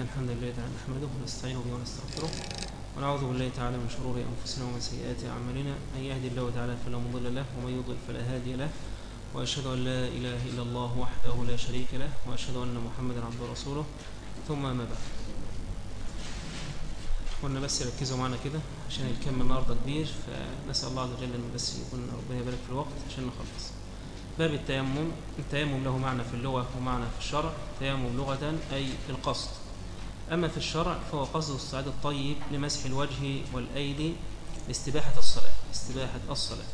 إن الحمد لله تعالى نحمده ونستعين به ونستغفره ونعوذ بالله تعالى من شرور أنفسنا ومن سيئات أعمالنا. من يهدي الله تعالى فلا مضل له ومن يضلل فلا هادي له. وأشهد أن لا إله إلا الله وحده لا شريك له وأشهد أن محمدا عبده ورسوله. ثم ما بعد. قلنا بس ركزوا معنا كده عشان الكم النهارده كبير فنسأل الله عز وجل أن بس يكون ربنا يبارك في الوقت عشان نخلص. باب التيمم التيمم له معنى في اللغة ومعنى في الشرع. التيمم لغة أي القصد. أما في الشرع فهو قصد الصعيد الطيب لمسح الوجه والأيدي لاستباحة الصلاة استباحة الصلاة.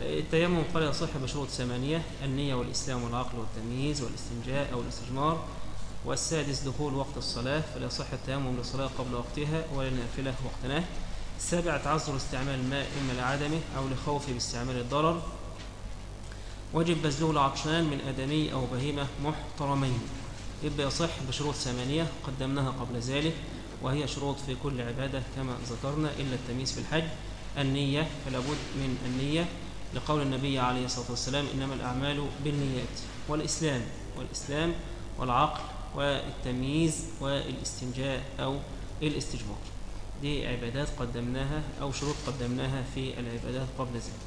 التيمم قال يصح بشروط ثمانية النية والإسلام والعقل والتمييز والاستنجاء أو الاستجمار والسادس دخول وقت الصلاة فلا يصح التيمم للصلاة قبل وقتها ولا وقتناه السابع تعذر استعمال الماء إما لعدمه أو لخوفه باستعمال الضرر. وجب بذله العطشان من آدمي أو بهيمة محترمين. يبقى يصح بشروط ثمانية قدمناها قبل ذلك وهي شروط في كل عبادة كما ذكرنا إلا التمييز في الحج النية فلا بد من النية. لقول النبي عليه الصلاة والسلام إنما الأعمال بالنيات والإسلام والإسلام والعقل والتمييز والاستنجاء أو الاستجمار. دي عبادات قدمناها أو شروط قدمناها في العبادات قبل ذلك.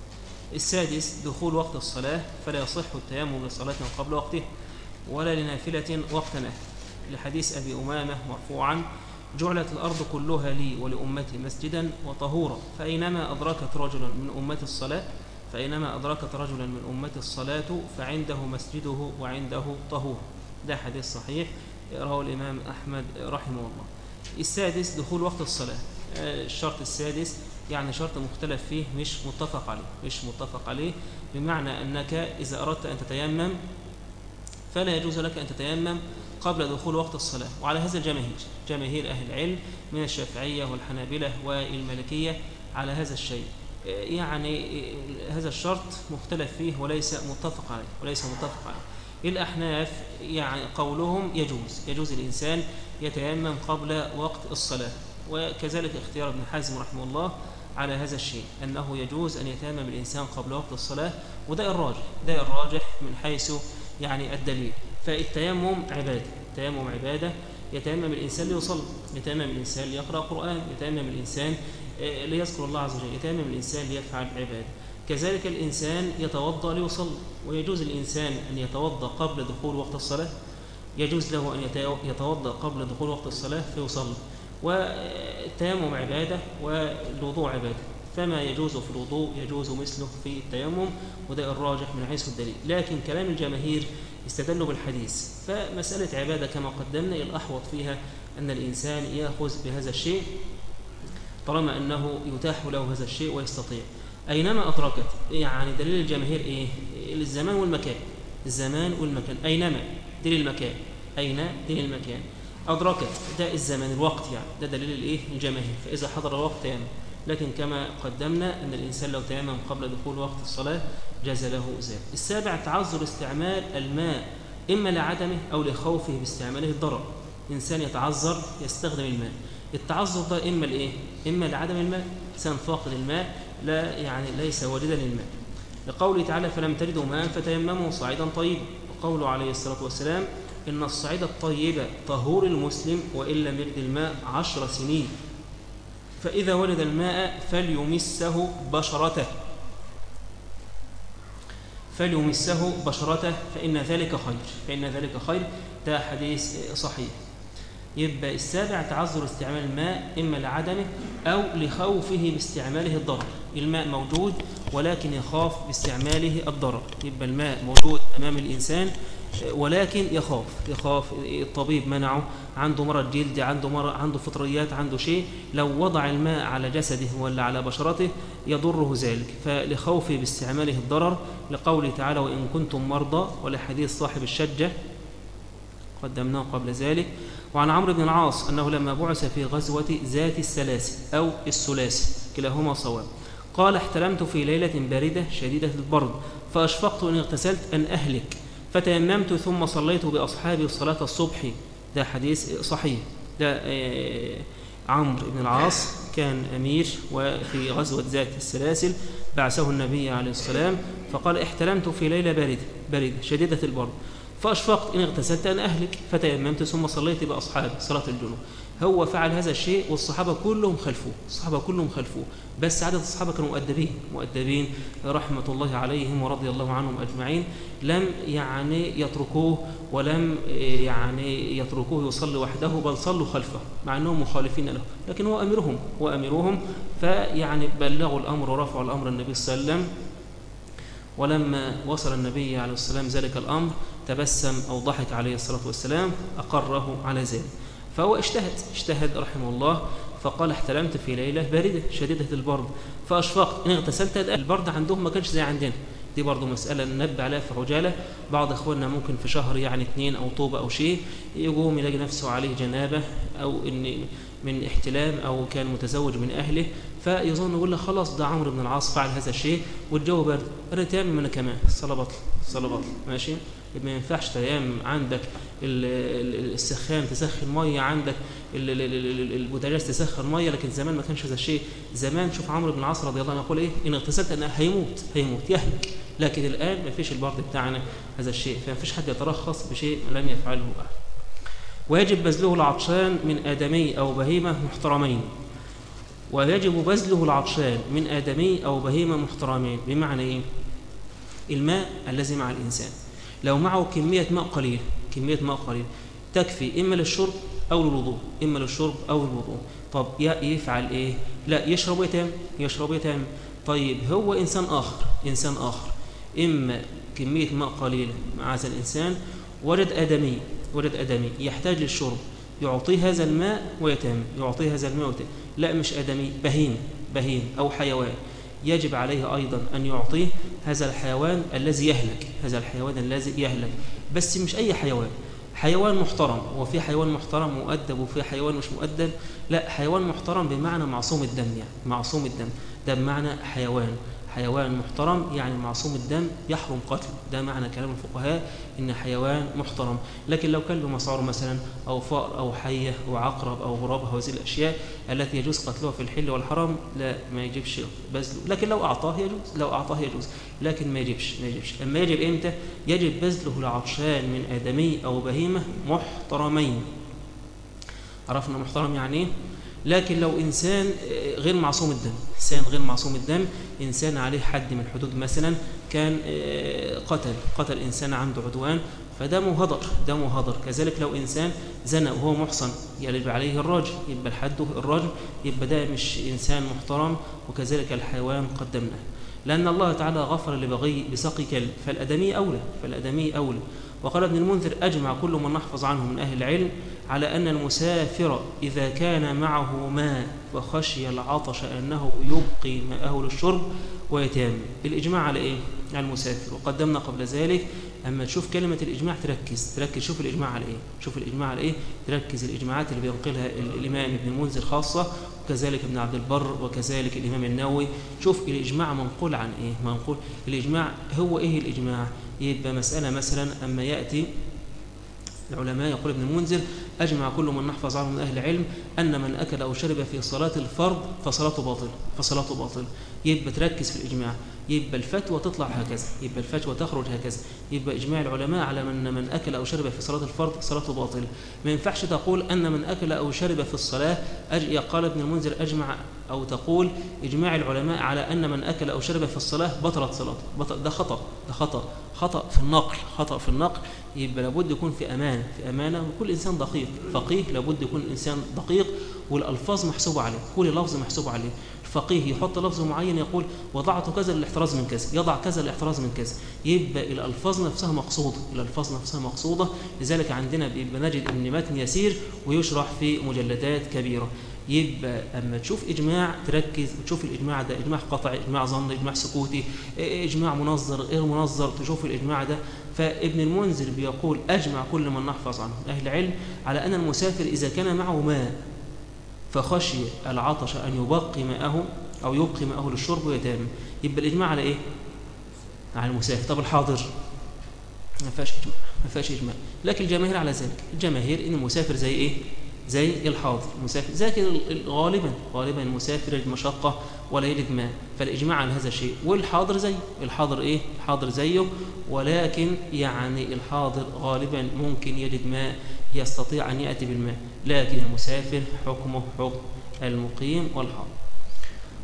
السادس دخول وقت الصلاة فلا يصح التيمم لصلاة قبل وقته ولا لنافلة وقتنا. لحديث أبي أمامة مرفوعا جعلت الأرض كلها لي ولأمتي مسجدا وطهورا. فأينما أدركت رجلا من أمة الصلاة فأينما أدركت رجلا من أمة الصلاة فعنده مسجده وعنده طهور ده حديث صحيح رواه الإمام أحمد رحمه الله. السادس دخول وقت الصلاة. الشرط السادس يعني شرط مختلف فيه مش متفق عليه. مش متفق عليه بمعنى أنك إذا أردت أن تتيمم فلا يجوز لك أن تتيمم قبل دخول وقت الصلاة. وعلى هذا الجماهير جماهير أهل العلم من الشافعية والحنابلة والمالكية على هذا الشيء. يعني هذا الشرط مختلف فيه وليس متفق عليه وليس متفق عليه. الأحناف يعني قولهم يجوز يجوز الإنسان يتيمم قبل وقت الصلاة. وكذلك اختيار ابن حزم رحمه الله على هذا الشيء أنه يجوز أن يتيمم الإنسان قبل وقت الصلاة وده الراجح ده الراجح من حيث يعني الدليل. فالتيمم عبادة. التيمم عبادة يتيمم الإنسان ليصلي. يتيمم الإنسان ليقرأ قرآن. يتيمم الإنسان ليذكر الله عز وجل. يتيمم الإنسان ليفعل عبادة. كذلك الإنسان يتوضأ ليصلي. ويجوز الإنسان أن يتوضأ قبل دخول وقت الصلاة. يجوز له أن يتوضأ قبل دخول وقت الصلاة فيصلي. والتيمم عبادة والوضوء عبادة. فما يجوز في الوضوء يجوز مثله في التيمم وده الراجح من حيث الدليل. لكن كلام الجماهير استدلوا بالحديث. فمسألة عبادة كما قدمنا الأحوط فيها أن الإنسان يأخذ بهذا الشيء طالما أنه يتاح له هذا الشيء ويستطيع. أينما أدركت يعني دليل الجماهير إيه؟ الزمان والمكان. الزمان والمكان. أينما؟ دليل المكان. أين؟ دليل المكان. أدركت ده الزمان الوقت يعني. ده دليل الإيه؟ الجماهير. فإذا حضر الوقت تيمم لكن كما قدمنا أن الإنسان لو تيمم قبل دخول وقت الصلاة جاز له ذلك السابع تعذر استعمال الماء إما لعدمه أو لخوفه باستعماله الضرر. إنسان يتعذر يستخدم الماء. التعذر ده إما لإيه؟ إما لعدم الماء. إنسان فاقد الماء لا يعني ليس واجدا للماء. لقوله تعالى فلم تجدوا ماء فتيمموا صعيدا طيبا. وقوله عليه الصلاة والسلام إن الصعيد الطيب طهور المسلم وإن لم يجد الماء عشر سنين. فإذا ولد الماء فليمسه بشرته. فليمسه بشرته فإن ذلك خير. فإن ذلك خير. ده حديث صحيح. يبقى السابع تعذر استعمال الماء إما لعدمه أو لخوفه باستعماله الضرر. الماء موجود ولكن يخاف باستعماله الضرر. يبقى الماء موجود أمام الإنسان ولكن يخاف يخاف الطبيب منعه عنده مرض جلدي عنده مرض عنده فطريات عنده شيء لو وضع الماء على جسده ولا على بشرته يضره ذلك. فلخوفه باستعماله الضرر لقوله تعالى وإن كنتم مرضى ولحديث صاحب الشجة قدمناه قبل ذلك. وعن عمرو بن العاص أنه لما بعث في غزوة ذات السلاسل أو السلاسل كلاهما صواب. قال احتلمت في ليلة باردة شديدة البرد فأشفقت إن اغتسلت أن أهلك فتيممت ثم صليت بأصحابي صلاة الصبح. ده حديث صحيح. ده عمرو بن العاص كان أمير وفي غزوة ذات السلاسل بعثه النبي عليه السلام فقال احتلمت في ليلة باردة باردة شديدة البرد. فأشفقت إن اغتسلت أن أهلك. فتيممت ثم صليت بأصحابي صلاة الجنوب. هو فعل هذا الشيء والصحابة كلهم خلفوه الصحابة كلهم خلفوه بس عدد الصحابة كانوا مؤدبين مؤدبين رحمة الله عليهم ورضي الله عنهم أجمعين لم يعني يتركوه ولم يعني يتركوه يصلي وحده بل صلوا خلفه مع أنهم مخالفين له لكن هو أمرهم هو أمرهم فيعني بلغوا الأمر ورفعوا الأمر النبي صلى الله عليه وسلم ولما وصل النبي عليه السلام ذلك الأمر تبسم أو ضحك عليه الصلاة والسلام أقره على ذلك. فهو اجتهد اجتهد رحمه الله فقال احتلمت في ليلة باردة شديدة البرد. فأشفقت إن اغتسلت البرد عندهم ما كانش زي عندنا. دي برضه مسألة ننبه عليها في عجالة بعض إخواننا ممكن في شهر يعني اثنين أو طوبة أو شيء يقوم يلاقي نفسه عليه جنابة أو إن من احتلام أو كان متزوج من أهله. فيظن يقول له خلاص ده عمرو بن العاص فعل هذا الشيء والجو برد. أنا تيمم أنا كمان الصلاة بطل الصلاة بطل ماشي؟ ما ينفعش تيمم عندك. السخان تسخن مية عندك البوتاجاز تسخن مية لكن زمان ما كانش هذا الشيء. زمان شوف عمرو بن العاص رضي الله عنه يقول إيه؟ إن اغتسلت أنا هيموت هيموت يهلك. لكن الآن ما فيش البرد بتاعنا هذا الشيء فما فيش حد يترخص بشيء لم يفعله أحد. ويجب بذله العطشان من آدمي أو بهيمة محترمين. ويجب بذله العطشان من آدمي أو بهيمة محترمين. بمعنى إيه؟ الماء الذي مع الإنسان. لو معه كمية ماء قليل كمية ماء قليل. تكفي إما للشرب أو للوضوء إما للشرب أو للوضوء. طب يفعل إيه؟ لا يشرب يتام يشرب يتام طيب هو إنسان آخر إنسان آخر. إما كمية ماء قليلة مع هذا الإنسان وجد آدمي وجد آدمي. يحتاج للشرب. يعطيه هذا الماء ويتام يعطيه هذا الماء ويتام لا مش آدمي بهيم بهيم أو حيوان. يجب عليه أيضا أن يعطيه هذا الحيوان الذي يهلك هذا الحيوان الذي يهلك. بس مش أي حيوان. حيوان محترم وفي حيوان محترم مؤدب وفي حيوان مش مؤدب؟ لا حيوان محترم بمعنى معصوم الدم يعني معصوم الدم. ده بمعنى حيوان. حيوان محترم يعني معصوم الدم يحرم قتله. ده معنى كلام الفقهاء إن حيوان محترم. لكن لو كلب مسعور مثلا أو فأر أو حية أو عقرب أو غراب أو هذه الأشياء التي يجوز قتلها في الحل والحرم لا ما يجبش بذله لكن لو أعطاه يجوز لو أعطاه يجوز. لكن ما يجبش ما يجبش. أما يجب إمتى؟ يجب بذله العطشان من آدمي أو بهيمة محترمين. عرفنا محترم يعني إيه؟ لكن لو إنسان غير معصوم الدم إنسان غير معصوم الدم إنسان عليه حد من حدود مثلا كان قتل قتل إنسان عنده عدوان فدمه هدر دمه هدر. كذلك لو إنسان زنى وهو محصن يجب عليه الرجل يبقى الحد الرجل يبقى ده مش إنسان محترم وكذلك الحيوان قدمناه. لأن الله تعالى غفر لبغي بسقي كلب فالأدمي أولى فالأدمي أولى. وقال ابن المنذر أجمع كل من نحفظ عنه من أهل العلم على أن المسافر إذا كان معه ماء وخشي العطش أنه يبقي ماءه للشرب ويتام الإجماع على إيه؟ على المسافر. وقدمنا قبل ذلك أما تشوف كلمة الإجماع تركز. تركز. شوف الإجماع على إيه؟ شوف الإجماع على إيه؟ تركز الإجماعات اللي بينقلها الإمام ابن المنذر خاصة وكذلك ابن عبد البر وكذلك الإمام النووي. شوف الإجماع منقول عن إيه؟ منقول. الإجماع هو إيه الإجماع؟ يبقى مسألة مثلا أما يأتي العلماء يقول ابن المنذر أجمع كل من نحفظ عنه من أهل العلم أن من أكل أو شرب في صلاة الفرض فصلاته باطل فصلاته باطل. يبقى تركز في الإجماع. يبقى الفتوى تطلع هكذا يبقى الفتوى تخرج هكذا. يبقى إجماع العلماء على من من أكل أو شرب في صلاة الفرض صلاته باطل ما ينفعش تقول أن من أكل أو شرب في الصلاة أج... قال ابن المنذر أجمع أو تقول إجماع العلماء على أن من أكل أو شرب في الصلاة بطلت صلاته. بطل ده خطأ ده خطأ. خطأ في النقل خطأ في النقل. يبقى لابد يكون في أمان في أمانة وكل إنسان دقيق. فقيه لابد يكون إنسان دقيق والألفاظ محسوبة عليه كل لفظ محسوب عليه. الفقيه يحط لفظ معين يقول وضعت كذا للاحتراز من كذا يضع كذا للاحتراز من كذا يبقى الألفاظ نفسها مقصودة الألفاظ نفسها مقصودة. لذلك عندنا بيبقى نجد أن متن يسير ويشرح في مجلدات كبيرة. يبقى أما تشوف إجماع تركز وتشوف الإجماع ده إجماع قطعي إجماع ظني إجماع سكوتي إجماع منظر غير منظر تشوف الإجماع ده. فابن المنذر بيقول أجمع كل من نحفظ عنه أهل العلم على أن المسافر إذا كان معه ماء فخشي العطش أن يبقي ماءه أو يبقي ماءه للشرب ويتام يبقى الإجماع على إيه؟ على المسافر طب الحاضر. ما فيهاش إجماع. ما فيهاش إجماع. لكن الجماهير على ذلك. الجماهير إن المسافر زي إيه؟ زي الحاضر. المسافر. زي غالبا. غالبا المسافر يجد مشقة ولا يجد ماء. فالإجماع على هذا الشيء. والحاضر زيه. الحاضر إيه؟ الحاضر زيه. ولكن يعني الحاضر غالبا ممكن يجد ماء يستطيع أن يأتي بالماء. لكن المسافر حكمه حكم المقيم والحاضر.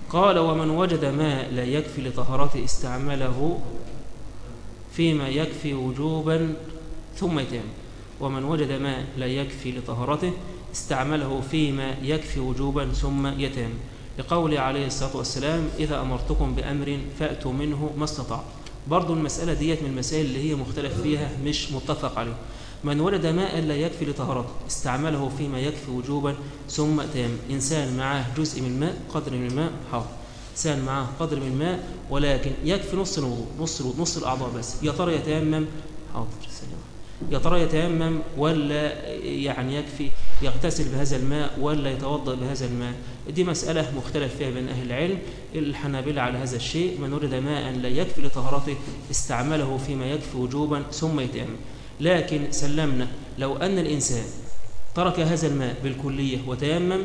قال ومن وجد ماء لا يكفي لطهارته استعمله فيما يكفي وجوبا ثم يتم ومن وجد ماء لا يكفي لطهارته استعمله فيما يكفي وجوبا ثم يتم لقوله عليه الصلاة والسلام إذا أمرتكم بأمر فأتوا منه ما استطاع برضو المسألة ديت من المسائل اللي هي مختلف فيها مش متفق عليه من ولد ماء لا يكفي لطهارته استعمله فيما يكفي وجوبا ثم تام إنسان معاه جزء من الماء قدر من الماء حاضر. إنسان معاه قدر من الماء ولكن يكفي نص الوضوء نص الوضوء نص الأعضاء بس. يا ترى يتيمم؟ حاضر يا ترى يتيمم ولا يعني يكفي يغتسل بهذا الماء ولا يتوضأ بهذا الماء؟ دي مسألة مختلف فيها بين أهل العلم. الحنابلة على هذا الشيء. من ورد ماء لا يكفي لطهارته استعمله فيما يكفي وجوبا ثم يتيمم. لكن سلمنا لو أن الإنسان ترك هذا الماء بالكلية وتيمم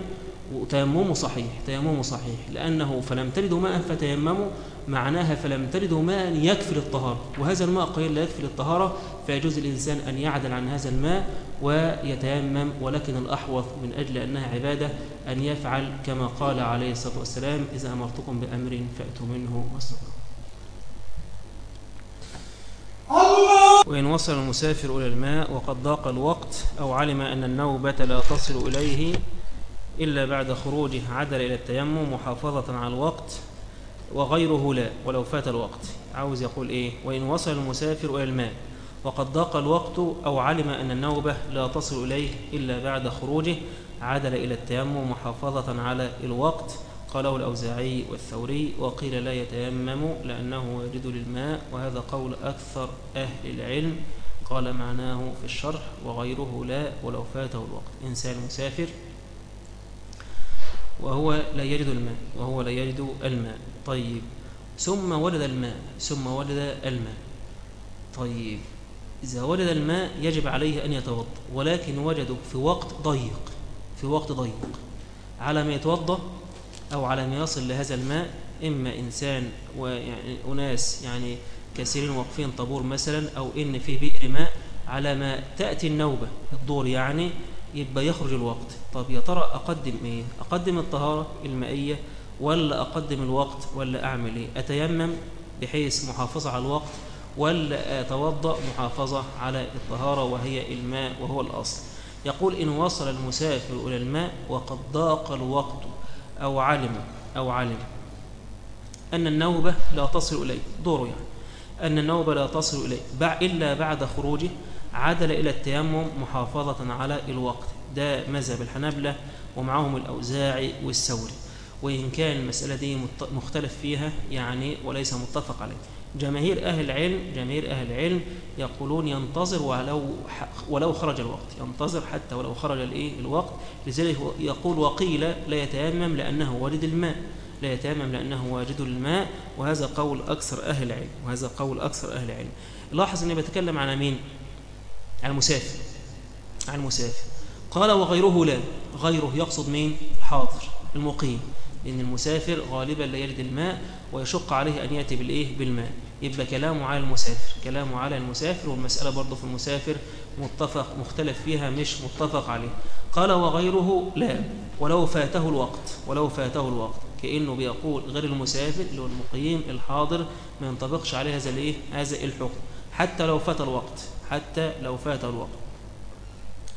وتيممه صحيح تيممه صحيح لأنه فلم تجدوا ماء فتيمموا معناها فلم تجدوا ماء يكفي للطهارة. وهذا الماء قليل لا يكفي للطهارة فيجوز الإنسان أن يعدل عن هذا الماء ويتيمم. ولكن الأحوط من أجل أنها عبادة أن يفعل كما قال عليه الصلاة والسلام إذا أمرتكم بأمر فأتوا منه. واستطاعوا وإن وصل المسافر إلى الماء وقد ضاق الوقت أو علم أن النوبة لا تصل إليه إلا بعد خروجه عدل إلى التيمم محافظة على الوقت وغيره لا ولو فات الوقت. عاوز يقول إيه؟ وإن وصل المسافر إلى الماء وقد ضاق الوقت أو علم أن النوبة لا تصل إليه إلا بعد خروجه عدل إلى التيمم محافظة على الوقت قاله الأوزاعي والثوري وقيل لا يتيمم لأنه يجد للماء وهذا قول أكثر أهل العلم قال معناه في الشرح وغيره لا ولو فاته الوقت. إنسان مسافر وهو لا يجد الماء وهو لا يجد الماء. طيب ثم ولد الماء ثم ولد الماء. طيب إذا ولد الماء يجب عليه أن يتوضأ ولكن وجده في وقت ضيق في وقت ضيق. على ما يتوضأ أو على ما يصل لهذا الماء إما إنسان ويعني أناس يعني كثيرين واقفين طابور مثلا أو إن في بئر ماء على ما تأتي النوبة الدور يعني يبقى يخرج الوقت. طب يا ترى أقدم إيه؟ أقدم الطهارة المائية ولا أقدم الوقت ولا أعمل إيه؟ أتيمم بحيث محافظة على الوقت ولا أتوضأ محافظة على الطهارة وهي الماء وهو الأصل. يقول إن وصل المسافر إلى الماء وقد ضاق الوقت. أو علم أو علم أن النوبة لا تصل إليه. دوره يعني. أن النوبة لا تصل إليه. إلا بعد خروجه عدل إلى التيمم محافظة على الوقت. ده مذهب الحنابلة ومعهم الأوزاعي والثوري. وإن كان المسألة دي مختلف فيها يعني وليس متفق عليه. جماهير أهل العلم جماهير أهل العلم يقولون ينتظر ولو ولو خرج الوقت ينتظر حتى ولو خرج الإيه؟ الوقت. لذلك يقول وقيل لا يتيمم لأنه وجد الماء لا يتيمم لأنه واجد الماء وهذا قول أكثر أهل العلم وهذا قول أكثر أهل العلم. لاحظ أني بتكلم على مين؟ على المسافر. على المسافر. قال وغيره لا غيره يقصد مين؟ حاضر المقيم. لأن المسافر غالبا لا يجد الماء ويشق عليه أن يأتي بالإيه؟ بالماء. يبقى كلامه على المسافر. كلامه على المسافر والمسألة برضه في المسافر متفق مختلف فيها مش متفق عليه. قال وغيره لا. ولو فاته الوقت ولو فاته الوقت. كأنه بيقول غير المسافر اللي هو المقيم الحاضر ما ينطبقش عليه هذا الإيه؟ هذا الحكم. حتى لو فات الوقت حتى لو فات الوقت.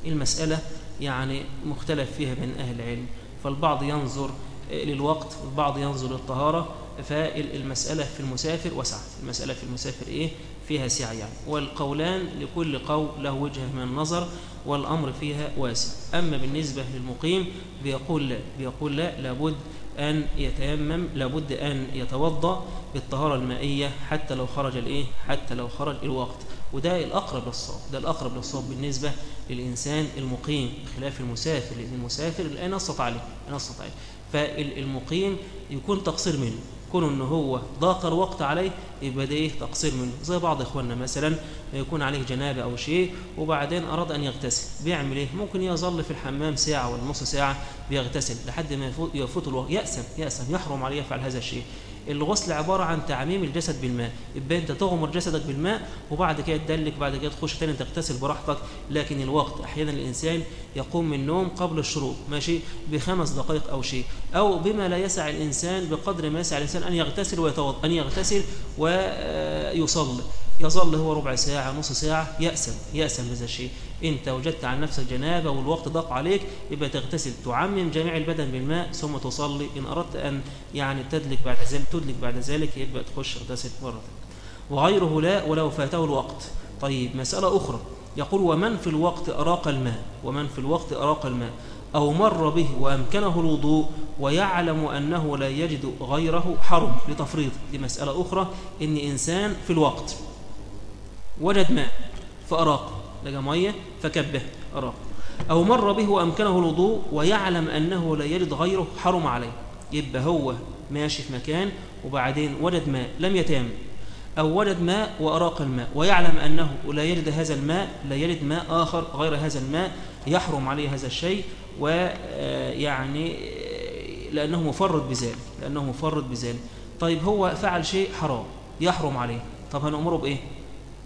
المسألة يعني مختلف فيها بين أهل العلم. فالبعض ينظر للوقت البعض ينظر للطهارة فالمسألة في المسافر وسعة. المسألة في المسافر إيه؟ فيها سعة يعني والقولان لكل قول له وجهة من النظر والأمر فيها واسع. أما بالنسبة للمقيم بيقول لا. بيقول لا لابد أن يتيمم لابد أن يتوضأ بالطهارة المائية حتى لو خرج الإيه؟ حتى لو خرج الوقت. وده الأقرب للصواب. ده الأقرب للصواب بالنسبة للإنسان المقيم خلاف المسافر لأن المسافر الآن نصت عليه. نصت عليه. فالمقيم يكون تقصير منه. كون ان هو ضاق الوقت عليه يبقى ده إيه؟ تقصير منه. زي بعض إخواننا مثلا يكون عليه جنابة أو شيء وبعدين أراد أن يغتسل. بيعمل إيه؟ ممكن يظل في الحمام ساعة ولا نص ساعة بيغتسل لحد ما يفوت, يفوت الوقت. يأسم يأسم يحرم عليه يفعل هذا الشيء. الغسل عبارة عن تعميم الجسد بالماء. يبقى انت تغمر جسدك بالماء وبعد كده تدلك بعد كده تخش تاني تغتسل براحتك. لكن الوقت أحيانا الإنسان يقوم من النوم قبل الشروق ماشي؟ بخمس دقائق أو شيء. أو بما لا يسع الإنسان بقدر ما يسع الإنسان أن يغتسل ويتوضأ أن يغتسل ويصلي. يظل هو ربع ساعة نص ساعة يأسم يأسم بهذا الشيء. أنت وجدت عن نفسك جنابة والوقت ضاق عليك يبقى تغتسل. تعمم جميع البدن بالماء ثم تصلي. إن أردت أن يعني تدلك بعد ذلك تدلك بعد ذلك يبقى تخش اغتسل مرة وغيره لا ولو فاته الوقت. طيب مسألة أخرى. يقول ومن في الوقت أراق الماء؟ ومن في الوقت أراق الماء؟ أو مر به وأمكنه الوضوء ويعلم أنه لا يجد غيره حرم لتفريط دي مسألة أخرى. إن إنسان في الوقت وجد ماء فأراق لقى مية فكبه أراق أو مر به وأمكنه الوضوء ويعلم أنه لا يجد غيره حرم عليه. يبقى هو ماشي في مكان وبعدين وجد ماء لم يتام أو وجد ماء وأراق الماء ويعلم أنه لا يجد هذا الماء لا يجد ماء آخر غير هذا الماء يحرم عليه هذا الشيء ويعني لأنه مفرد بذلك لأنه مفرد بذلك. طيب هو فعل شيء حرام يحرم عليه. طب هنأمره بإيه؟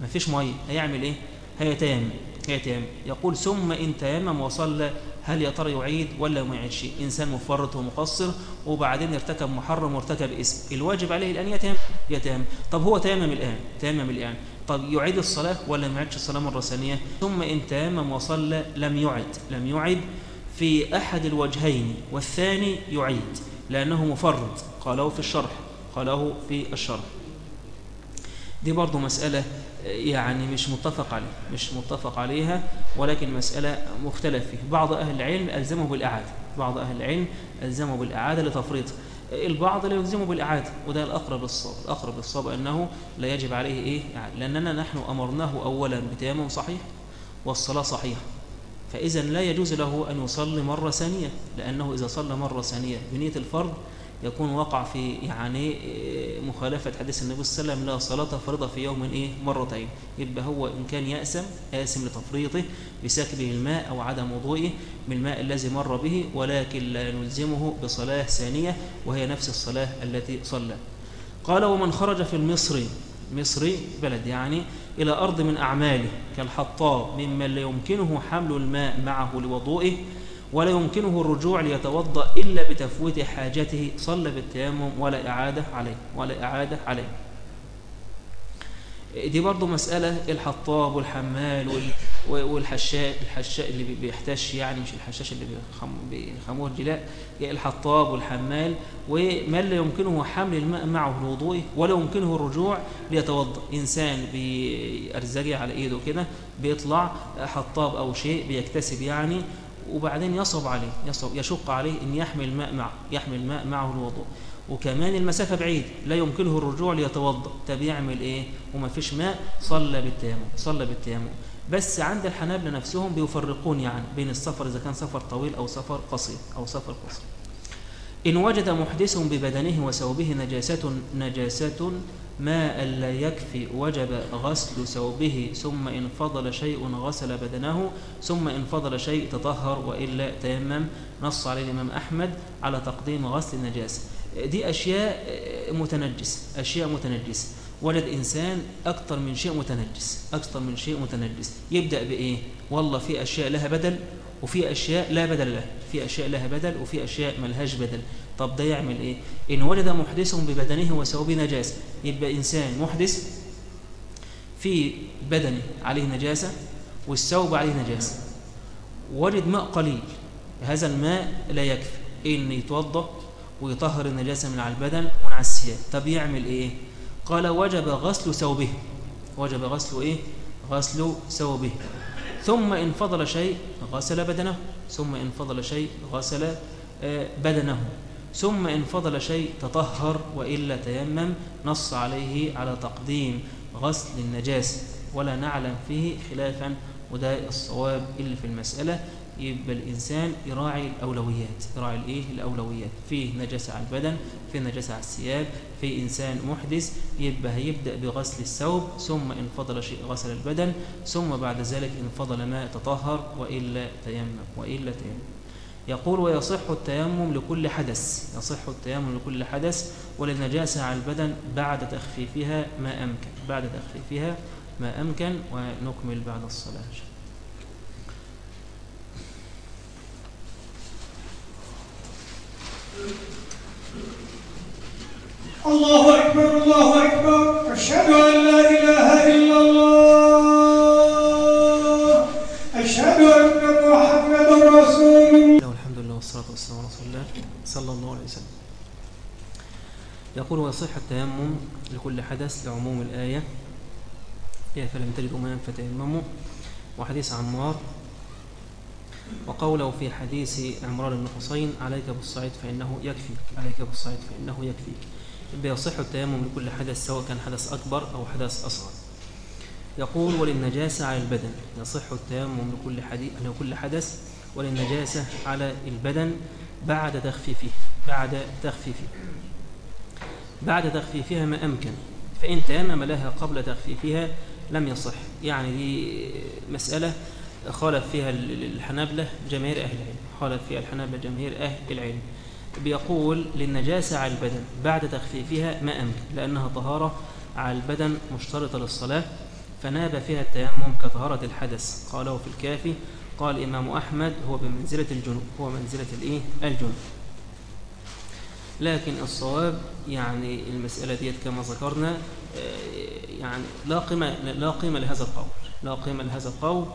ما فيش مية هيعمل إيه؟ هيتيمم هيتيمم يقول ثم إن تيمم وصلى هل يا ترى يعيد ولا ما يعيدش؟ إنسان مفرط ومقصر وبعدين ارتكب محرم وارتكب إسم. الواجب عليه الآن يتيمم يتيمم طب هو تيمم الآن تيمم الآن. طب يعيد الصلاة ولا ما يعيدش الصلاة مرة ثانية؟ ثم إن تيمم وصلى لم يعد لم يعد في أحد الوجهين والثاني يعيد لأنه مفرط. قاله في الشرح قاله في الشرح. دي برضو مسألة يعني مش متفق عليه مش متفق عليها ولكن مسألة مختلف فيه. بعض أهل العلم ألزمه بالإعادة بعض أهل العلم ألزمه بالإعادة لتفريط. البعض لا يلزمه بالإعادة وده الأقرب للصواب الأقرب للصواب أنه لا يجب عليه إيه؟ يعني لأننا نحن أمرناه أولا بتيمم صحيح والصلاة صحيحة. فإذا لا يجوز له أن يصلي مرة ثانية لأنه إذا صلى مرة ثانية بنية الفرض يكون وقع في يعني مخالفة حديث النبي صلى الله عليه وسلم لا صلاة فرضة في يوم إيه؟ مرتين. يبقى هو إن كان يأسم آسم لتفريطه بسكبه الماء أو عدم وضوئه بالماء الذي مر به ولكن لا نلزمه بصلاة ثانية وهي نفس الصلاة التي صلى. قال ومن خرج في المصري مصري بلد يعني إلى أرض من أعماله كالحطاب ممن لا يمكنه حمل الماء معه لوضوئه ولا يمكنه الرجوع ليتوضأ إلا بتفويت حاجته. صلى بالتيمم ولا إعادة عليه ولا إعادة عليه. دي برضو مسألة الحطاب والحمال والحشاء الحشاء اللي بيحتش يعني مش الحشاش اللي بيخموه الجلاء الحطاب والحمال ومن لا يمكنه حمل الماء معه لوضوئه ولا يمكنه الرجوع ليتوضأ. إنسان بأرزجي على إيده كده بيطلع حطاب أو شيء بيكتسب يعني وبعدين يصعب عليه يصعب يشق عليه إن يحمل الماء معه يحمل الماء معه الوضوء. وكمان المسافة بعيد لا يمكنه الرجوع ليتوضأ. طب يعمل إيه؟ وما فيش ماء صلى بالتيمم صلى بالتيمم. بس عند الحنابلة نفسهم بيفرقون يعني بين السفر إذا كان سفر طويل أو سفر قصير أو سفر قصير. إن وجد محدث ببدنه وثوبه نجاسة نجاسة ماء لا يكفي وجب غسل ثوبه ثم إن فضل شيء غسل بدنه ثم إن فضل شيء تطهر وإلا تيمم. نص عليه الإمام أحمد على تقديم غسل النجاسة. دي أشياء متنجس أشياء متنجسة ولد إنسان أكثر من شيء متنجس أكثر من شيء متنجس. يبدأ بإيه؟ والله في أشياء لها بدل. وفي أشياء لا بدل لها في أشياء لها بدل وفي أشياء ملهاش بدل. طب ده يعمل إيه؟ إن وجد محدث ببدنه وثوبه نجاسة. يبقى إنسان محدث في بدنه عليه نجاسة والثوب عليه نجاسة. وجد ماء قليل. هذا الماء لا يكفي. إن يتوضأ ويطهر النجاسة من على البدن ومن على الثياب. طب يعمل إيه؟ قال وجب غسل ثوبه. وجب غسل إيه؟ غسل ثوبه. ثم إن فضل شيء غسل بدنه ثم إن فضل شيء غسل بدنه. ثم إن فضل شيء تطهر وإلا تيمم نص عليه على تقديم غسل النجاسة ولا نعلم فيه خلافا وده الصواب اللي في المسألة. يبقى الإنسان يراعي الأولويات. يراعي الإيه؟ الأولويات. في نجاسة على البدن في نجاسة على الثياب في إنسان محدث يبقى هيبدأ بغسل الثوب ثم إن فضل شيء غسل البدن ثم بعد ذلك إن فضل ماء تطهر وإلا تيمم وإلا تيمم. يقول ويصح التيمم لكل حدث. يصح التيمم لكل حدث وللنجاسة على البدن بعد تخفيفها ما أمكن. بعد تخفيفها ما أمكن ونكمل بعد الصلاة الله. أكبر الله أكبر. أشهد أن لا إله إلا الله. أشهد أن محمدا رسول الله. له الحمد لله والصلاة والسلام على رسول الله صلى الله عليه وسلم. يقول ويصح التيمم لكل حدث لعموم الآية. يا فلم تجدوا ماء فتيمموا. وحديث عمار وقوله في حديث عمران بن حسين عليك بالصعيد فإنه يكفيك عليك بالصعيد فإنه يكفيك يبقى يصح التيمم لكل حدث سواء كان حدث أكبر أو حدث أصغر. يقول وللنجاسة على البدن. يصح التيمم لكل حديث لكل حدث وللنجاسة على البدن بعد تخفيفه. بعد تخفيفه. بعد تخفيفها ما أمكن. فإن تيمم لها قبل تخفيفها لم يصح. يعني دي مسألة خالف فيها الحنابلة جماهير أهل العلم خالف فيها الحنابلة جماهير أهل العلم. بيقول للنجاسة على البدن بعد تخفيفها ما أمكن لأنها طهارة على البدن مشترطة للصلاة فناب فيها التيمم كطهارة الحدث. قاله في الكافي قال الإمام أحمد هو بمنزلة الجنوب هو منزلة الإيه؟ الجنوب. لكن الصواب يعني المسألة ديت كما ذكرنا يعني لا قيمة لا قيمة لهذا القول لا قيمة لهذا القول.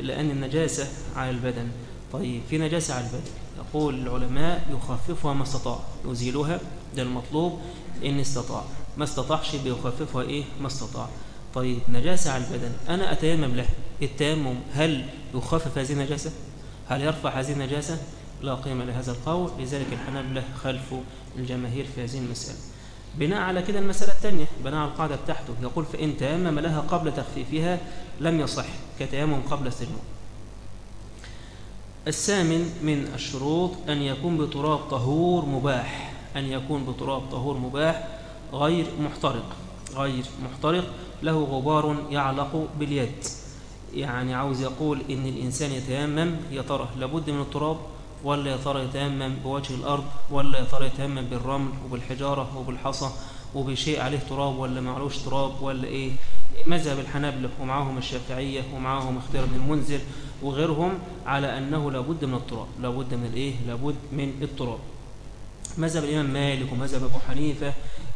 لأن النجاسة على البدن. طيب في نجاسة على البدن. يقول العلماء يخففها ما استطاع. يزيلها ده المطلوب إن استطاع. ما استطاعش بيخففها إيه؟ ما استطاع. طيب نجاسة على البدن. أنا أتيمم له التيمم. هل يخفف هذه النجاسة؟ هل يرفع هذه النجاسة؟ لا قيمة لهذا القول. لذلك الحنابلة خلفوا الجماهير في هذه المسألة. بناء على كده المسألة الثانية بناء على القاعدة بتاعته. يقول فإن تيمم لها قبل تخفيفها لم يصح كتيمم قبل استجمام الثامن من الشروط أن يكون بتراب طهور مباح أن يكون بتراب طهور مباح غير محترق. غير محترق له غبار يعلق باليد. يعني عاوز يقول إن الإنسان يتيمم يا ترى لابد من التراب؟ ولا يا ترى يتيمم بوجه الأرض ولا يا ترى يتيمم بالرمل وبالحجارة وبالحصى وبشيء عليه تراب ولا معلوش تراب ولا إيه. مذهب الحنابلة ومعاهم الشافعية ومعاهم اختيار ابن المنذر وغيرهم على أنه لابد من التراب لابد من الإيه؟ لابد من التراب. مذهب الإمام مالك ومذهب أبو حنيفة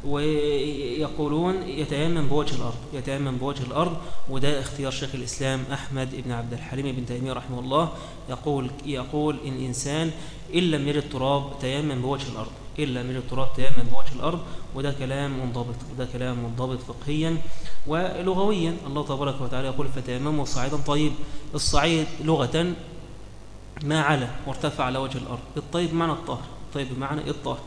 ويقولون يتيمم بوجه الأرض يتيمم بوجه الأرض وده اختيار شيخ الإسلام أحمد بن عبد الحليم بن تيمية رحمه الله يقول يقول إن الإنسان إن لم يجد تراب تيمم بوجه الأرض إن لم يجد تراب تيمم بوجه الأرض وده كلام منضبط وده كلام منضبط فقهيا ولغويا. الله تبارك وتعالى يقول فتيمموا صعيدا طيب الصعيد لغة ما على وارتفع على وجه الأرض الطيب بمعنى الطهر الطيب بمعنى الطهر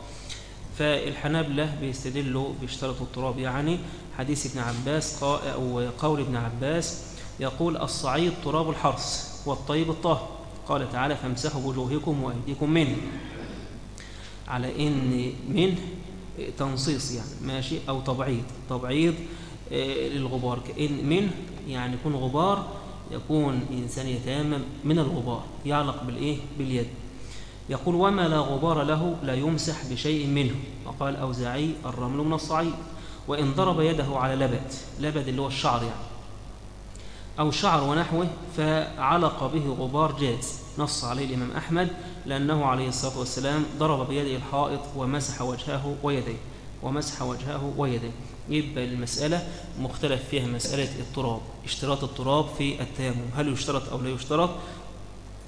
فالحنابلة بيستدلوا بيشترطوا التراب. يعني حديث ابن عباس أو قول ابن عباس يقول الصعيد تراب الحرث والطيب الطهر. قال تعالى فامسحوا بوجوهكم وأيديكم منه. على إن منه تنصيص يعني ماشي أو تبعيض. تبعيض للغبار. كأن منه يعني يكون غبار يكون إنسان يتيمم من الغبار. يعلق بالإيه؟ باليد. يقول وما لا غبار له لا يمسح بشيء منه. وقال أوزاعي الرمل من الصعيد. وإن ضرب يده على لبد لبد اللي هو الشعر يعني. أو شعر ونحوه فعلق به غبار جاز. نص عليه الإمام أحمد لأنه عليه الصلاة والسلام ضرب بيده الحائط ومسح وجهه ويديه. ومسح وجهه ويديه. يبقى المسألة مختلف فيها مسألة التراب اشتراط التراب في التيمم. هل يشترط أو لا يشترط؟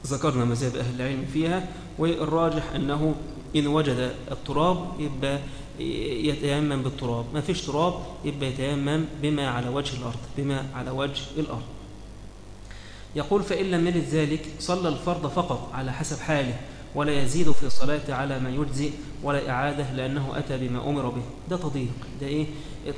ذكرنا مذاهب أهل العلم فيها والراجح أنه إن وجد التراب يبقى يتيمم بالتراب. ما فيش تراب يبقى يتيمم بما على وجه الأرض بما على وجه الأرض. يقول فإن لم يرد ذلك صلى الفرض فقط على حسب حاله ولا يزيد في صلاته على ما يجزئ ولا إعادة لأنه أتى بما أمر به. ده تضييق. ده إيه؟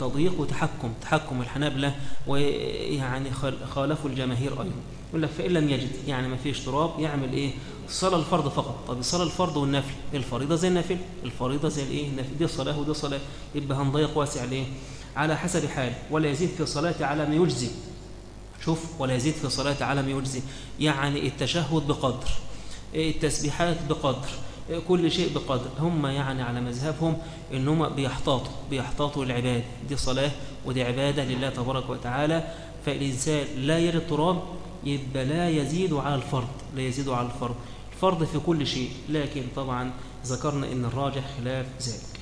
تضييق وتحكم تحكم الحنابلة ويعني خال- خالفوا الجماهير أيضا. يقول لك فإن لم يجد يعني ما فيش تراب يعمل إيه؟ صلاة الفرض فقط. طب الصلاة الفرض والنفل الفريضة زي النافل الفريضة زي الإيه؟ النافل دي صلاة ودي صلاة. يبقى هنضيق واسع ليه؟ على حسب حال. ولا يزيد في صلاته على ما يجزي. شوف ولا يزيد في صلاته على ما يجزي. يعني التشهد بقدر التسبيحات بقدر كل شيء بقدر. هم يعني على مذهبهم ان هم بيحتاطوا بيحتاطوا العباده دي صلاة ودي عبادة لله تبارك وتعالى. فالإنسان لا يرد تراب يبقى لا يزيد على الفرض لا يزيد على الفرض الفرض في كل شيء لكن طبعا ذكرنا إن الراجح خلاف ذلك.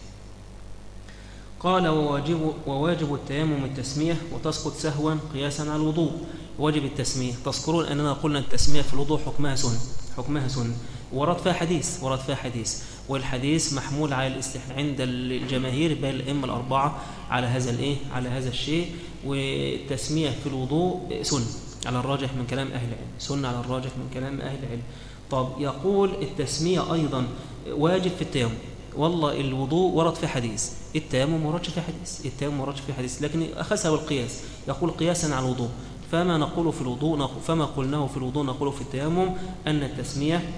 قال وواجب, وواجب التيمم التسمية وتسقط سهوا قياسا على الوضوء. واجب التسمية. تذكرون أننا قلنا التسمية في الوضوء حكمها سنة حكمها سنة. ورد فيها حديث ورد فيها حديث. والحديث محمول على الاستحلال عند الجماهير بل الأئمة الأربعة على هذا الإيه على هذا الشيء. والتسمية في الوضوء سنة على الراجح من كلام أهل العلم سنة على الراجح من كلام أهل العلم. طب يقول التسمية أيضا واجب في التيمم. والله الوضوء ورد في حديث التيمم ما وردش في حديث التيمم ما وردش في حديث. لكن أخذها بالقياس يقول قياسا على الوضوء. فما نقول في الوضوء فما قلناه في الوضوء نقول في التيمم أن التسمية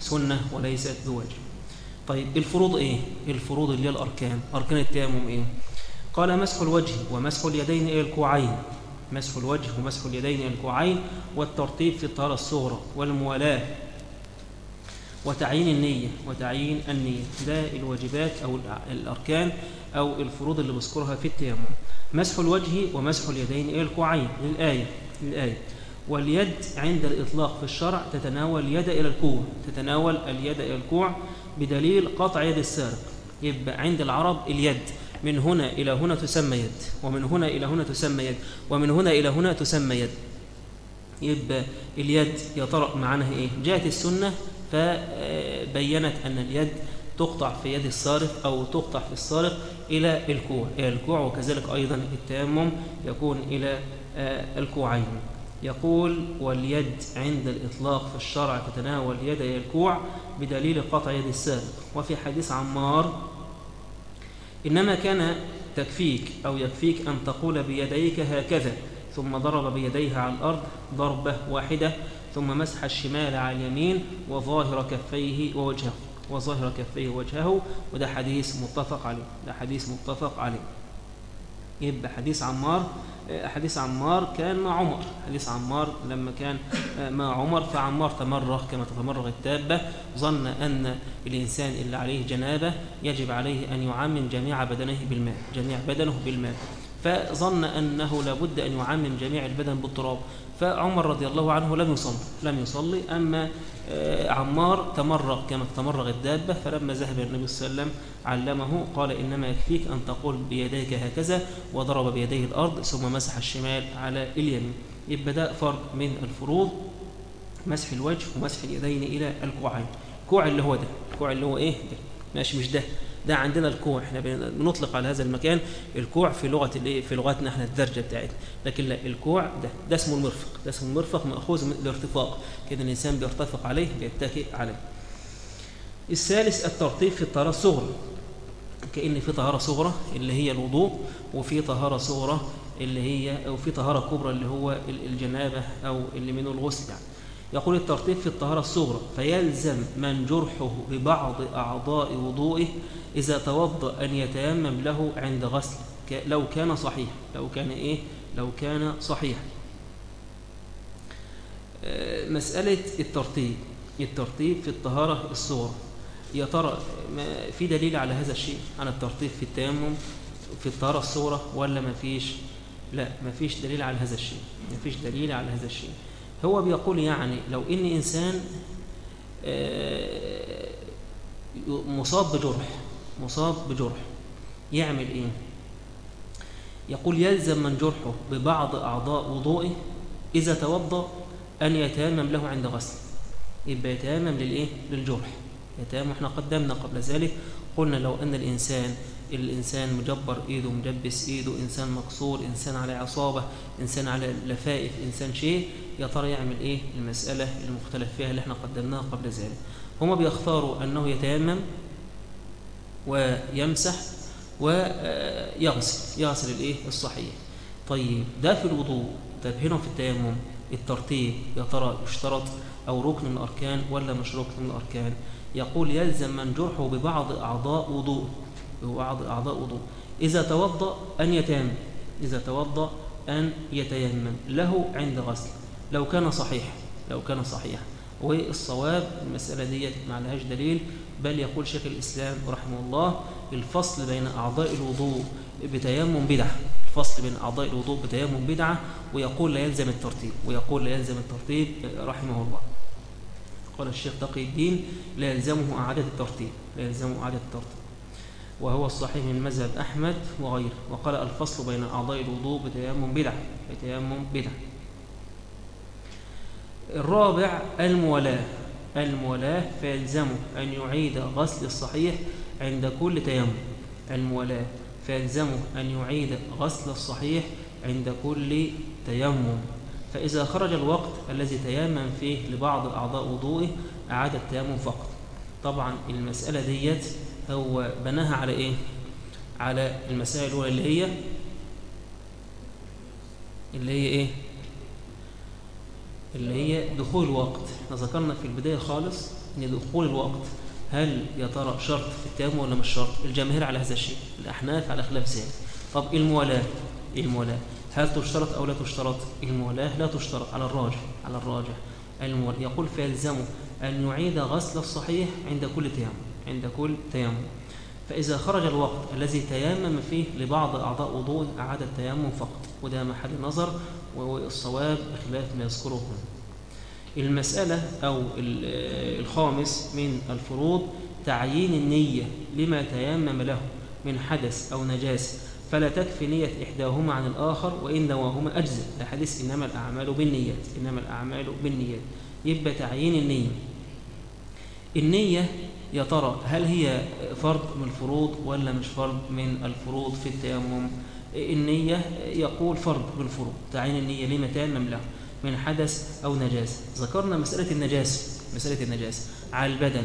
سنة وليست بواجب طيب الفروض إيه؟ الفروض اللي هي الأركان. أركان التيمم إيه؟ قال مسح الوجه ومسح اليدين إلى الكوعين. مسح الوجه ومسح اليدين إلى الكوعين والترتيب في الطهارة الصغرى والموالاة وتعيين النية. وتعيين النية. ده الواجبات أو الأ- الأركان أو الفروض اللي بذكرها في التيمم. مسح الوجه ومسح اليدين إلى الكوعين. للآية. للآية. واليد عند الإطلاق في الشرع تتناول اليد إلى الكوع تتناول اليد إلى الكوع بدليل قطع يد السارق. يبقى عند العرب اليد من هنا إلى هنا تسمى يد ومن هنا إلى هنا تسمى يد ومن هنا إلى هنا تسمى يد. يبقى اليد يا ترى إيه؟ جاءت السنة فبينت أن اليد تقطع في يد السارق أو تقطع في السارق إلى الكوع إلى الكوع وكذلك أيضا التيمم يكون إلى آه، الكوعين. يقول واليد عند الإطلاق في الشرع تتناول يدي الكوع بدليل قطع يد السارق وفي حديث عمار إنما كان تكفيك أو يكفيك أن تقول بيديك هكذا ثم ضرب بيديه على الأرض ضربة واحدة ثم مسح الشمال على اليمين وظاهر كفيه ووجهه وظاهر كفيه ووجهه وده حديث متفق عليه ده حديث متفق عليه. يبقى حديث عمار آه، حديث عمار كان مع عمر. حديث عمار لما كان آه، مع عمر فعمار تمرغ كما تتمرغ الدابة. ظن أن الإنسان اللي عليه جنابة يجب عليه أن يعمم جميع بدنه بالماء جميع بدنه بالماء. فظن أنه لابد أن يعمم جميع البدن بالتراب. فعمر رضي الله عنه لم يصلي لم يصلي أما آه، عمار تمرغ كما تمرغ الدابة فلما ذهب النبي صلى الله عليه وسلم علمه قال إنما يكفيك أن تقول بيديك هكذا وضرب بيديه الأرض ثم مسح الشمال على اليمين. يبقى ده فرض من الفروض مسح الوجه ومسح اليدين إلى الكوعين. الكوع اللي هو ده الكوع اللي هو إيه ده؟ ماشي مش ده. ده عندنا الكوع. إحنا بن- بنطلق على هذا المكان الكوع في لغة الايه في لغتنا إحنا الدرجة بتاعتنا. لكن لا الكوع ده ده اسمه المرفق. ده اسمه المرفق مأخوذ من الارتفاق. كده الإنسان بيرتفق عليه بيتكئ عليه. الثالث الترتيب في الطهارة الصغرى. كأن في طهارة صغرى اللي هي الوضوء وفي طهارة صغرى اللي هي أو في طهارة كبرى اللي هو ال- الجنابة أو اللي منه الغسل يعني. يقول الترتيب في الطهارة الصغرى فيلزم من جرحه ببعض أعضاء وضوئه إذا توضأ أن يتيمم له عند غسل لو كان صحيح لو كان إيه؟ لو كان صحيح. آه، مسألة الترتيب الترتيب في الطهارة الصغرى. يا ترى في دليل على هذا الشيء؟ على الترتيب في التيمم في الطهارة الصغرى ولا ما فيش؟ لا ما فيش دليل على هذا الشيء ما فيش دليل على هذا الشيء. هو بيقول يعني لو إن إنسان آه، مصاب بجرح مصاب بجرح يعمل إيه؟ يقول يلزم من جرحه ببعض أعضاء وضوئه إذا توضأ أن يتيمم له عند غسل. يبقى يتيمم للإيه؟ للجرح. يتيمم إحنا قدمنا قبل ذلك قلنا لو إن الإنسان الإنسان مجبر إيده مجبس إيده إنسان مكسور إنسان على عصابة إنسان على لفائف إنسان شيء يا ترى يعمل إيه؟ المسألة المختلف فيها اللي إحنا قدمناها قبل ذلك. هما بيختاروا أنه يتيمم ويمسح ويغسل يغسل الإيه؟ الصحيح. طيب ده في الوضوء. طيب هنا في التيمم الترتيب يا ترى يشترط أو ركن من الأركان ولا مش ركن من الأركان؟ يقول يلزم من جرحه ببعض أعضاء وضوء ببعض أعضاء وضوء. إذا توضأ أن يتيمم. إذا توضأ أن يتيمم. له عند غسل. لو كان صحيح لو كان صحيح والصواب المسألة دي ما لهاش دليل. بل يقول شيخ الإسلام رحمه الله الفصل بين أعضاء الوضوء بتيمم بدعة. الفصل بين أعضاء الوضوء بتيمم بدعة. ويقول لا يلزم الترتيب. ويقول لا يلزم الترتيب رحمه الله. قال الشيخ تقي الدين لا يلزمه إعادة الترتيب. لا يلزمه إعادة الترتيب. وهو الصحيح من مذهب أحمد وغيره وقال الفصل بين أعضاء الوضوء بتيمم بدعة بتيمم بدعة. الرابع المولاة المولاة فيلزمه أن يعيد غسل الصحيح عند كل تيمم. المولاة فيلزمه أن يعيد غسل الصحيح عند كل تيمم. فإذا خرج الوقت الذي تيمم فيه لبعض أعضاء وضوئه أعاد التيمم فقط. طبعا المسألة ديت هو بناها على إيه؟ على المسائل الأولى اللي هي اللي هي إيه؟ اللي هي دخول الوقت. إحنا ذكرنا في البداية خالص إن دخول الوقت هل يا ترى شرط في التيمم ولا مش شرط؟ الجماهير على هذا الشيء الأحناف على خلاف ذلك طب المولاة المولاة هل تشترط أو لا تشترط؟ المولاة لا تشترط. على الراجح على الراجح. يقول فيلزمه أن يعيد غسل الصحيح عند كل تيمم. عند كل تيمم. فإذا خرج الوقت الذي تيمم فيه لبعض أعضاء وضوء أعاد التيمم فقط وده محل نظر والصواب بخلاف ما يذكره. هنا المسألة أو الخامس من الفروض تعيين النية لما تيمم له من حدث أو نجاسة فلا تكفي نية إحداهما عن الآخر وإن نواهما أجزاء الحديث إنما الأعمال بالنيات إنما الأعمال بالنيات. يبقى تعيين النية. النية يا ترى هل هي فرض من الفروض ولا مش فرض من الفروض في التيمم؟ النية يقول فرض بالفروض تعيين النية لما تيمم له. من حدث أو نجاسة ذكرنا مسألة النجاسة مسألة النجاسة على البدن.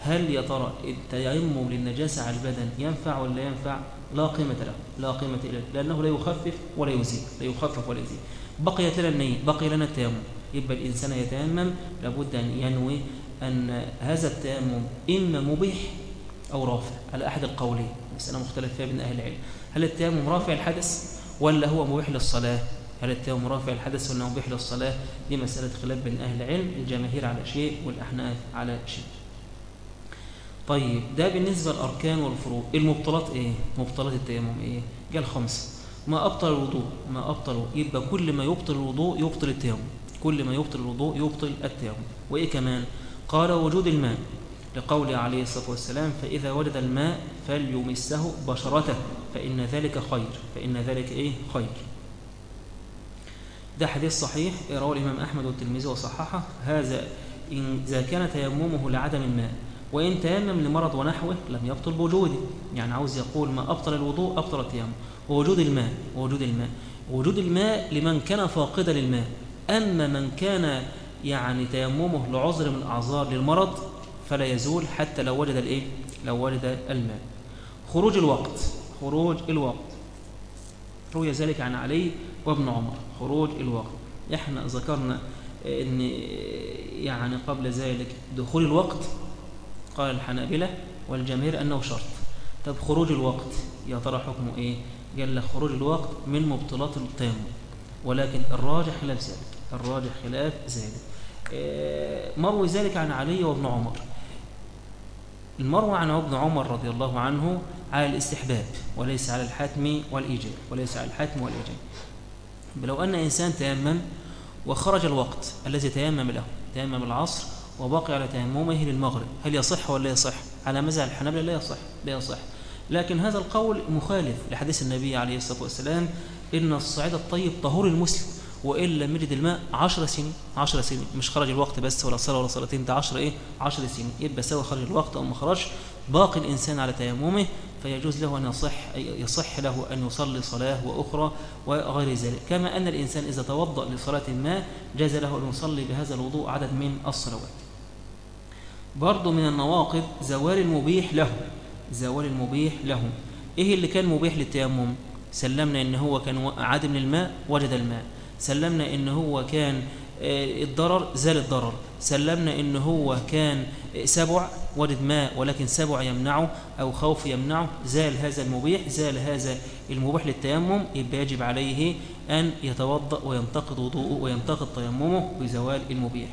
هل يا ترى التيمم للنجاسة على البدن ينفع ولا ينفع؟ لا قيمة له. لا قيمة له لأنه لا يخفف ولا يزيل لا يخفف ولا يزيل بقيت لنا النية. بقي لنا التيمم. يبقى الإنسان يتيمم. لابد أن ينوي أن هذا التيمم إما مبيح أو رافع على أحد القولين مسألة مختلف فيها بين أهل العلم. هل التيمم رافع الحدث ولا هو مبيح للصلاة؟ هل التيمم رافع الحدث ولا مبيح للصلاة؟ دي مسألة خلاف بين أهل العلم الجماهير على شيء والأحناف على شيء. طيب ده بالنسبة للأركان والفروض المبطلات إيه؟ مبطلات التيمم إيه؟ قال خمسة. ما أبطل الوضوء؟ ما أبطل يبقى كل ما يبطل الوضوء يبطل التيمم. كل ما يبطل الوضوء يبطل التيمم. وإيه كمان؟ قال وجود الماء. لقوله عليه الصلاة والسلام فإذا وجد الماء فليمسه بشرته فإن ذلك خير. فإن ذلك إيه؟ خير. ده حديث صحيح رواه الإمام أحمد والترمذي وصححه. هذا إذا كان تيممه لعدم الماء وإن تيمم لمرض ونحوه لم يبطل بوجوده. يعني عاوز يقول ما أبطل الوضوء أبطل التيمم. ووجود الماء ووجود الماء. وجود الماء لمن كان فاقدا للماء. أما من كان يعني تيممه لعذر من الأعذار للمرض فلا يزول حتى لو وجد الإيه؟ لو وجد الماء. خروج الوقت خروج الوقت. روي ذلك عن علي وابن عمر. خروج الوقت. إحنا ذكرنا إن يعني قبل ذلك دخول الوقت. قال الحنابلة والجماهير أنه شرط. طب خروج الوقت يا ترى حكمه إيه؟ قال خروج الوقت من مبطلات التيمم. ولكن الراجح خلاف ذلك. الراجح خلاف ذلك. مروي ذلك عن علي وابن عمر. المروي عن ابن عمر رضي الله عنه على الاستحباب وليس على الحتم والإيجاب وليس على الحتم والإيجاب. لو أن إنسان تيمم وخرج الوقت الذي تيمم له تيمم العصر وبقي على تيممه للمغرب هل يصح ولا يصح؟ على مذهب الحنابلة لا يصح لا يصح. لكن هذا القول مخالف لحديث النبي عليه الصلاة والسلام إن الصعيد الطيب طهور المسلم. لم يجد الماء عشر سنين عشر سنين. مش خرج الوقت بس ولا صلاة ولا صلاتين ده عشر إيه؟ عشر سنين. يبقى سواء خرج الوقت أو ما خرجش. باقي الإنسان على تيممه فيجوز له أن يصح يصح له أن يصلي صلاة وأخرى وغير ذلك. كما أن الإنسان إذا توضأ لصلاة ما جاز له أن يصلي بهذا الوضوء عدد من الصلوات. برضه من النواقض زوال المبيح له. زوال المبيح له. إيه اللي كان مبيح للتيمم؟ سلمنا إن هو كان عدم للماء وجد الماء. سلمنا إن هو كان آه، الضرر زال الضرر. سلمنا إن هو كان آه، سبع وجد ماء ولكن سبع يمنعه أو خوف يمنعه. زال هذا المبيح زال هذا المبيح للتيمم. يبقى يجب عليه أن يتوضأ وينتقض وضوءه وينتقض تيممه بزوال المبيح.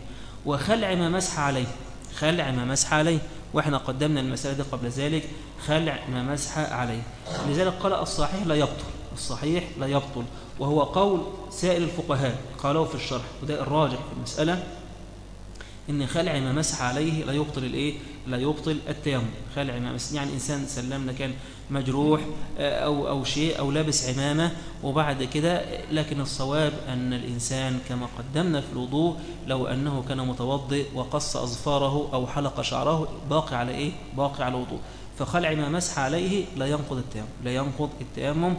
وخلع ما مسح عليه خلع ما مسح عليه. وإحنا قدمنا المسألة دي قبل ذلك خلع ما مسح عليه. لذلك قال الصحيح لا يبطل. الصحيح لا يبطل وهو قول سائر الفقهاء قالوا في الشرح وده الراجح في المسألة إن خلع ما مسح عليه لا يبطل الإيه؟ لا يبطل التيمم. خلع ما مسح يعني إنسان سلمنا كان مجروح آه، أو أو شيء أو لابس عمامة وبعد كده لكن الصواب أن الإنسان كما قدمنا في الوضوء لو أنه كان متوضئ وقص أظفاره أو حلق شعره باقي على إيه؟ باقي على الوضوء. فخلع ما مسح عليه لا ينقض التيمم لا ينقض التيمم.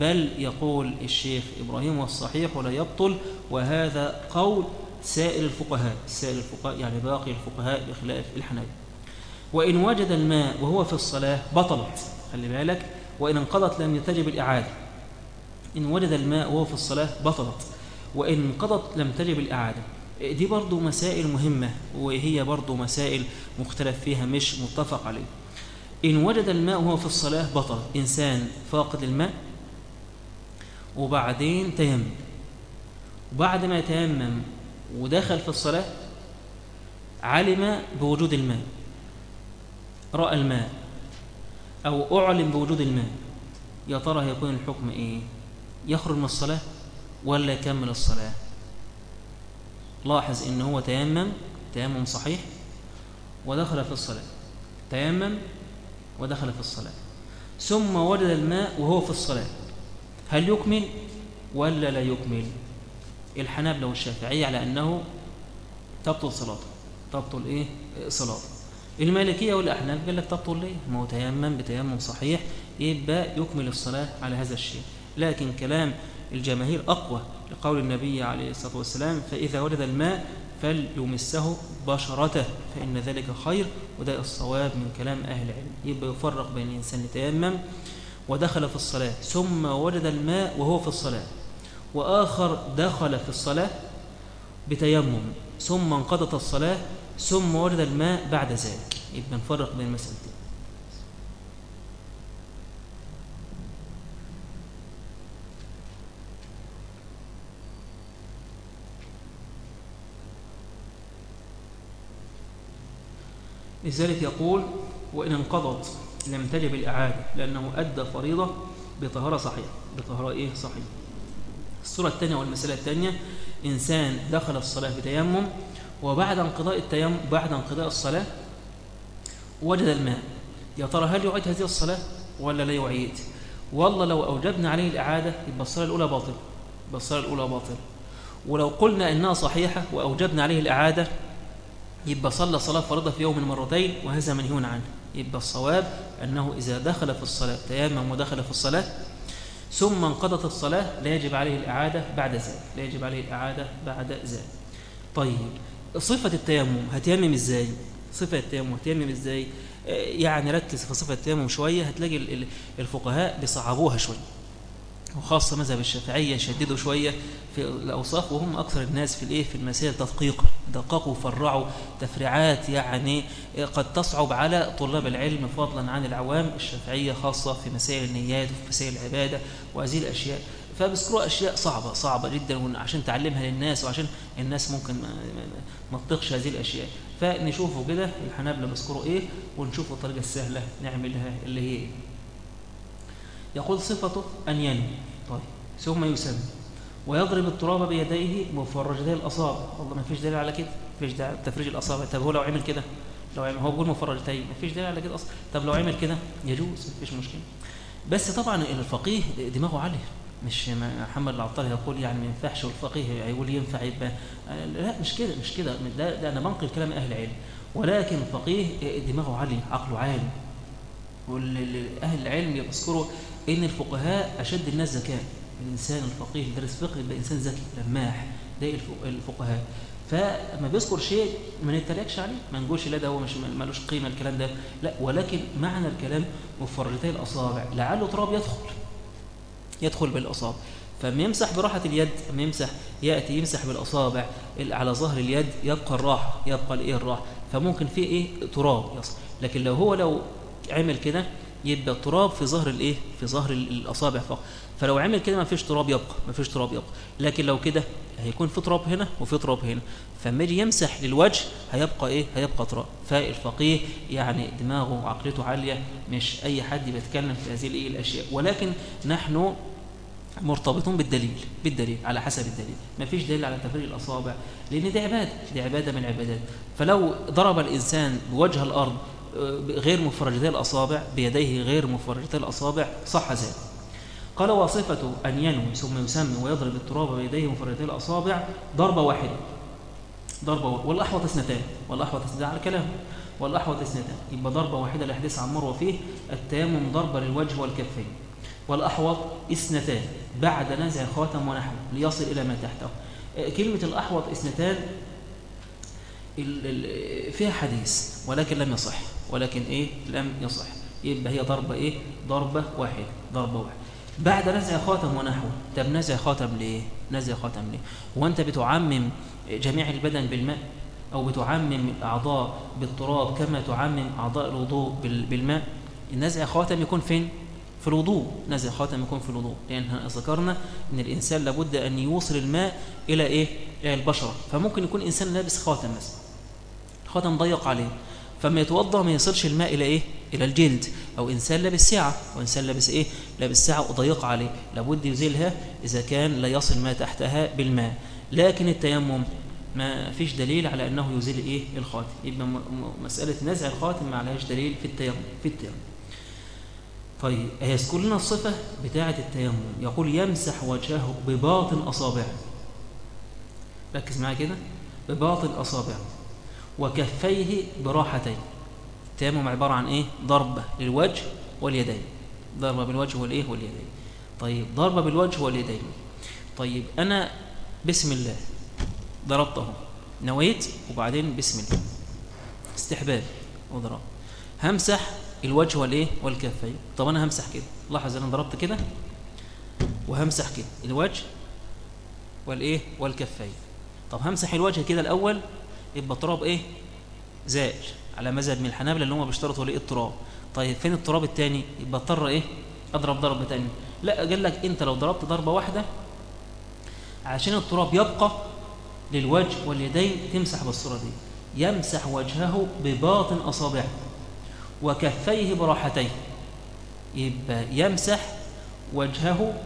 بل يقول الشيخ إبراهيم والصحيح ولا يبطل. وهذا قول سائر الفقهاء سائر الفقهاء يعني باقي الفقهاء بخلاف الحنابلة. وإن وجد الماء وهو في الصلاة بطلت خلي بالك. وإن انقضت لم تجب الإعادة. إن وجد الماء وهو في الصلاة بطلت. وإن انقضت لم تجب الإعادة. دي برضو مسائل مهمة وهي برضو مسائل مختلف فيها مش متفق عليه. إن وجد الماء وهو في الصلاة بطل. إنسان فاقد الماء وبعدين تيمم. وبعد ما يتيمم ودخل في الصلاة علم بوجود الماء رأى الماء أو أعلم بوجود الماء. يا ترى هيكون الحكم إيه؟ يخرج من الصلاة ولا يكمل الصلاة؟ لاحظ إن هو تيمم تيمم صحيح ودخل في الصلاة. تيمم ودخل في الصلاة. ثم وجد الماء وهو في الصلاة. هل يكمل ولا لا يكمل؟ الحنابلة والشافعية على أنه تبطل صلاته. تبطل إيه؟ صلاته. المالكية والأحناف قال لك تبطل ليه؟ ما هو تيمم بتيمم صحيح. يبقى يكمل الصلاة على هذا الشيء. لكن كلام الجماهير أقوى لقول النبي عليه الصلاة والسلام فإذا وجد الماء فليمسه بشرته فإن ذلك خير وده الصواب من كلام أهل العلم. يبقى يفرق بين إنسان تيمم ودخل في الصلاة ثم وجد الماء وهو في الصلاة وآخر دخل في الصلاة بتيمم ثم انقضت الصلاة ثم وجد الماء بعد ذلك. يبقى نفرق بين المسألتين. لذلك يقول وإن انقضت لم تجب الإعادة لأنه أدى فريضة بطهارة صحيحة. بطهارة إيه؟ صحيح الصورة الثانية والمسألة الثانية إنسان دخل الصلاة بتيمم وبعد انقضاء التيمم بعد انقضاء الصلاة وجد الماء. يا ترى هل يعيد هذه الصلاة ولا لا يعيد؟ والله لو أوجبنا عليه الإعادة يبقى الصلاة الأولى باطل يبقى الصلاة الأولى باطل ولو قلنا إنها صحيحة وأوجبنا عليه الإعادة يبقى صلى صلاة فرضة في يوم مرتين وهذا منهي عنه. يبقى الصواب أنه إذا دخل في الصلاة تيمم ودخل في الصلاة ثم انقضت الصلاة لا يجب عليه الإعادة بعد ذلك. لا يجب عليه الإعادة بعد ذلك. طيب صفة التيمم هتيمم إزاي؟ صفة التيمم هتيمم إزاي؟ يعني ركز في صفة التيمم شوية هتلاقي الفقهاء بيصعبوها شوية. وخاصة مذهب الشافعية يشددوا شوية في الأوصاف وهم أكثر الناس في الإيه؟ في المسائل تدقيقا دققوا وفرعوا تفريعات يعني قد تصعب على طلاب العلم فضلا عن العوام الشافعية خاصة في مسائل النيات وفي مسائل العبادة وهذه الأشياء. فبذكروا أشياء صعبة صعبة جدا عشان تعلمها للناس وعشان الناس ممكن ما تطيقش هذه الأشياء. فنشوفوا كده الحنابلة بيذكروا إيه؟ ونشوفوا الطريقة السهلة نعملها اللي هي إيه؟ يقول صفته أن ينوي طيب. ثم يسمي ويضرب التراب بيديه مفرجتي الأصابع. والله ما فيش دليل على كده. ما فيش دليل تفريج الأصابع. طب هو لو عمل كده؟ لو عمل هو بيقول مفرجتين ما فيش دليل على كده أصلا. طب لو عمل كده؟ يجوز. ما فيش مشكلة. بس طبعا الفقيه دماغه عالية. مش محمد العطار يقول يعني ما ينفعش والفقيه يقول ينفع يبقى لا مش كده مش كده. ده, ده أنا بنقل كلام أهل العلم. ولكن الفقيه دماغه عالي عقله عالي. واهل العلم يذكروا إن الفقهاء أشد الناس ذكاء الإنسان الفقيه اللي درس فقه يبقى إنسان ذكي لماح ده الفقهاء. فما بيذكر شيء ما نتريقش عليه ما نقولش لا ده هو مش ملوش قيمة الكلام ده لا. ولكن معنى الكلام مفرجتي الأصابع. لعله تراب يدخل يدخل بالأصابع. فما يمسح براحة اليد ما يمسح يأتي يمسح بالأصابع ال- على ظهر اليد يبقى الراحه يبقى الإيه الراحه فممكن في إيه؟ تراب يصل لكن لو هو لو عمل كده يبقى التراب في ظهر الايه؟ في ظهر ال- الأصابع فقط. فلو عمل كده ما فيش تراب يبقى ما فيش تراب يبقى. لكن لو كده هيكون في تراب هنا وفي تراب هنا. فلما يجي يمسح للوجه هيبقى إيه؟ هيبقى تراب. فالفقيه يعني دماغه وعقلته عالية مش أي حد بيتكلم في هذه الإيه الأشياء. ولكن نحن مرتبطون بالدليل بالدليل على حسب الدليل. ما فيش دليل على تفريق الأصابع لأن دي عبادة دي عبادة من العبادات. فلو ضرب الإنسان بوجه الأرض آه، غير مفرجتي الأصابع بيديه غير مفرجتي الأصابع صح ذلك قال وصفة أن ينوي ثم يسمي ويضرب التراب بيديه مفرجتي الأصابع ضربة واحدة. ضربة والأحوط اثنتان والأحوط اثنتان على كلامه. والأحوط اثنتان يبقى ضربة واحدة لحديث عن مروة فيه التيمم ضربة للوجه والكفين. والأحوط اثنتان بعد نزع خاتم ونحوه ليصل إلى ما تحته. آه، كلمة الأحوط اثنتان فيها حديث ولكن لم يصح. ولكن إيه؟ لم يصح. يبقى هي ضربة إيه؟ ضربة واحدة ضربة واحدة. بعد نزع خاتم ونحوه. طب نزع خاتم ليه؟ نزع خاتم ليه؟ وانت بتعمم جميع البدن بالماء؟ أو بتعمم الاعضاء بالتراب كما تعمم أعضاء الوضوء بال- بالماء؟ نزع خاتم يكون فين؟ في الوضوء. نزع خاتم يكون في الوضوء. لأن ذكرنا إن الإنسان لابد أن يوصل الماء إلى إيه؟ إلى البشرة. فممكن يكون إنسان لابس خاتم مثلا خاتم ضيق عليه. فما يتوضأ ما يصلش الماء إلى إيه؟ إلى الجلد. أو إنسان لابس ساعة وانسان لابس إيه؟ لابس ساعة وضيقه عليه. لابد يزيلها إذا كان لا يصل ما تحتها بالماء. لكن التيمم ما فيش دليل على أنه يزيل إيه؟ الخاتم. يبقى مسألة نزع الخاتم ما عليهاش دليل في التيمم في التيمم. طيب هيذكر لنا الصفة بتاعة التيمم؟ يقول يمسح وجهه بباطن أصابعه. ركز معايا كده. بباطن أصابعه. وكفيه براحتين. التيمم عبارة عن إيه؟ ضربة للوجه واليدين. ضربة بالوجه والإيه؟ واليدين. طيب ضربة بالوجه واليدين. طيب أنا بسم الله ضربته. نويت وبعدين بسم الله. استحباب وضرب. همسح الوجه والإيه؟ والكفين. طب أنا همسح كده. لاحظ أنا ضربت كده؟ وهمسح كده. الوجه والإيه؟ والكفين. طب همسح الوجه كده الأول يبقى تراب إيه؟ زائل على مذهب من الحنابلة اللي هم بيشترطوا ليه التراب. طيب فين التراب الثاني يبقى اضطر إيه؟ أضرب ضربة ثانية لا قال لك أنت لو ضربت ضربة واحدة عشان التراب يبقى للوجه واليدين تمسح بالصورة دي. يمسح وجهه بباطن أصابعه وكفيه براحتيه. يبقى يمسح وجهه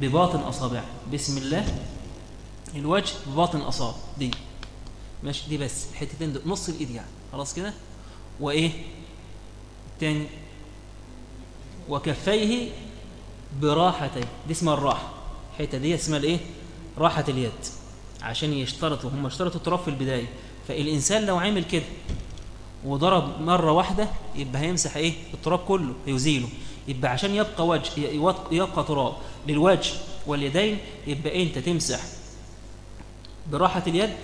بباطن أصابعه. بسم الله. الوجه بباطن اصابع دي. ماشي دي بس الحتتين دول نص الإيد يعني خلاص كده؟ وإيه؟ تاني. وكفيه براحتين دي اسمها الراحة. الحتة دي اسمها الإيه؟ راحة اليد عشان يشترطوا هم اشترطوا التراب في البداية. فالإنسان لو عمل كده وضرب مرة واحدة يبقى هيمسح إيه؟ التراب كله هيزيله. يبقى عشان يبقى وجه يبقى تراب للوجه واليدين يبقى أنت تمسح براحة اليد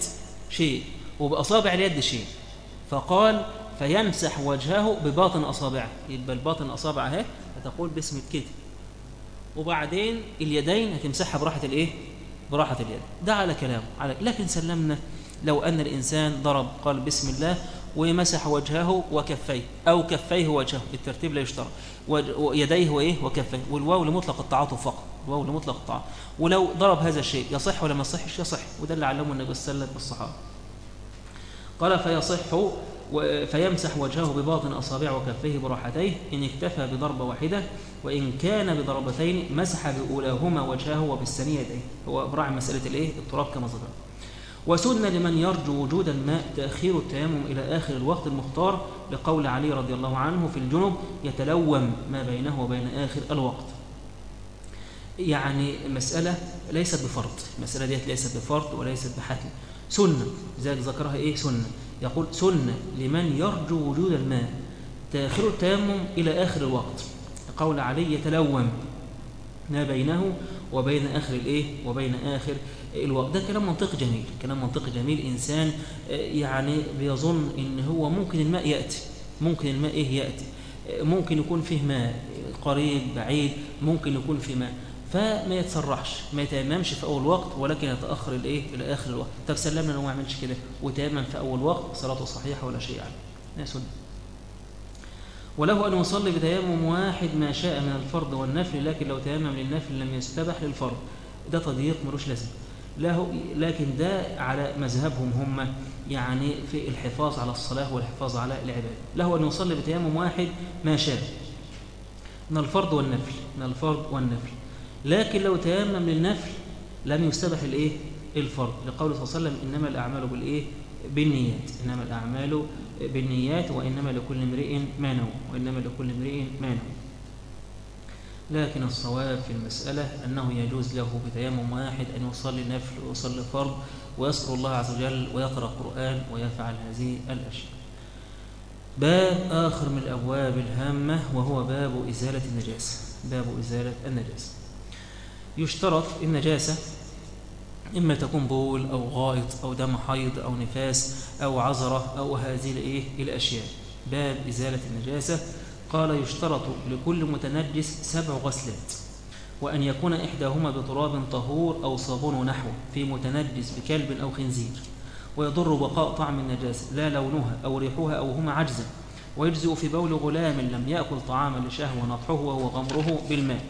شيء وبأصابع اليد شيء. فقال فيمسح وجهه بباطن أصابعه. يبقى الباطن أصابع اهي هتقول باسم كده وبعدين اليدين هتمسحها براحة الإيه؟ براحة اليد. ده على كلامه. على لكن سلمنا لو أن الإنسان ضرب قال بسم الله ومسح وجهه وكفيه أو كفيه وجهه بالترتيب لا يشترط. ويديه وإيه وكفيه. والواو لمطلق التعاطف فقط. الواو لمطلق التعاطف ولو ضرب هذا الشيء يصح ولا ما يصحش؟ يصح. وده اللي علمه النبي صلى الله عليه وسلم بالصحابة. قال فيصح فيمسح وجهه بباطن أصابعه وكفيه براحتيه إن اكتفى بضربة واحدة وإن كان بضربتين مسح بأولاهما وجهه وبالثانية يديه. هو براعي مسألة الإيه؟ التراب كما ذكر. وسن لمن يرجو وجود الماء تأخير التيمم إلى آخر الوقت المختار لقول علي رضي الله عنه في الجنب يتلوم ما بينه وبين آخر الوقت. يعني مسألة ليست بفرض. المسألة ديت ليست بفرض وليست بحتم سنة. لذلك ذكرها إيه؟ سنة. يقول سنة لمن يرجو وجود الماء تأخير التيمم إلى آخر الوقت. قول علي يتلوم. ما بينه وبين آخر الإيه؟ وبين آخر الوقت. ده كلام منطقي جميل. كلام منطقي جميل. إنسان آه، يعني بيظن إن هو ممكن الماء يأتي. ممكن الماء إيه يأتي؟ آه، ممكن يكون فيه ماء قريب بعيد. ممكن يكون فيه ماء. فما يتسرحش ما يتيممش في أول وقت ولكن يتأخر الإيه إلى آخر الوقت. طب سلمنا لو ما عملش كده وتيمم في أول وقت صلاته صحيحة ولا شيء عليه. ناس وله أن يصلي بتيمم واحد ما شاء من الفرض والنفل لكن لو تيمم للنفل لم يستبح للفرض. ده تضييق ملوش لازم. له لكن ده على مذهبهم هم يعني في الحفاظ على الصلاة والحفاظ على العبادة. له أن يصلي بتيمم واحد ما شاء من الفرض والنفل من الفرض والنفل. لكن لو تيمم للنفل لم يستبح الإيه؟ الفرض. لقوله صلى الله عليه وسلم إنما الأعمال بالإيه؟ بالنيات. إنما الأعمال بالنيات وإنما لكل امرئ ما نوى. وإنما لكل امرئ ما نوى. لكن الصواب في المسألة أنه يجوز له بتيمم واحد أن يصلي نفل ويصلي فرض ويذكر الله عز وجل ويقرأ القرآن ويفعل هذه الأشياء. باب آخر من الأبواب الهامة وهو باب إزالة النجاسة. باب إزالة النجاسة. يشترط النجاسة إما تكون بول أو غائط أو دم حيض أو نفاس أو عذرة أو هذه الإيه؟ الأشياء. باب إزالة النجاسة. قال يشترط لكل متنجس سبع غسلات وأن يكون إحداهما بتراب طهور أو صابون ونحوه في متنجس بكلب أو خنزير ويضر بقاء طعم النجاسة لا لونها أو ريحها أو هما عجزا ويجزئ في بول غلام لم يأكل طعاما لشهوة نطحه وهو غمره بالماء.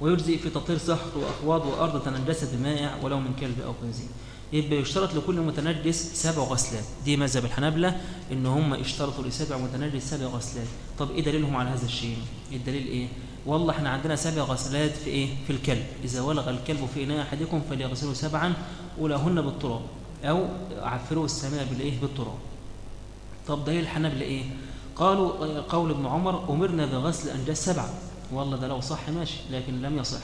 ويجزئ في تطهير صخر وأخواض وأرض تنجست بمائع ولو من كلب أو خنزير. يبقى يشترط لكل متنجس سبع غسلات. دي مذهب الحنابلة إن هم اشترطوا لسبع متنجس سبع غسلات. طب إيه دليلهم على هذا الشيء؟ الدليل إيه؟ والله إحنا عندنا سبع غسلات في إيه؟ في الكلب. إذا ولغ الكلب في إناء أحدكم فليغسله سبعا ولهن بالتراب. أو عفروا السماء بالايه بالتراب. طب دليل الحنابلة إيه؟ قالوا قول ابن عمر أمرنا بغسل انجاز سبعه والله ده لو صح ماشي لكن لم يصح.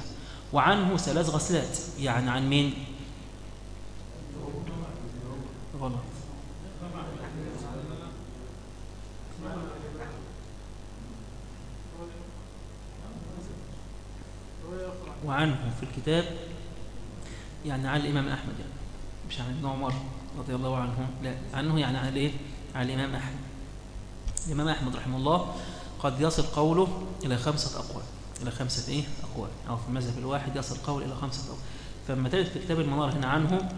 وعنه ثلاث غسلات. يعني عن مين؟ غلط. وعنه في الكتاب يعني عن الإمام أحمد يعني. مش عن ابن عمر رضي الله عنه لا. عنه يعني عن الايه عن الإمام أحمد. الإمام أحمد رحمه الله. قد يصل قوله إلى خمسة أقوال. إلى خمسة إيه؟ أقوال. أو في المذهب الواحد يصل قول إلى خمسة أقوال. فلما تجد في كتاب المنار هنا عنه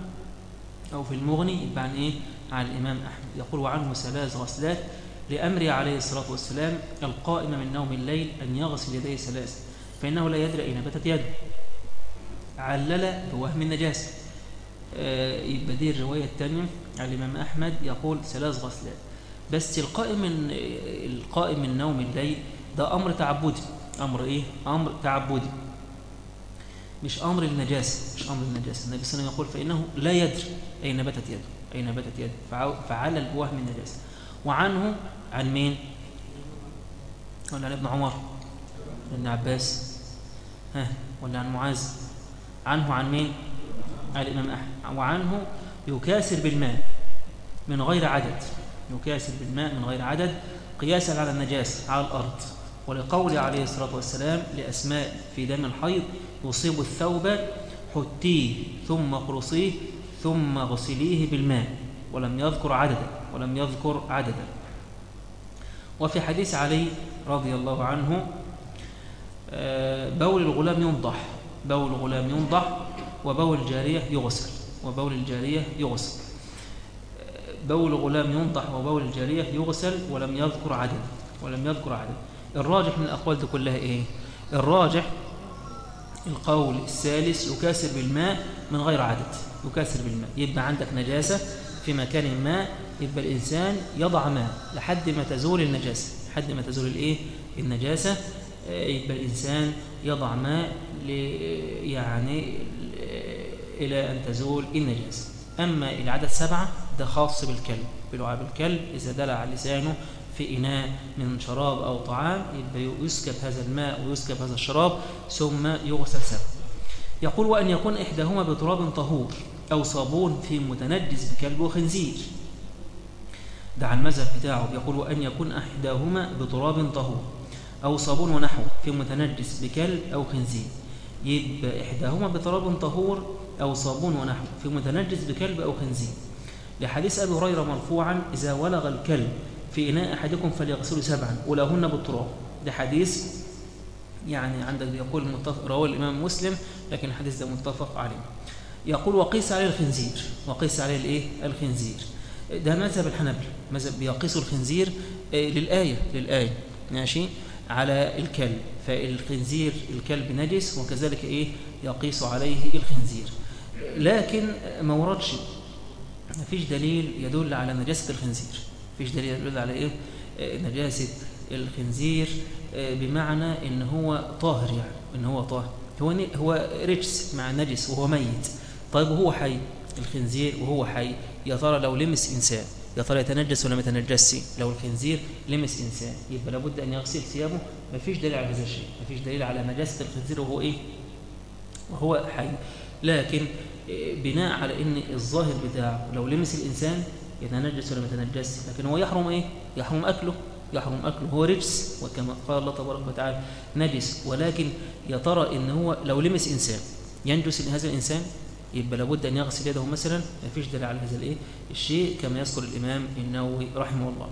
أو في المغني يبقى عن إيه؟ عن الإمام أحمد. يقول وعنه ثلاث غسلات لأمره عليه الصلاة والسلام القائم من نوم الليل أن يغسل يديه ثلاث فإنه لا يدري أين بتت يده. علل بوهم النجاسة. آه يبقى دي الرواية الثانية عن الإمام أحمد يقول ثلاث غسلات. بس القائم القائم من نوم الليل ده أمر تعبدي. أمر إيه؟ أمر تعبدي. مش أمر النجاسة مش أمر النجاسة النبي صلى الله عليه وسلم يقول فإنه لا يدري أين بتت يده أين بتت يده. فعلل بوهم النجاسة وعنه عن مين؟ ولا عن ابن عمر ابن عباس. ها ولا عن معاذ. عنه عن مين؟ عن الإمام أحمد. وعنه يكاسر بالماء من غير عدد. يكاسر بالماء من غير عدد قياسا على النجاسة على الأرض. ولقول عليه الصلاة والسلام لأسماء في دم الحيض يصيب الثوب حتيه ثم قرصيه ثم غسليه بالماء. ولم يذكر عددا ولم يذكر عددا. وفي حديث علي رضي الله عنه بول الغلام ينضح بول الغلام ينضح وبول الجارية يغسل وبول الجارية يغسل. بول الغلام ينضح وبول الجارية يغسل ولم يذكر عدد ولم يذكر عدد. الراجح من الأقوال دي كلها إيه؟ الراجح القول الثالث يكاسر بالماء من غير عدد يكاسر بالماء. يبقى عندك نجاسة في مكان ما يبقى الإنسان يضع ماء لحد ما تزول النجاسة. لحد ما تزول الإيه؟ النجاسة. يبقى الإنسان يضع ماء يعني إلى أن تزول النجاسة. أما العدد سبعة ده خاص بالكلب. بلعاب الكلب إذا دلع لسانه في إناء من شراب أو طعام يبقى يسكب هذا الماء ويسكب هذا الشراب ثم يغسل. سبع يقول وأن يكون إحداهما بتراب طهور أو صابون في متنجس بكلب وخنزير. ده على المذهب بتاعه. يقول وأن يكون إحداهما بتراب طهور أو صابون ونحوه في متنجس بكلب أو خنزير. يبقى إحداهما بتراب طهور أو صابون ونحو في متنجس بكلب أو خنزير. لحديث أبي هريرة مرفوعا إذا ولغ الكلب في إناء أحدكم فليغسله سبعا. ولهن بالتراب ده حديث يعني عندك يقول متفق رواه الإمام مسلم لكن الحديث ده متفق عليه. يقول وقيس عليه الخنزير. وقيس عليه الإيه؟ الخنزير. ده مذهب الحنابلة. مذهب بيقيسوا الخنزير آه، للآية للآية. ماشي؟ على الكلب. فالخنزير الكلب نجس وكذلك إيه؟ يقيس عليه الخنزير. لكن ما وردش ما فيش دليل يدل على نجاسة الخنزير. فيش دليل يدل على إيه؟ آه، نجاسة الخنزير آه، بمعنى إن هو طاهر يعني إن هو طاهر. هو هو رجس مع نجس وهو ميت. طيب وهو حي؟ الخنزير وهو حي. يا ترى لو لمس إنسان يا ترى يتنجس ولا ما يتنجسش؟ لو الخنزير لمس إنسان يبقى لابد أن يغسل ثيابه. ما فيش دليل على هذا الشيء. ما فيش دليل على نجاسة الخنزير وهو إيه؟ وهو حي. لكن إيه، بناء على إن الظاهر بتاعه لو لمس الإنسان يتنجس ولا ما يتنجسش. لكن هو يحرم إيه؟ يحرم أكله يحرم أكله. هو رجس وكما قال الله تبارك وتعالى نجس. ولكن يا ترى إن هو لو لمس إنسان ينجس هذا الإنسان؟ يبقى لابد أن يغسل يده مثلا. ما فيش دليل على هذا الإيه؟ الشيء كما يذكر الإمام النووي رحمه الله.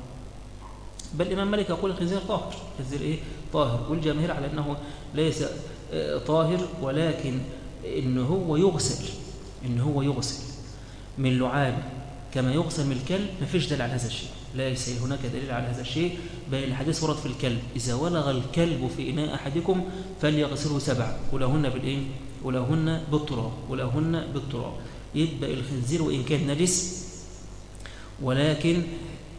بل الإمام مالك يقول الخنزير طاهر. الخنزير إيه؟ طاهر. والجماهير على أنه ليس آه، طاهر ولكن ان هو يغسل. إن هو يغسل من لعابه كما يغسل من الكلب ما فيش دليل على هذا الشيء. ليس هناك دليل على هذا الشيء بل الحديث ورد في الكلب. إذا ولغ الكلب في إناء أحدكم فليغسله سبعا ولهن بالإيه؟ ولهن بالتراب. ولهن بالتراب. يبقى الخنزير وإن كان نجس ولكن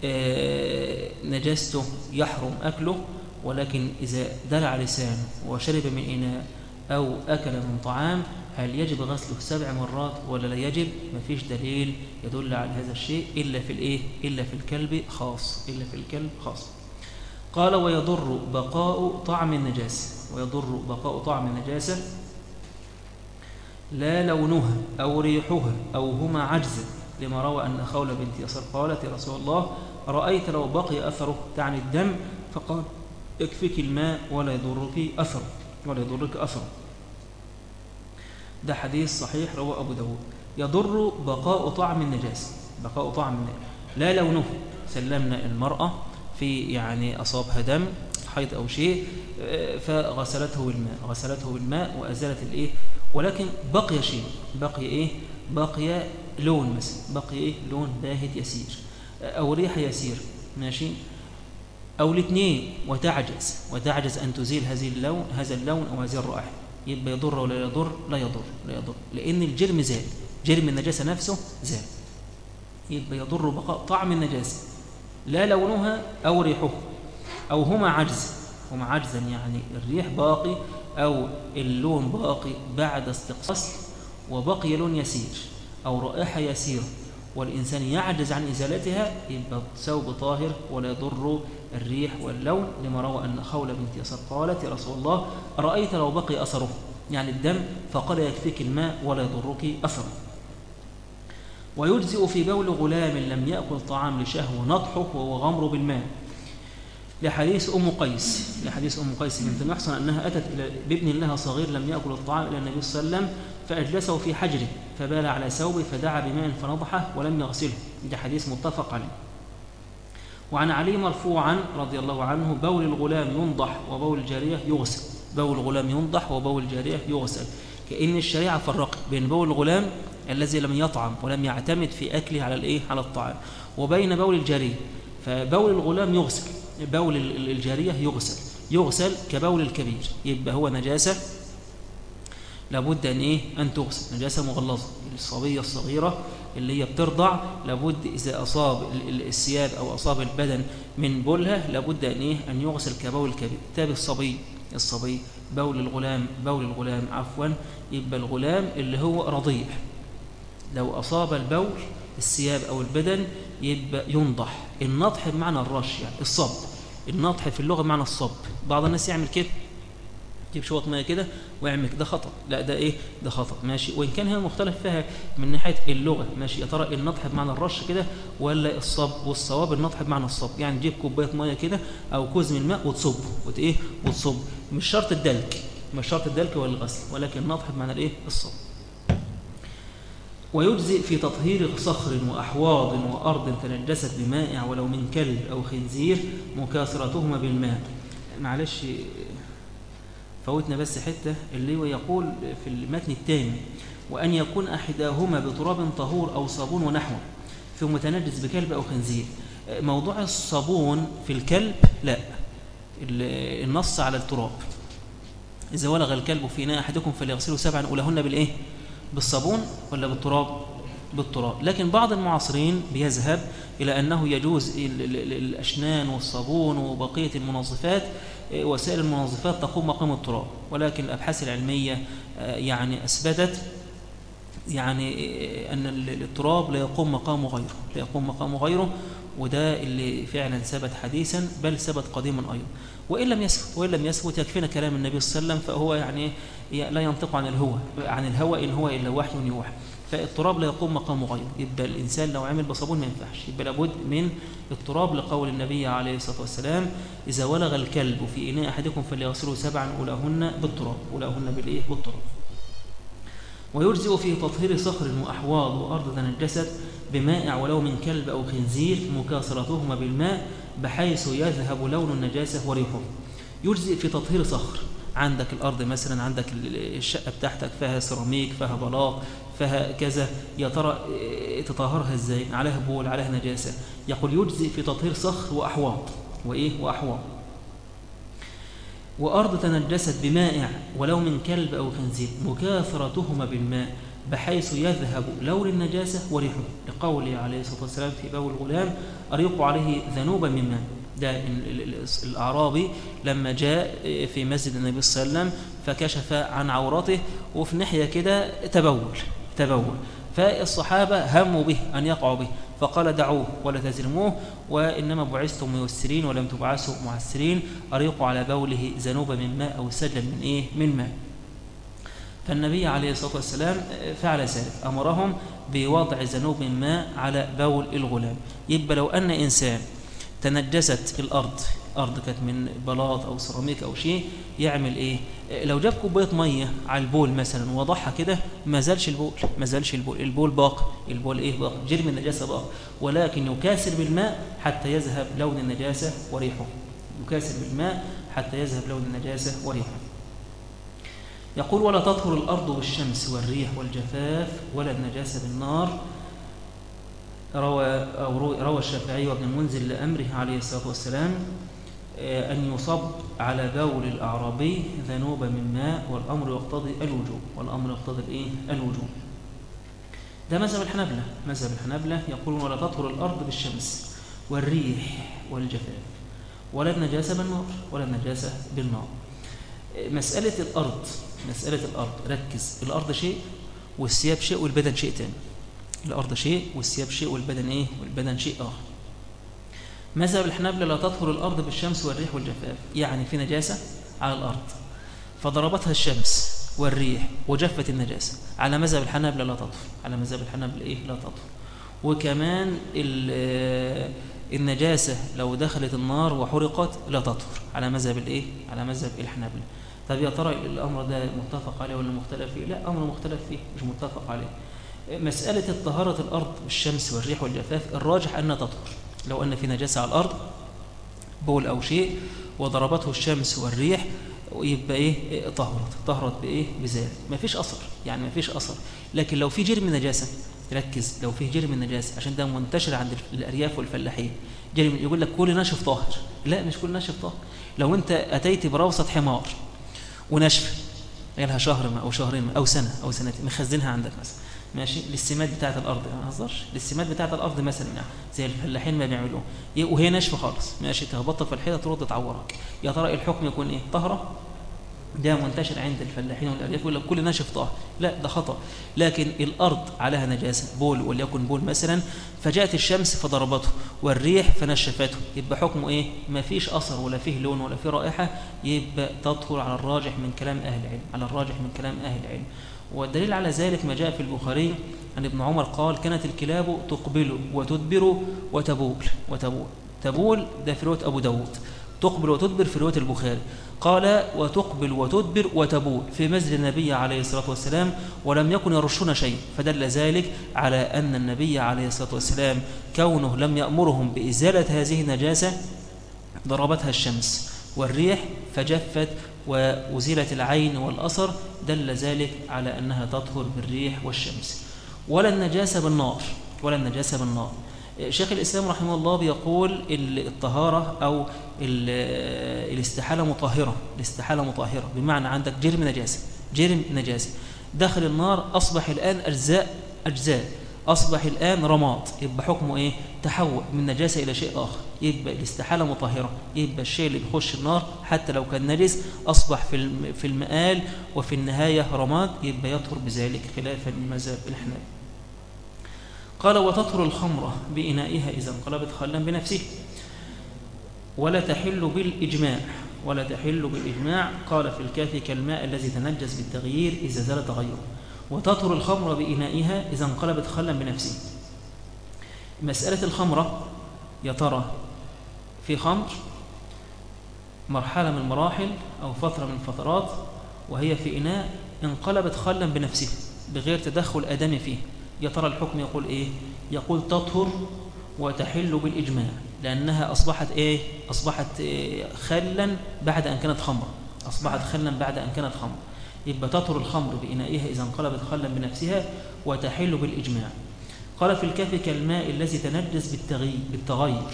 آه، نجاسته يحرم أكله. ولكن إذا دلع لسانه وشرب من إناء أو أكل من طعام هل يجب غسله سبع مرات ولا لا يجب؟ مفيش دليل يدل على هذا الشيء إلا في الإيه؟ إلا في الكلب خاص إلا في الكلب خاص. قال ويضر بقاء طعم النجاسة. ويضر بقاء طعم النجاسة لا لونها أو ريحها أو هما عجز لما روى أن خولة بنت يسار قالت يا رسول الله رأيت لو بقي أثره تعني الدم؟ فقال يكفيك الماء ولا يضرك أثره ولا يضرك أثره. ده حديث صحيح رواه أبو داود. يضر بقاء طعم النجاسة بقاء طعم النجاسة لا لونه. سلمنا المرأة في يعني أصابها دم حيض أو شيء آه، فغسلته بالماء. غسلته بالماء وأزالت الإيه؟ ولكن بقي شيء. بقي إيه؟ بقي لون مثلا بقي إيه؟ لون باهت يسير. آه، أو ريح يسير. ماشي؟ أو الاثنين. وتعجز. وتعجز أن تزيل هذه اللون هذا اللون أو هذه الرائحة. يبقى يضر ولا يضر؟ لا يضر لا يضر. لأن الجرم زال جرم النجاسة نفسه زال يبقى يضر بقاء طعم النجاسة. لا لونها أو ريحها أو هما عجز. هما عجزا يعني الريح باقي أو اللون باقي بعد استقصاص وبقي لون يسير أو رائحة يسيرة. والإنسان يعجز عن إزالتها يبقى ثوب طاهر ولا يضر الريح واللون لما روى أن خولة بنت يسار قالت يا رسول الله أرأيت لو بقي أثره؟ يعني الدم فقال يكفيك الماء ولا يضرك أثره. ويجزئ في بول غلام لم يأكل طعام لشهوة نطحه وهو غمر بالماء. لحديث أم قيس لحديث أم قيس بنت محصن أنها أتت بابن لها صغير لم يأكل الطعام إلى النبي صلى الله عليه وسلم فأجلسه في حجره. فبال على ثوبه فدعا بماء فنضحه ولم يغسله. ده حديث متفق عليه. وعن علي مرفوعا رضي الله عنه بول الغلام ينضح وبول الجارية يغسل. بول الغلام ينضح وبول الجارية يغسل. كأن الشريعة فرقت بين بول الغلام الذي لم يطعم ولم يعتمد في أكله على الإيه؟ على الطعام وبين بول الجارية. فبول الغلام يغسل. بول ال- ال- الجارية يغسل. يغسل كبول الكبير. يبقى هو نجاسة لابد أن إيه؟ أن تغسل. نجاسة مغلظة. الصبية الصغيرة اللي هي بترضع لابد إذا أصاب ال- ال- الثياب أو أصاب البدن من بولها لابد أن إيه؟ أن يغسل كبول الكبير تابع الصبي الصبي بول الغلام بول الغلام عفوا. يبقى الغلام اللي هو رضيع. لو أصاب البول الثياب أو البدن يبقى ينضح. النضح بمعنى الرش يعني الصب. النضح في اللغة بمعنى الصب. بعض الناس يعمل كده. جيب شوية ميه كده واعمل ده خطأ. لا ده إيه؟ ده خطأ. ماشي. وإن كان هي مختلف فيها من ناحية اللغة. ماشي. يا ترى النطح بمعنى الرش كده ولا الصب؟ والصواب النطح بمعنى الصب. يعني تجيب كوباية مية كده أو كوز من الماء وتصبه وت إيه؟ وتصب. مش شرط الدلك. مش شرط الدلك ولا الغسل. ولكن النطح بمعنى الإيه؟ الصب. ويجزئ في تطهير صخر وأحواض وأرض تنجست بمائع ولو من كلب أو خنزير مكاثرتهما بالماء. معلش فوتنا بس حتة اللي هو يقول في المتن الثاني وأن يكون أحداهما بتراب طهور أو صابون ونحوه في متنجس بكلب أو خنزير. موضوع الصابون في الكلب لا النص على التراب. إذا ولغ الكلب في إناء أحدكم فليغسله سبعا أولهن بالإيه؟ بالصابون ولا بالتراب؟ بالتراب. لكن بعض المعاصرين بيذهب إلى أنه يجوز الأشنان والصابون وبقية المنظفات وسائل المنظفات تقوم مقام التراب ولكن الأبحاث العلمية يعني أثبتت يعني أن التراب لا يقوم مقامه غيره لا يقوم مقامه غيره وده اللي فعلا ثبت حديثا بل ثبت قديما أيضا. وإن لم يثبت وإن لم يثبت يكفينا كلام النبي صلى الله عليه وسلم فهو يعني لا ينطق عن الهوى عن الهوى إن هو إلا وحي يوحى. فالتراب لا يقوم مقامه غيره. يبقى الإنسان لو عمل بصابون ما ينفعش. يبقى لابد من التراب لقول النبي عليه الصلاة والسلام إذا ولغ الكلب في إناء أحدكم فليغسله سبعا أولاهن بالتراب. أولاهن بالإيه؟ بالتراب. ويجزئ في تطهير صخر وأحواض وأرض تنجست بمائع ولو من كلب أو خنزير مكاثرتهما بالماء بحيث يذهب لون النجاسة وريحه. يجزئ في تطهير صخر. عندك الأرض مثلا عندك الشقة بتاعتك فيها سيراميك فيها بلاط فيها كذا. يا ترى تطهرها إزاي؟ عليها بول عليها نجاسة. يقول يجزئ في تطهير صخر وأحواض. وإيه؟ وأحواض. وأرض تنجست بمائع ولو من كلب أو خنزير مكاثرتهما بالماء بحيث يذهب لون النجاسة وريحه. لقوله عليه الصلاة والسلام في بول الغلام أريق عليه ذنوبا من ماء. ده الأعرابي لما جاء في مسجد النبي صلى الله عليه وسلم فكشف عن عورته وفي ناحية كده تبول تبول. فالصحابة هموا به أن يقعوا به فقال دعوه ولا تزرموه وإنما بعثتم ميسرين ولم تبعثوا معسرين أريقوا على بوله ذنوبا من ماء أو سجلا من إيه؟ من ماء. فالنبي عليه الصلاة والسلام فعل ذلك أمرهم بوضع ذنوب من ماء على بول الغلام. يبقى لو أن إنسان تنجست الأرض. أرض كانت من بلاط أو سيراميك أو شيء يعمل إيه؟ لو جاب كوباية مية على البول مثلا وضعها كده ما زالش البول ما زالش البول. البول باق. البول إيه باق؟ جرم النجاسة باق. ولكن يكاثر بالماء حتى يذهب لون النجاسة وريحه. يكاثر بالماء حتى يذهب لون النجاسة وريحه. يقول ولا تطهر الأرض بالشمس والريح والجفاف ولا النجاسة بالنار روى, أو روى الشافعي وابن المنزل لأمره عليه الصلاة والسلام أن يصب على بول الأعرابي ذنوب من ماء والأمر يقتضي الوجوب. والأمر يقتضي الإيه؟ الوجوب. ده مذهب الحنبلة مذهب الحنبلة يقولون ولا تطهر الأرض بالشمس والريح والجفاف ولا النجاسة بالنار ولا النجاسة بالنار. مسألة الأرض مسألة الأرض. ركز الأرض شيء والثياب شيء والبدن شيء تاني. الأرض شيء والثياب شيء والبدن إيه؟ والبدن شيء آخر. مذهب الحنابلة لا تطهر الأرض بالشمس والريح والجفاف يعني في نجاسة على الأرض. فضربتها الشمس والريح وجفت النجاسة. على مذهب الحنابلة لا تطهر. على مذهب الحنابلة إيه؟ لا تطهر. وكمان النجاسة لو دخلت النار وحرقت لا تطهر. على مذهب الإيه؟ على مذهب الحنابلة. طب يا ترى الأمر ده متفق عليه ولا مختلف فيه؟ لا أمر مختلف فيه مش متفق عليه. مسألة طهارة الأرض بالشمس والريح والجفاف الراجح أنها تطهر. لو أن في نجاسة على الأرض بول أو شيء وضربته الشمس والريح يبقى إيه؟ طهرت. طهرت بإيه؟ بذلك ما فيش أثر. يعني ما فيش أثر. لكن لو في جرم نجاسة ركز. لو فيه جرم نجاسة عشان ده منتشر عند الأرياف والفلاحين. جرم يقول لك كل ناشف طاهر. لا مش كل ناشف طاهر. لو أنت أتيت بروصة حمار ونشف لها شهر ما أو شهرين ما أو سنة أو سنتين مخزنها عندك مثلا. ماشي؟ للسمات بتاعت الأرض ما هزرش للسمات بتاعت الأرض مثلا يعني زي الفلاحين ما بيعملوه. وهي ناشفة خالص. ماشي؟ تخبطها في الحيطة ترد تعورك. يا ترى الحكم يكون إيه؟ طهرة؟ ده منتشر عند الفلاحين والأرياف يقول لك كل ناشف طاهر لا ده خطأ. لكن الأرض عليها نجاسة. بول وليكن بول مثلا فجاءت الشمس فضربته والريح فنشفته. يبقى حكمه إيه؟ ما فيش أثر ولا فيه لون ولا فيه رائحة. يبقى تطهر على الراجح من كلام أهل العلم. على الراجح من كلام أهل العلم. والدليل على ذلك ما جاء في البخاري عن ابن عمر قال كانت الكلاب تقبل وتدبر وتبول وتبول تبول ده في رواية أبو داود تقبل وتدبر في رواية البخاري قال وتقبل وتدبر وتبول في مسجد النبي عليه الصلاة والسلام ولم يكن يرشون شيء فدل ذلك على أن النبي عليه الصلاة والسلام كونه لم يأمرهم بإزالة هذه النجاسة ضربتها الشمس والريح فجفت وأزيلت العين والأثر دل ذلك على أنها تطهر بالريح والشمس. ولا النجاسة بالنار ولا النجاسة بالنار. شيخ الإسلام رحمه الله بيقول الطهارة أو الاستحالة مطهرة الاستحالة مطهرة. بمعنى عندك جرم نجاسة جرم نجاسة. داخل النار أصبح الآن أجزاء أجزاء. أصبح الآن رماد. يبقى حكمه إيه؟ تحول من نجاسة إلى شيء آخر. يبقى الاستحالة مطهرة. يبقى الشيء اللي بيخش النار حتى لو كان نجس أصبح في في المآل وفي النهاية رماد. يبقى يطهر بذلك خلافا لمذهب الحنابلة. قال وتطهر الخمرة بإنائها إذا انقلبت خلا بنفسه. ولا تحل بالإجماع. ولا تحل بالإجماع. قال في الكافي كالماء الذي تنجس بالتغيير إذا زال تغيره. وتطهر الخمر بإنائها إذا انقلبت خلا بنفسه. مسألة الخمرة يا ترى في خمر مرحلة من المراحل أو فترة من الفترات وهي في إناء انقلبت خلا بنفسه بغير تدخل آدمي فيه. يا ترى الحكم يقول إيه؟ يقول تطهر وتحل بالإجماع لأنها أصبحت إيه؟ أصبحت إيه خلا بعد أن كانت خمر أصبحت خلا بعد أن كانت خمر يبقى تطهر الخمر بإنائها إذا انقلبت خلا بنفسها وتحل بالإجماع. قال في الكافي كالماء الذي تنجس بالتغير.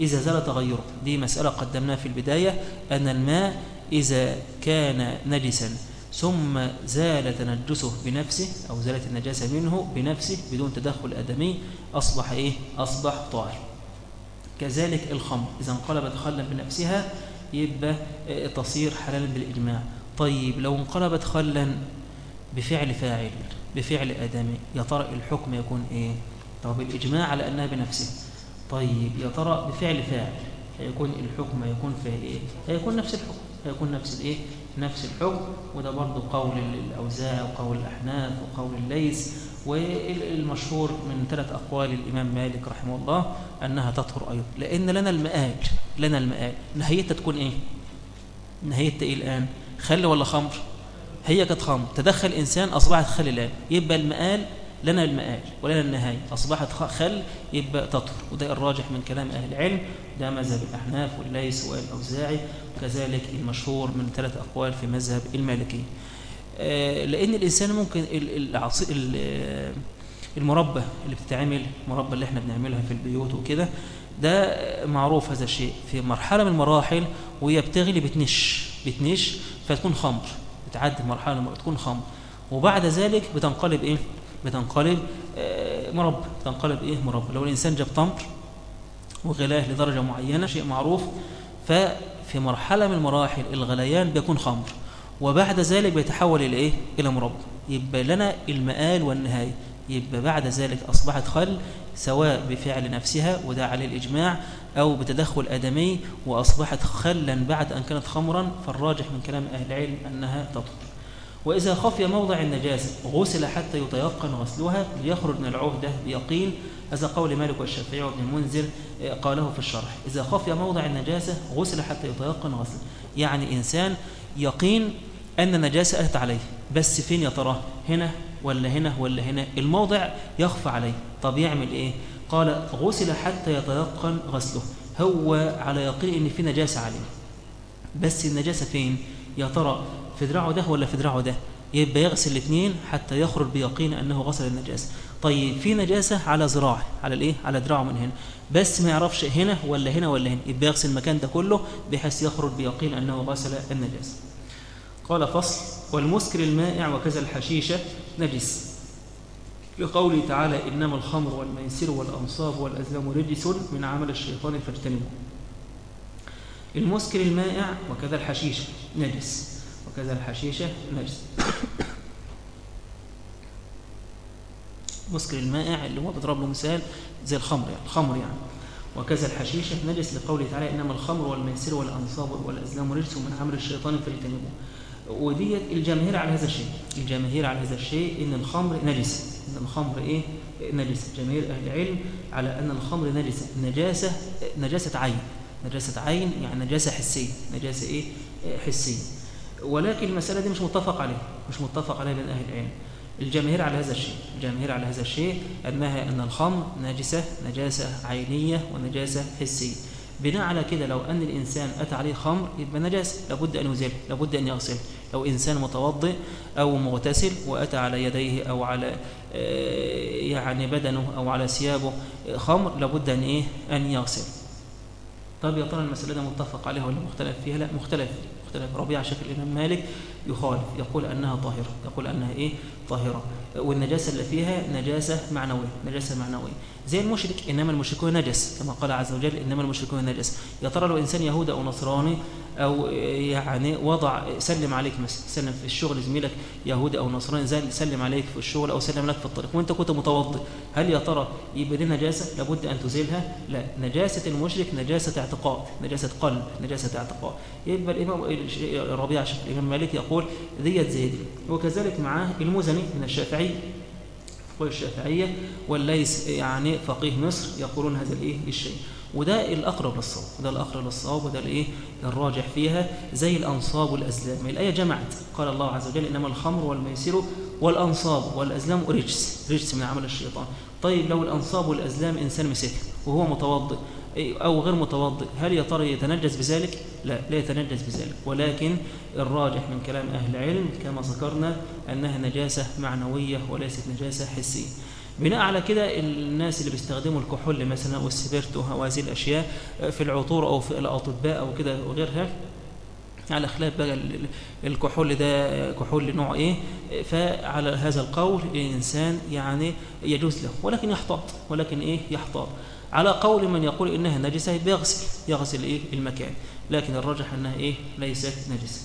إذا زال تغيره. دي مسألة قدمناها في البداية. أن الماء إذا كان نجسا ثم زال تنجسه بنفسه أو زالت النجاسة منه بنفسه بدون تدخل آدمي أصبح إيه؟ أصبح طاهر. كذلك الخمر إذا انقلبت خلا بنفسها يبقى تصير حلالا بالإجماع. طيب لو انقلبت خلا بفعل فاعل بفعل آدمي يا ترى الحكم يكون إيه؟ طب الإجماع على أنها بنفسه طيب يا ترى بفعل فاعل هيكون الحكم هيكون في إيه؟ هيكون نفس الحكم هيكون نفس الإيه؟ نفس الحكم وده برضه قول الأوزاع وقول الأحناف وقول الليث والمشهور من ثلاث أقوال الإمام مالك رحمه الله أنها تطهر أيضا لأن لنا المآل لنا المآل نهايتها تكون إيه نهايتها إيه الآن خل ولا خمر؟ هي كانت خمر. تدخل إنسان أصبحت خل الآن يبقى المآل لنا المآل ولنا النهاية. أصبحت خل يبقى تطهر. وده الراجح من كلام أهل العلم. ده مذهب الأحناف والليث والأوزاعي. وكذلك المشهور من ثلاث أقوال في مذهب المالكي آه لأن الإنسان ممكن المربى اللي بتتعمل المربى اللي إحنا بنعملها في البيوت وكده ده معروف هذا الشيء. في مرحلة من المراحل وهي بتغلي بتنش. بتنش فتكون خمر. بتعدي مرحلة تكون خمر. وبعد ذلك بتنقلب إيه؟ بتنقلب آه مربى. بتنقلب إيه؟ مربى. لو الإنسان جاب تمر وغلاه لدرجة معينة شيء معروف ففي مرحلة من مراحل الغليان بيكون خمر. وبعد ذلك بيتحول إلى إيه؟ إلى مربى. يبقى لنا المآل والنهاية. يبقى بعد ذلك أصبحت خل سواء بفعل نفسها وده عليه الإجماع أو بتدخل آدمي وأصبحت خلا بعد أن كانت خمرا فالراجح من كلام أهل العلم أنها تطهر. وإذا خفي موضع النجاسة غسل حتى يتيقن غسلها ليخرج من العهدة بيقين. هذا قول مالك والشافعي وابن المنذر قاله في الشرح. إذا خفي موضع النجاسة غسل حتى يتيقن غسله يعني إنسان يقين أن النجاسة أتت عليه بس فين يا ترى هنا ولا هنا ولا هنا؟ الموضع يخفى عليه. طب يعمل إيه؟ قال غسل حتى يتيقن غسله. هو على يقين أن في نجاسة عليه بس النجاسة فين؟ يا ترى في دراعه ده ولا في دراعه ده؟ يبقى يغسل الاثنين حتى يخرج بيقين أنه غسل النجاسة. طيب في نجاسة على ذراعه على الإيه؟ على دراعه من هنا. بس ما يعرفش هنا ولا هنا ولا هنا. يبقى يغسل المكان ده كله بحيث يخرج بيقين أنه غسل النجاسة. قال فصل. والمسكر المائع وكذا الحشيشة نجس. لقوله تعالى إنما الخمر والميسر والأنصاب والأزلام رجس من عمل الشيطان فاجتنبوه. المسكر المائع وكذا الحشيشة نجس. وكذا الحشيشة نجس. مسكر المائع اللي هو بضرب له مثال زي الخمر يعني. الخمر يعني. وكذا الحشيشة نجس لقوله تعالى إنما الخمر والميسر والأنصاب والأزلام رجس من عمل الشيطان فاجتنبوه. وديت الجماهير على هذا الشيء. الجماهير على هذا الشيء إن الخمر نجس. إن الخمر إيه؟ نجس. جماهير أهل العلم على أن الخمر نجسة نجاسة نجاسة عين. نجاسة عين يعني نجاسة حسية. نجاسة إيه؟ حسية. ولكن المسألة دي مش متفق عليها. مش متفق عليها بين أهل العلم. الجماهير على هذا الشيء. الجماهير على هذا الشيء أنها أن الخمر نجسة نجاسة عينية ونجاسة حسية. بناء على كده لو أن الإنسان أتى عليه خمر يبقى نجاسة لابد أن يزيل لابد أن يغسل. لو إنسان متوضئ أو مغتسل وأتى على يديه أو على يعني بدنه أو على ثيابه خمر لابد أن إيه؟ أن يغسل. طب يا ترى المسألة ده متفق عليها ولا مختلف فيها؟ لا مختلف مختلف. ربيع شكل الإمام مالك يخالف يقول أنها طاهرة يقول أنها إيه؟ طاهرة. والنجاسة اللي فيها نجاسة معنوية نجاسة معنوية. زي المشرك إنما المشركون نجس كما قال عز وجل إنما المشركون نجس. يا ترى لو إنسان يهودي أو نصراني أو يعني وضع سلم عليك مثلا سلم في الشغل زميلك يهودي أو نصراني سلم عليك في الشغل أو سلم لك في الطريق. وأنت كنت متوضئ هل يا ترى يبقى دي نجاسة؟ لابد أن تزيلها؟ لا. نجاسة المشرك نجاسة اعتقاد نجاسة قلب نجاسة اعتقاد. يبقى الإمام الربيع الإمام مالك يقول ديت زي دي وكذلك معاه المزني. من الشافعي فقه الشافعية والليس يعني فقيه مصر يقولون هذا الإيه الشيء. وده الأقرب للصواب وده الأقرب للصواب وده الإيه الراجح فيها زي الأنصاب والأزلام. الآية جمعت قال الله عز وجل إنما الخمر والميسر والأنصاب والأزلام رجس رجس من عمل الشيطان. طيب لو الأنصاب والأزلام إنسان مسكها وهو متوضئ أو غير متوضئ. هل يا ترى يتنجس بذلك؟ لا لا يتنجس بذلك. ولكن الراجح من كلام أهل العلم كما ذكرنا أنها نجاسة معنوية وليست نجاسة حسية. بناء على كده الناس اللي بيستخدموا الكحول مثلا والسبيرتو وهذه الأشياء في العطور أو في الأطباء أو كده وغيرها على خلاف بقى الكحول ده كحول نوع إيه فعلى هذا القول الإنسان يعني يجوز له. ولكن يحتاط ولكن إيه يحتاط. على قول من يقول إنها نجسة بيغسل يغسل إيه؟ المكان. لكن الرجح إنها إيه؟ ليست نجسة.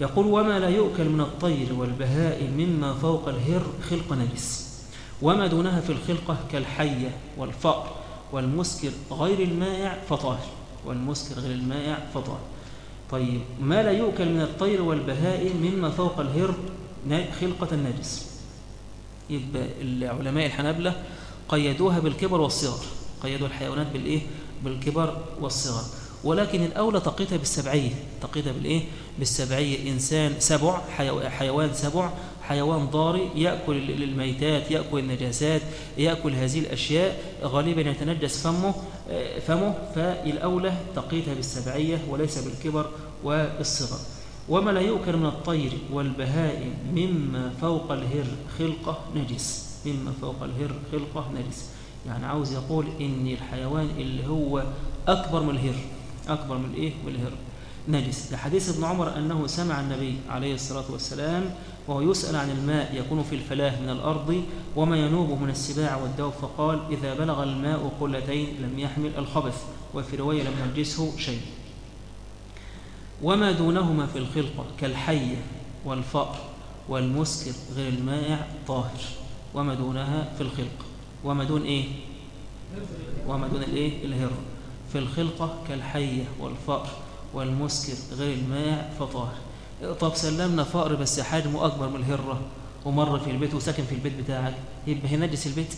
يقول وما لا يؤكل من الطير والبهائم مما فوق الهر خلق نجس. وما دونها في الخلقة كالحية والفأر. والمسكر غير المائع فطاهر والمسكر غير المائع فطاهر طيب ما لا يؤكل من الطير والبهائم مما فوق الهر خلقة النجس. يبقى العلماء الحنابلة قيدوها بالكبر والصغر. قيدوا الحيوانات بالإيه؟ بالكبر والصغر. ولكن الأولى تقيتها بالسبعية تقيتها بالإيه؟ بالسبعية إنسان سبع حيوان سبع حيوان ضاري يأكل الميتات يأكل النجاسات يأكل هذه الأشياء. غالبا يتنجس فمه فمه فالأولى تقيتها بالسبعية وليس بالكبر والصغر. وما لا يؤكل من الطير والبهائم مما فوق الهر خلقة نجس. مما فوق الهر خلقة نجس يعني عاوز يقول إن الحيوان اللي هو أكبر من الهر أكبر من الإيه؟ من الهر. نجس. لحديث ابن عمر أنه سمع النبي عليه الصلاة والسلام وهو يسأل عن الماء يكون في الفلاة من الأرض وما ينوب من السباع والدوب فقال إذا بلغ الماء قلتين لم يحمل الخبث وفي رواية لم ينجسه شيء. وما دونهما في الخلقة كالحية والفأر والمسكر غير المائع طاهر. وما دونها في الخلقة وما دون إيه؟ وما دون الإيه؟ الهر في الخلقة كالحية والفأر والمسكر غير المائع فطاهر. طب سلمنا فأر بس حجمه أكبر من الهرة ومر في البيت وسكن في البيت بتاعك. يبقى هينجس البيت؟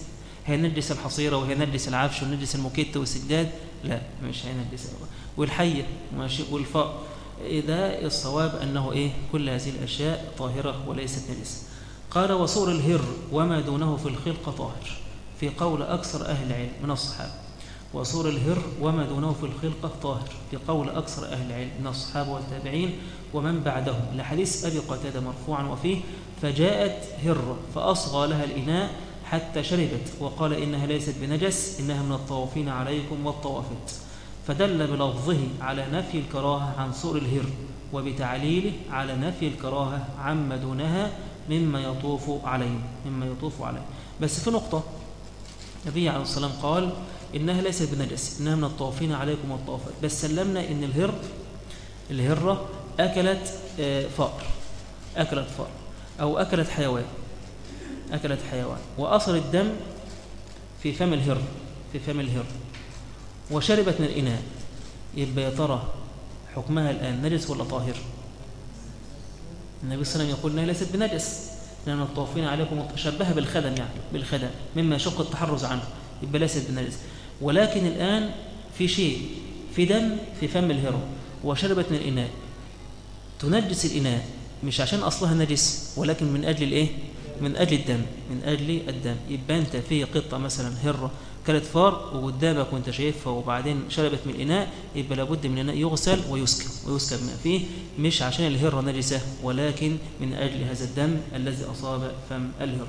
هينجس الحصيرة وهينجس العفش ونجس الموكيت والسجاد؟ لا مش هينجس والحية ماشي والفأر. ده الصواب أنه إيه؟ كل هذه الأشياء طاهرة وليست نجسة. قال وصور الهر وما دونه في الخلق طاهر في قول أكثر أهل العلم من الصحابة. وصور الهر وما دونه في الخلقة طاهر في قول أكثر أهل العلم من الصحابة والتابعين ومن بعدهم. لحديث أبي قتادة مرفوعا وفيه فجاءت هرة فأصغى لها الإناء حتى شربت وقال إنها ليست بنجس إنها من الطوافين عليكم والطوافات فدل بلفظه على نفي الكراهة عن صور الهر وبتعليله على نفي الكراهة عما دونها مما يطوف عليه مما يطوف عليه. بس في نقطة النبي عليه الصلاة والسلام قال إنها ليست بنجس إنها من الطوافين عليكم والطوافات بس سلمنا إن الهر الهرة أكلت آه، فأر أكلت فأر أو أكلت حيوان أكلت حيوان. وأثر الدم في فم الهر في فم الهر. وشربت من الإناء. يبقى يا ترى حكمها الآن نجس ولا طاهر؟ النبي صلى الله عليه وسلم يقول انها ليست بنجس. لأن الطوافين عليكم تشبه بالخدم يعني بالخدم مما يشق التحرز عنه. يبقى ليست بنجس. ولكن الآن في شيء في دم في فم الهرم وشربت من الإناء. تنجس الإناء مش عشان أصلها نجس ولكن من أجل الإيه؟ من أجل الدم من أجل الدم. يبقى أنت في قطة مثلا هرة كلت فار وقدامك وانت شايفها وبعدين شربت من الإناء يبقى لابد من الإناء يغسل ويسكب ويسكب ما فيه مش عشان الهرة نجسة ولكن من أجل هذا الدم الذي أصاب فم الهرة.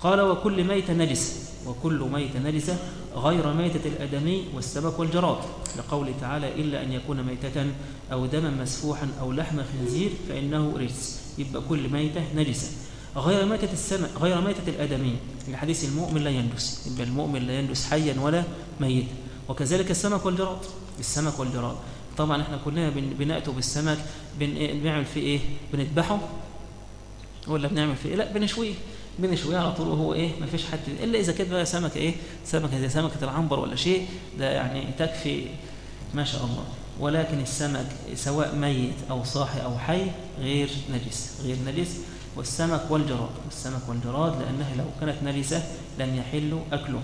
قال وكل ميت نجس وكل ميت نجسة غير ميتة الأدمي والسمك والجراد. لقوله تعالى إلا أن يكون ميتة أو دما مسفوحا أو لحم خنزير فإنه رجس. يبقى كل ميتة نجسة. غير ميتة السمك غير ميتة الآدمي الحديث المؤمن لا ينجس يبقى المؤمن لا ينجس حيا ولا ميتا. وكذلك السمك والجراد السمك والجراد طبعا إحنا كلنا بن- بنأتوا بالسمك بن بنعمل فيه إيه؟ بنذبحه. ولا بنعمل فيه إيه؟ لا بنشويه. بنشويه على طول وهو إيه؟ ما فيش حد إلا إذا كانت بقى سمكة إيه؟ سمكة زي سمكة العنبر ولا شيء ده يعني تكفي ما شاء الله. ولكن السمك سواء ميت أو صاحي أو حي غير نجس غير نجس. والسمك والجراد. والسمك والجراد لأنها لو كانت نجسه لم يحل أكله.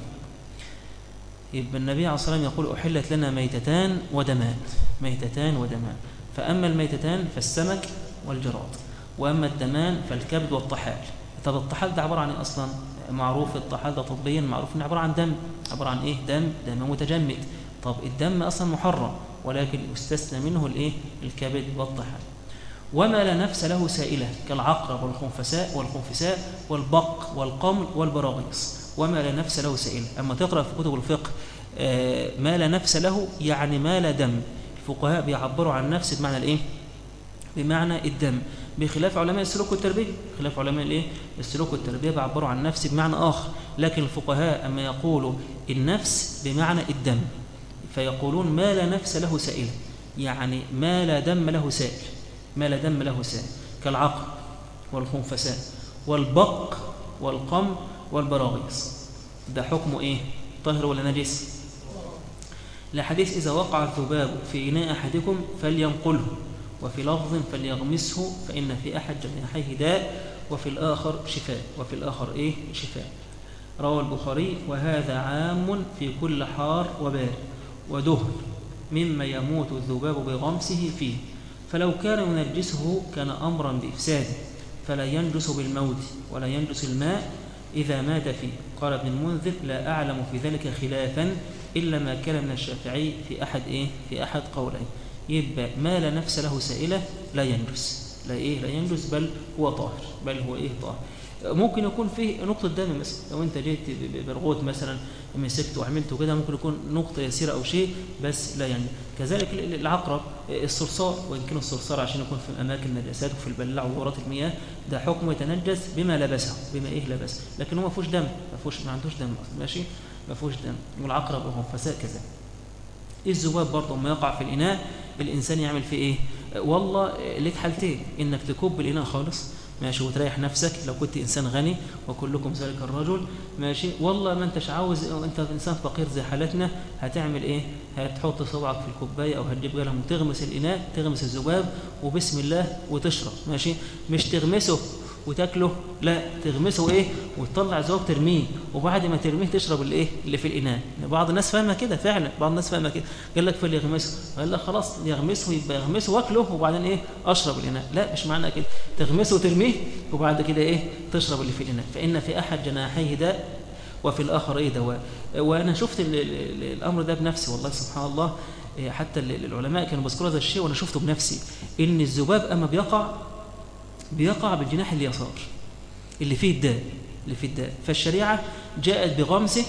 يبقى النبي عليه الصلاة والسلام يقول أحلت لنا ميتتان ودمان. ميتتان ودمان. فأما الميتتان فالسمك والجراد. وأما الدمان فالكبد والطحال. طب الطحال ده عبارة عن إيه أصلا؟ معروف الطحال ده طبيا معروف إنه عبارة عن دم. عبارة عن إيه؟ دم. دم متجمد. طب الدم أصلا محرم ولكن يستثنى منه الإيه؟ الكبد والطحال. وما لا نفس له سائلة كالعقرب والخنفساء والخنفساء والبق والقمل والبراغيث. وما لا نفس له سائلة. أما تقرأ في كتب الفقه آه، ما لا نفس له يعني ما لا دم. الفقهاء بيعبروا عن نفس بمعنى الإيه؟ بمعنى الدم. بخلاف علماء السلوك والتربية. خلاف علماء الإيه؟ السلوك والتربية بيعبروا عن نفس بمعنى آخر. لكن الفقهاء أما يقولوا النفس بمعنى الدم فيقولون ما لا نفس له سائلة. يعني ما لا دم له سائل. ما لا دم له سائل كالعقرب والخنفساء والبق والقم والبراغيث. ده حكمه إيه؟ طاهر ولا نجس؟ الحديث إذا وقع الذباب في إناء أحدكم فلينقله وفي لفظ فليغمسه فإن في أحد جناحيه داء وفي الآخر شفاء. وفي الآخر إيه؟ شفاء. روى البخاري وهذا عام في كل حار وبارد ودهن مما يموت الذباب بغمسه فيه. فلو كان ينجسه كان أمرا بإفساده فلا ينجس بالموت ولا ينجس الماء إذا مات فيه. قال ابن المنذر لا أعلم في ذلك خلافا إلا ما كان من الشافعي في أحد إيه؟ في أحد قولين يبقى ما لا نفس له سائلة لا ينجس. لا إيه؟ لا ينجس بل هو طاهر بل هو إيه؟ طاهر. ممكن يكون فيه نقطة دم مثلا. لو أنت جيت برغوت مثلا مسكت وعملته كده ممكن يكون نقطة يسيرة أو شيء بس لا يعني. كذلك العقرب الصرصار وإن كان الصرصار عشان يكون في أماكن النجاسات وفي البلاع ودورات المياه ده حكم يتنجس بما لبسه بما إيه لبس. لكن هو ما فيهوش دم ما فيهوش ما عندوش دم ماشي؟ ما فيهوش دم. والعقرب وهو فساء كذا الذباب برضه؟ لما يقع في الإناء الإنسان يعمل فيه إيه؟ والله ليك حالتين. إنك تكب الإناء خالص ماشي وتريح نفسك لو كنت إنسان غني وكلكم ذلك الرجل. ماشي. والله ما أنتش عاوز أنت إنسان فقير زي حالتنا. هتعمل إيه؟ هتحط صبعك في الكوباية أو هتجيب قلم وتغمس الإناء تغمس الذباب وبسم الله وتشرب. ماشي. مش تغمسه وتاكله لا تغمسه إيه؟ وتطلع ذوب ترميه. وبعد ما ترميه تشرب الإيه؟ اللي في الإناء. بعض الناس فاهمة كده فعلا. بعض الناس فاهمة كده. قال لك فليغمسه قال لك خلاص يغمسه يبقى يغمسه وأكله وبعدين إيه؟ أشرب الإناء. لا مش معنى كده. تغمسه وترميه وبعد كده إيه؟ تشرب اللي في الإناء. فإن في أحد جناحيه داء وفي الآخر إيه؟ دواء. وأنا شفت ال ال الأمر ده بنفسي والله سبحان الله. حتى العلماء كانوا بيذكروا هذا الشيء وأنا شفته بنفسي. إن الذباب أما بيقع بيقع بالجناح اليسار اللي فيه الداء اللي فيه الداء. فالشريعة جاءت بغمسه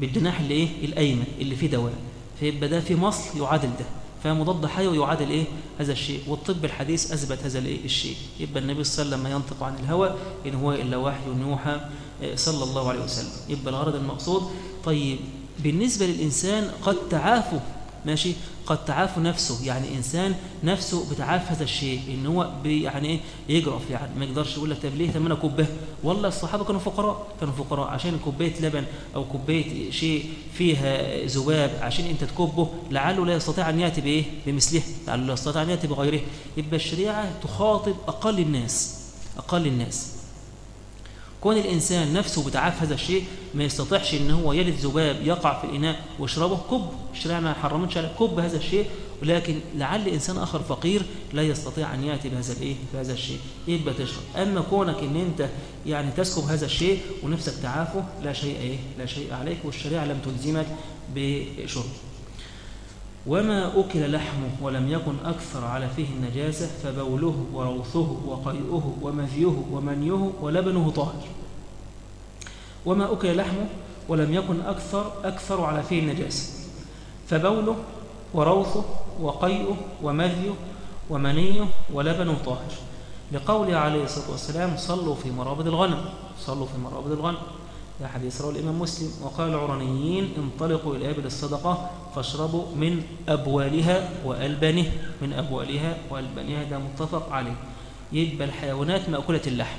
بالجناح اللي إيه؟ الأيمن اللي فيه دواء. فيبقى ده في مصل يعادل ده. فمضاد حيوي يعادل إيه؟ هذا الشيء. والطب الحديث أثبت هذا الإيه؟ الشيء. يبقى النبي صلى الله عليه وسلم ينطق عن الهوى إن هو إلا وحي يوحى صلى الله عليه وسلم. يبقى الغرض المقصود طيب بالنسبة للإنسان قد تعافوا ماشي؟ قد تعاف نفسه. يعني إنسان نفسه بتعاف هذا الشيء إن هو يعني إيه يجرف يعني ما يقدرش يقول لك طب ليه أنا كوبايه؟ والله الصحابة كانوا فقراء كانوا فقراء. عشان كوباية لبن أو كوباية شيء فيها ذباب عشان أنت تكبه لعله لا يستطيع أن يأتي بإيه؟ بمثله. لعله لا يستطيع أن يأتي بغيره. يبقى الشريعة تخاطب أقل الناس أقل الناس. كون الإنسان نفسه بتعاف هذا الشيء ما يستطيعش إن هو يلد ذباب يقع في الإناء ويشربه كب الشريعة ما حرمتش على كب هذا الشيء. ولكن لعل إنسان آخر فقير لا يستطيع أن يأتي بهذا الإيه؟ بهذا الشيء. يبقى تشرب أما كونك إن أنت يعني تسكب هذا الشيء ونفسك تعافه لا شيء إيه؟ لا شيء عليك والشريعة لم تلزمك بشرب. وما أكل لحمه ولم يكن أكثر على فيه النجاسة فبوله وروثه وقيئه ومذيه ومنيه ولبنه طاهر. وما أكل لحمه ولم يكن أكثر أكثر على فيه النجاسة فبوله وروثه وقيئه ومذيه ومنيه ولبنه طاهر. لقوله عليه الصلاة والسلام صلوا في مرابض الغنم. صلوا في مرابض الغنم. يا حديث رواه الإمام مسلم وقال العرانيين انطلقوا إلى أبل الصدقة فاشربوا من أبوالها وألبانها من أبوالها وألبانها. ده متفق عليه. يبقى الحيوانات مأكولة اللحم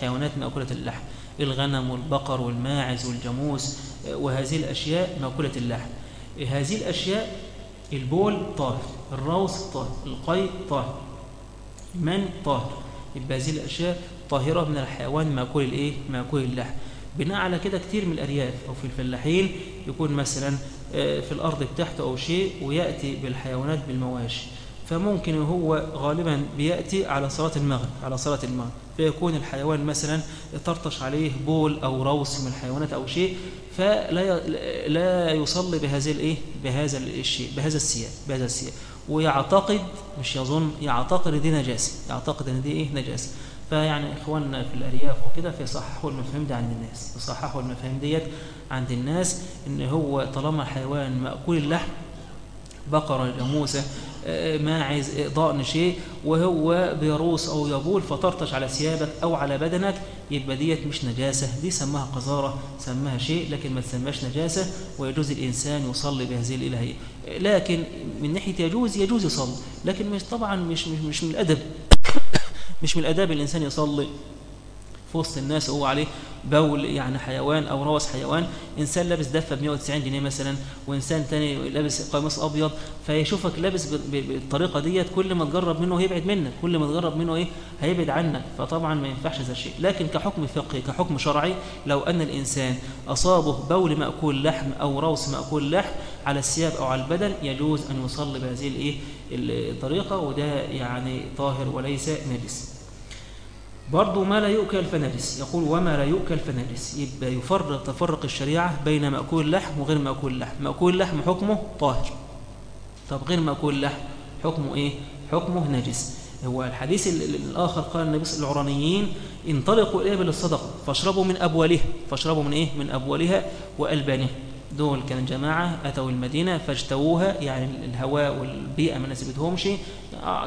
حيوانات مأكولة اللحم. الغنم والبقر والماعز والجاموس وهذه الأشياء مأكولة اللحم. هذه الأشياء البول طاهر الروث طاهر القيء طاهر من طاهر. يبقى هذه الأشياء طاهرة من الحيوان مأكول الإيه؟ مأكول اللحم. بناء على كده كتير من الأرياف أو في الفلاحين يكون مثلا في الأرض بتاعته أو شيء ويأتي بالحيوانات بالمواشي. فممكن هو غالبا بيأتي على صلاة المغرب على صلاة المغرب فيكون الحيوان مثلا ترطش عليه بول أو روث من الحيوانات أو شيء فلا لا يصلي بهذه الايه بهذا الشيء بهذا السياق بهذا السياق. ويعتقد مش يظن يعتقد دي نجاسة يعتقد إن دي إيه؟ نجاسة. فيعني إخواننا في الأرياف وكده فيصححوا المفاهيم دي عند الناس. يصححوا المفاهيم ديت عند الناس إن هو طالما حيوان مأكول اللحم بقرة جاموسة ماعز ضأن شيء وهو بيروس أو يبول فترطش على ثيابك أو على بدنك يبقى ديت مش نجاسة. دي سماها قذارة سماها شيء لكن ما تسماش نجاسة ويجوز الإنسان يصلي بهذه الإلهية. لكن من ناحية يجوز يجوز يصلي لكن مش طبعا مش مش, مش من الأدب. مش من الأداب الإنسان يصلي في وسط الناس وهو عليه بول يعني حيوان أو روث حيوان. إنسان لابس دفة ب 190 جنيه مثلا وإنسان تاني لابس قميص أبيض فيشوفك لابس بالطريقة ديت كل ما تجرب منه هيبعد منك كل ما تجرب منه إيه هيبعد عنك. فطبعا ما ينفعش هذا الشيء. لكن كحكم فقهي كحكم شرعي لو أن الإنسان أصابه بول مأكول لحم أو روث مأكول لحم على الثياب أو على البدن يجوز أن يصلي بهذه الإيه الطريقة وده يعني طاهر وليس نجس. برضه ما لا يؤكل فنجس. يقول وما لا يؤكل فنجس. يبقى يفرق تفرق الشريعة بين مأكول اللحم وغير مأكول اللحم مأكول اللحم حكمه طاهر. طب غير مأكول اللحم حكمه إيه؟ حكمه نجس. هو الحديث الآخر قال النبي العرانيين انطلقوا إلى بالصدقة فاشربوا من أبوالها. فاشربوا من إيه؟ من أبوالها وألبانها. دول كان جماعة أتوا المدينة فاجتووها يعني الهواء والبيئة ما نسبتهمش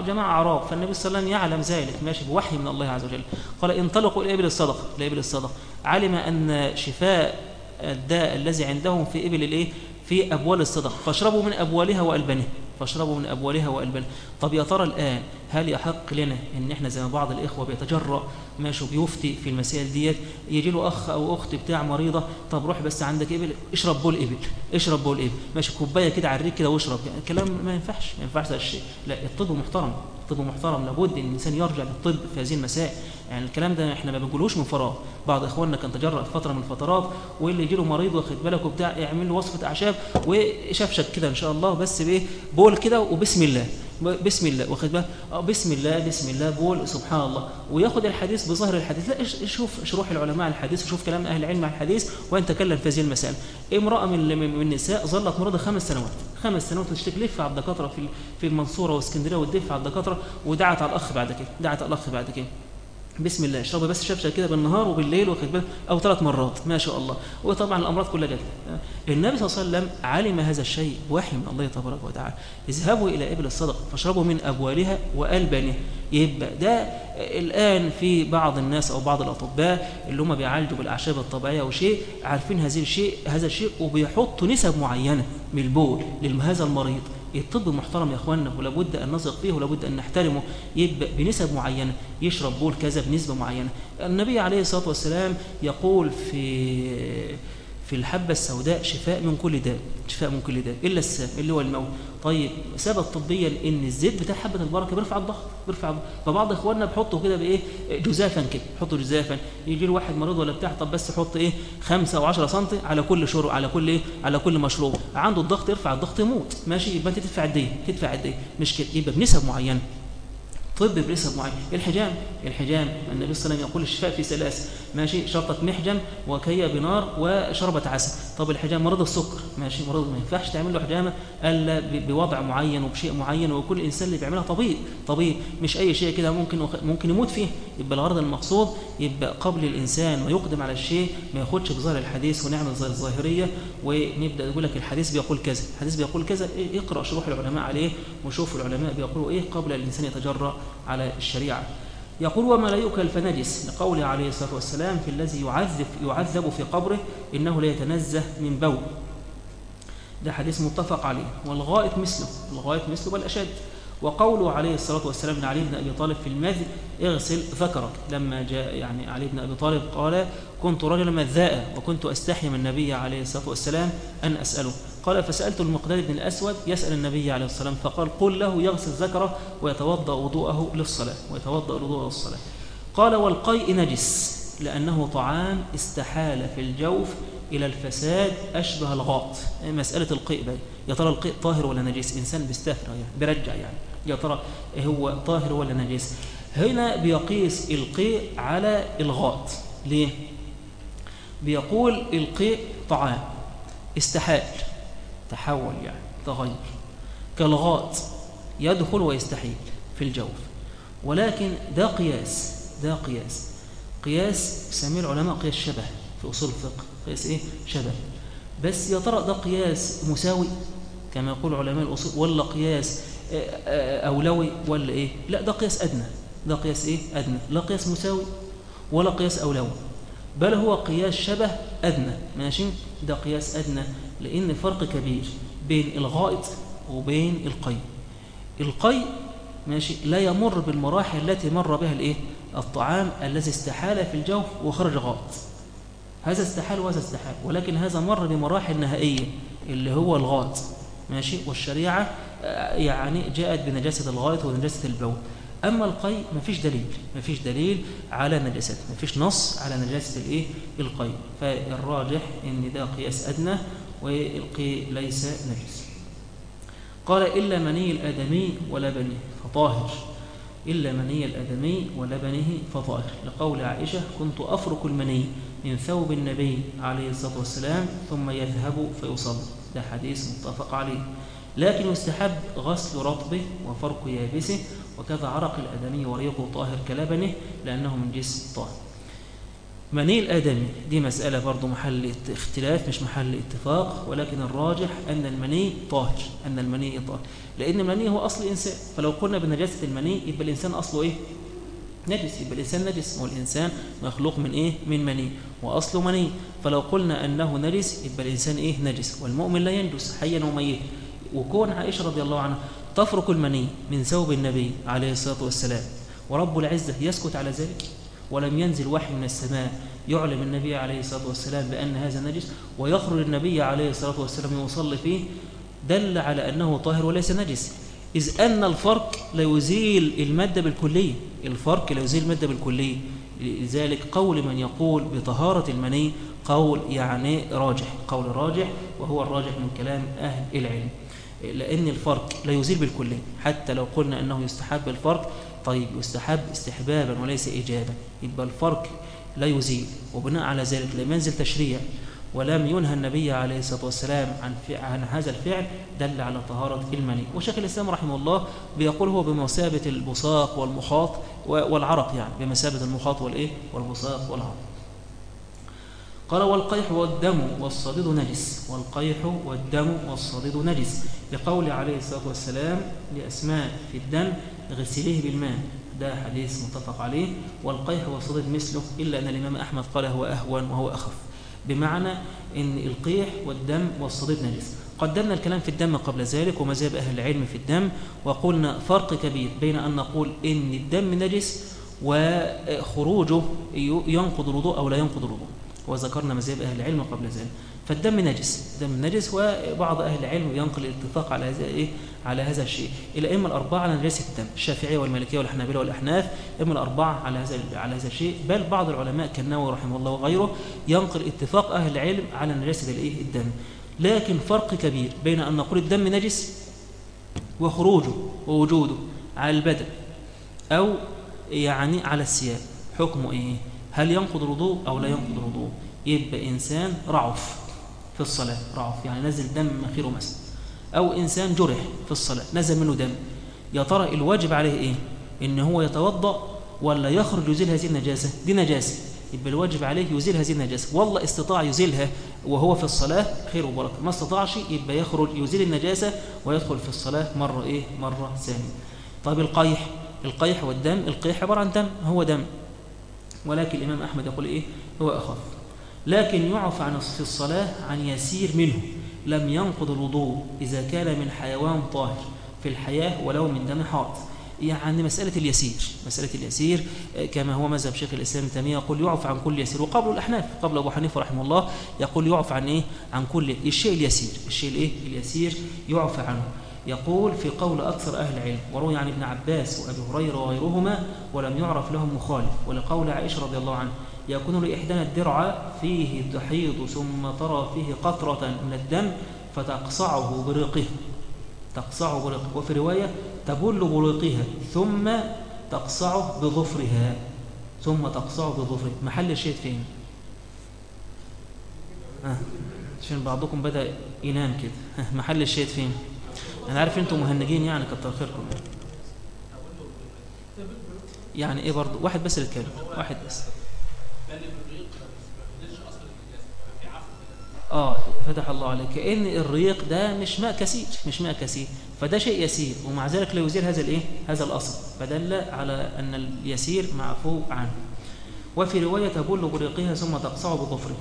جماعة أعراب فالنبي صلى الله عليه وسلم يعلم ذلك ماشي بوحي من الله عز وجل. قال انطلقوا إلى إبل الصدقة إلى إبل الصدقة علم أن شفاء الداء الذي عندهم في إبل الإيه؟ في أبوال الصدقة فاشربوا من أبوالها وألبانها. فاشربوا من أبوالها وألبانها طب يا ترى الآن هل يحق لنا إن إحنا زي ما بعض الإخوة بيتجرأ ماشي بيفتي في المسائل ديت يجي له أخ أو أخت بتاع مريضة طب روح بس عندك إبل اشرب بول إبل اشرب بول إبل. ماشي كوباية كده على الريق كده واشرب. يعني الكلام ما ينفعش ما ينفعش هذا الشيء. لا الطب محترم الطب محترم. لابد إن الإنسان يرجع للطب في هذه المسائل. يعني الكلام ده إحنا ما بنقولوش من فراغ. بعض إخواننا كان تجرأ في فترة من الفترات واللي يجي له مريض واخد بالك وبتاع يعمل له وصفة أعشاب وشفشك كده إن شاء الله بس بإيه؟ بول كده وبسم الله. بسم الله واخد بالك؟ بسم الله بسم الله بول سبحان الله. وياخد الحديث بظاهر الحديث. لا شوف شروح العلماء الحديث وشوف كلام أهل العلم عن الحديث وان تكلم في هذه المسائل امرأة من من النساء ظلت مريضه خمس سنوات. خمس سنوات وتشتكي. لف على الدكاترة في في المنصورة واسكندريه وتدف على الدكاترة ودعت على الأخ بعد كده. دعت على الأخ بعد كده. بسم الله اشربها بس شفشه كده بالنهار وبالليل واخد بالك أو ثلاث مرات ما شاء الله. وطبعا الأمراض كلها جت. النبي صلى الله عليه وسلم علم هذا الشيء وحي من الله تبارك وتعالى. اذهبوا إلى إبل الصدقه فاشربوا من أبوالها وألبانها. يبقى ده الآن في بعض الناس أو بعض الأطباء اللي هم بيعالجوا بالأعشاب الطبيعية أو شيء عارفين هذا الشيء هذا الشيء وبيحطوا نسب معينة من البول لهذا المريض. الطب محترم يا إخواننا ولابد أن نثق فيه ولابد أن نحترمه. يبقى بنسب معينة يشرب بول كذا بنسبة معينة. النبي عليه الصلاة والسلام يقول في في الحبة السوداء شفاء من كل داء شفاء من كل داء إلا السام اللي هو الموت. طيب ثبت طبيا إن الزيت بتاع حبة البركة بيرفع الضغط بيرفع فبعض إخواننا بيحطوا كده بإيه؟ جزافا كده يحطوا جزافا. يجي له واحد مريض ولا بتاع طب بس يحط إيه؟ 5 أو 10 سم على كل شرب على كل إيه؟ على كل مشروب. عنده الضغط يرفع الضغط يموت. ماشي؟ يبقى أنت تدفع قد إيه؟ تدفع قد إيه؟ مش كده. يبقى بنسب معينة. طب بنسب معين. الحجام؟ الحجام؟ النبي صلى الله عليه وسلم يقول الشفاء في ثلاث. ماشي؟ شرطة محجم وكي بنار وشربة عسل. طب الحجام مريض السكر. ماشي؟ مريض ما ينفعش تعمل له حجامة إلا بوضع معين وبشيء معين وكل إنسان اللي بيعملها طبيب طبيب مش أي شيء كده ممكن ممكن يموت فيه. يبقى الغرض المقصود يبقى قبل الإنسان ما يقدم على الشيء ما ياخدش بظاهر الحديث ونعمل الظاهرية ونبدأ نقول لك الحديث بيقول كذا. الحديث بيقول كذا. اقرأ شروح العلماء عليه وشوف العلماء بيقولوا إيه قبل الإنسان يتجرأ على الشريعة. يقول وما لا يؤكل فنجس لقوله عليه الصلاة والسلام في الذي يعذب, يعذب في قبره إنه لا يتنزه من بول ده حديث متفق عليه. والغائط مثله الغائط مثله بل أشد وقوله عليه الصلاة والسلام لعلي بن أبي طالب في المذ اغسل ذكرك لما جاء يعني علي بن أبي طالب قال كنت رجلا مذاء وكنت أستحي من النبي عليه الصلاة والسلام أن أسأله قال فسألت المقداد بن الأسود يسأل النبي عليه الصلاة والسلام فقال قل له يغسل ذكره ويتوضأ وضوءه للصلاة ويتوضأ وضوءه للصلاة. قال والقيء نجس لأنه طعام استحال في الجوف إلى الفساد أشبه الغاط. مسألة القيء بقى. يا ترى القيء طاهر ولا نجس؟ إنسان بيستفرى يعني بيرجع يعني. يا ترى هو طاهر ولا نجس؟ هنا بيقيس القيء على الغاط. ليه؟ بيقول القيء طعام استحال. تحول يعني تغير كالغاط يدخل ويستحيل في الجوف. ولكن ده قياس ده قياس. قياس يسميه العلماء قياس شبه في أصول الفقه. قياس إيه؟ شبه. بس يا ترى ده قياس مساوي كما يقول علماء الأصول ولا قياس أولوي ولا إيه؟ لا ده قياس أدنى. ده قياس إيه؟ أدنى. لا قياس مساوي ولا قياس أولوي. بل هو قياس شبه أدنى. ماشي؟ ده قياس أدنى. لأن فرق كبير بين الغائط وبين القي. القي ماشي لا يمر بالمراحل التي مر بها الإيه؟ الطعام الذي استحال في الجوف وخرج غائط. هذا استحال وهذا استحال ولكن هذا مر بمراحل نهائية اللي هو الغائط ماشي؟ والشريعة يعني جاءت بنجاسة الغائط ونجاسة البول. أما القي ما فيش دليل ما فيش دليل على نجاسته ما فيش نص على نجاسة الإيه؟ القي. فالراجح إن ده قياس أدنى وإلقي ليس نجس. قال إلا مني الآدمي ولبنه فطاهر. إلا مني الآدمي ولبنه فطاهر. لقول عائشة كنت أفرك المني من ثوب النبي عليه الصلاة والسلام ثم يذهب فيصلي. ده حديث متفق عليه. لكن يستحب غسل رطبه وفرك يابسه وكذا عرق الآدمي وريقه طاهر كلبنه لأنه من جسم طاهر. مني الآدمي. دي مسألة برضو محل اختلاف مش محل اتفاق ولكن الراجح أن المني طاهر أن المني طاهر. لأن المني هو أصل الإنسان. فلو قلنا بنجاسة المني يبقى الإنسان أصله إيه؟ نجس. يبقى الإنسان نجس. والإنسان مخلوق من إيه؟ من مني. وأصله مني. فلو قلنا أنه نجس يبقى الإنسان إيه؟ نجس. والمؤمن لا ينجس حيا وميت. وكون عائشة رضي الله عنها تفرق المني من ثوب النبي عليه الصلاة والسلام. ورب العزة يسكت على ذلك؟ ولم ينزل وحي من السماء. يعلم النبي عليه الصلاة والسلام بأن هذا نجس ويخرج النبي عليه الصلاة والسلام يصلي فيه دل على أنه طاهر وليس نجس. إذ أن الفرق لا يزيل المادة بالكلية. الفرق لا يزيل المادة بالكلية. لذلك قول من يقول بطهارة المني قول يعني راجح. قول راجح وهو الراجح من كلام أهل العلم. لأن الفرق لا يزيل بالكلية. حتى لو قلنا أنه يستحب الفرق طيب يستحب استحبابا وليس إيجابا. يبقى الفرق لا يزيل وبناء على ذلك لم ينزل تشريع ولم ينهى النبي عليه الصلاة والسلام عن, عن هذا الفعل دل على طهارة المني. وشيخ الإسلام رحمه الله بيقول هو بمثابة البصاق والمخاط والعرق يعني بمثابة المخاط والإيه؟ والبصاق والعرق. قال والقيح والدم والصديد نجس. والقيح والدم والصديد نجس. لقول عليه الصلاة والسلام لأسماء في الدم غسليه بالماء. ده حديث متفق عليه. والقيح والصديد مثله إلا أن الإمام أحمد قال هو أهون وهو أخف. بمعنى أن القيح والدم والصديد نجس. قدمنا الكلام في الدم قبل ذلك ومذهب أهل العلم في الدم وقلنا فرق كبير بين أن نقول إن الدم نجس وخروجه ينقض الوضوء أو لا ينقض الوضوء. وذكرنا مذهب أهل العلم قبل ذلك. فالدم نجس. دم نجس وبعض أهل العلم ينقل الاتفاق على هذا إيه؟ على هذا الشيء. إلى إما الأربعة على نجاسة الدم الشافعية والمالكية والحنابلة والأحناف إما الأربعة على هذا على هذا الشيء. بل بعض العلماء كالنووي رحمه الله وغيره ينقل اتفاق أهل العلم على نجاسة الإيه؟ الدم. لكن فرق كبير بين أن نقول الدم نجس وخروجه ووجوده على البدن أو يعني على الثياب. حكمه إيه؟ هل ينقض الوضوء أو لا ينقض الوضوء؟ يبقى إنسان رعف. في الصلاة. رعف يعني نزل دم مخيره مثلا أو إنسان جرح في الصلاة. نزل منه دم. يا ترى الواجب عليه إيه؟ إن هو يتوضأ ولا يخرج يزيل هذه النجاسة؟ دي نجاسة. يبقى الواجب عليه يزيل هذه النجاسة. والله استطاع يزيلها وهو في الصلاة خير وبركة. ما استطاعش يبقى يخرج يزيل النجاسة ويدخل في الصلاة مرة إيه؟ مرة ثانية. طيب القيح. القيح والدم. القيح عبارة عن دم. هو دم. ولكن الإمام أحمد يقول إيه؟ هو أخف. لكن يعفى عن في الصلاة عن يسير منه. لم ينقض الوضوء إذا كان من حيوان طاهر في الحياة ولو من دم حائط يعني مسألة اليسير مسألة اليسير كما هو مذهب شيخ الإسلام ابن تيمية يقول يعفى عن كل يسير. وقبل الأحناف قبل أبو حنيفة رحمه الله يقول يعفى عن إيه؟ عن كل الشيء اليسير. الشيء الإيه؟ اليسير يعفى عنه. يقول في قول أكثر أهل العلم وروي عن ابن عباس وأبي هريرة وغيرهما ولم يعرف لهم مخالف. ولقول عائشة رضي الله عنه يكون لإحدانا الدرع فيه تحيض ثم ترى فيه قطرة من الدم فتقصعه بريقه تقصعه بريقه وفي رواية تبل بريقها ثم تقصعه بظفرها. ثم تقصعه بظفره محل الشيء فين؟ آه. عشان بعضكم بدأ ينام كده. محل الشيء فين؟ أنا عارف أنتم مهنجين يعني كتر خيركم. يعني إيه برضه؟ واحد بس اللي واحد بس. آه فتح الله عليك. كأن الريق ده مش ماء كثير مش ماء كثير. فده شيء يسير. ومع ذلك لا يزيل هذا الإيه؟ هذا الأصل. فدل على أن اليسير معفو عنه. وفي رواية تبل بريقها ثم تقصع بظفره.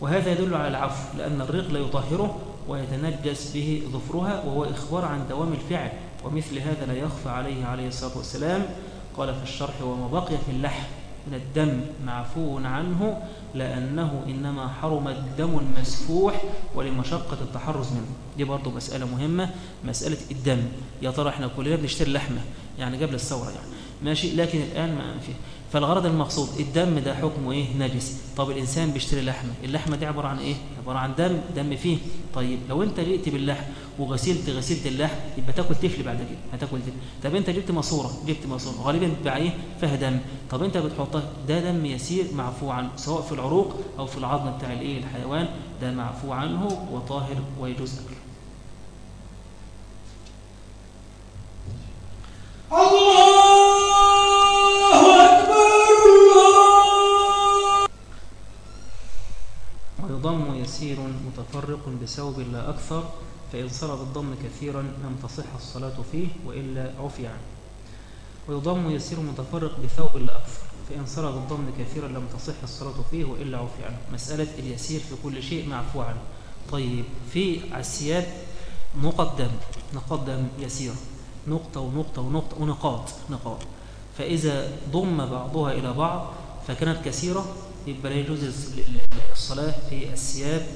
وهذا يدل على العفو لأن الريق لا يطهره ويتنجس به ظفرها وهو إخبار عن دوام الفعل. ومثل هذا لا يخفى عليه عليه الصلاة والسلام. قال في الشرح وما بقي في اللحم من الدم معفو عنه لأنه إنما حرم الدم المسفوح ولمشقة التحرز منه. دي برضو مسألة مهمة مسألة الدم. يا ترى إحنا كلنا بنشتري لحمة؟ يعني قبل الثورة يعني. ماشي؟ لكن الآن ما في فالغرض المقصود الدم ده حكمه إيه؟ نجس. طب الإنسان بيشتري لحمة اللحمة دي عبارة عن إيه؟ عبارة عن دم دم فيه طيب لو أنت جئت باللحم وغسلت غسلت اللحم يبقى تاكل تفل بعد كده هتاكل تفل طب أنت جبت ماسورة جبت ماسورة غالبا بتبقى إيه؟ فيها دم. طب أنت بتحطها ده دم يسير معفو عنه سواء في العروق أو في العظم بتاع الايه الحيوان ده معفو عنه وطاهر ويجوز أكله. الله! ويضم يسير متفرق بثوب لا أكثر فإن صار بالضم كثيرا لم تصح الصلاة فيه وإلا عفي عنه. ويضم يسير متفرق بثوب لا أكثر فإن صار بالضم كثيرا لم تصح الصلاة فيه وإلا عفي عنه. مسألة اليسير في كل شيء معفو عنه. طيب في الثياب نقط دم نقاط دم يسيرة نقطة ونقطة ونقطة ونقاط نقاط. فإذا ضم بعضها إلى بعض فكانت كثيرة يبقى لا يجوز الصلاة في الثياب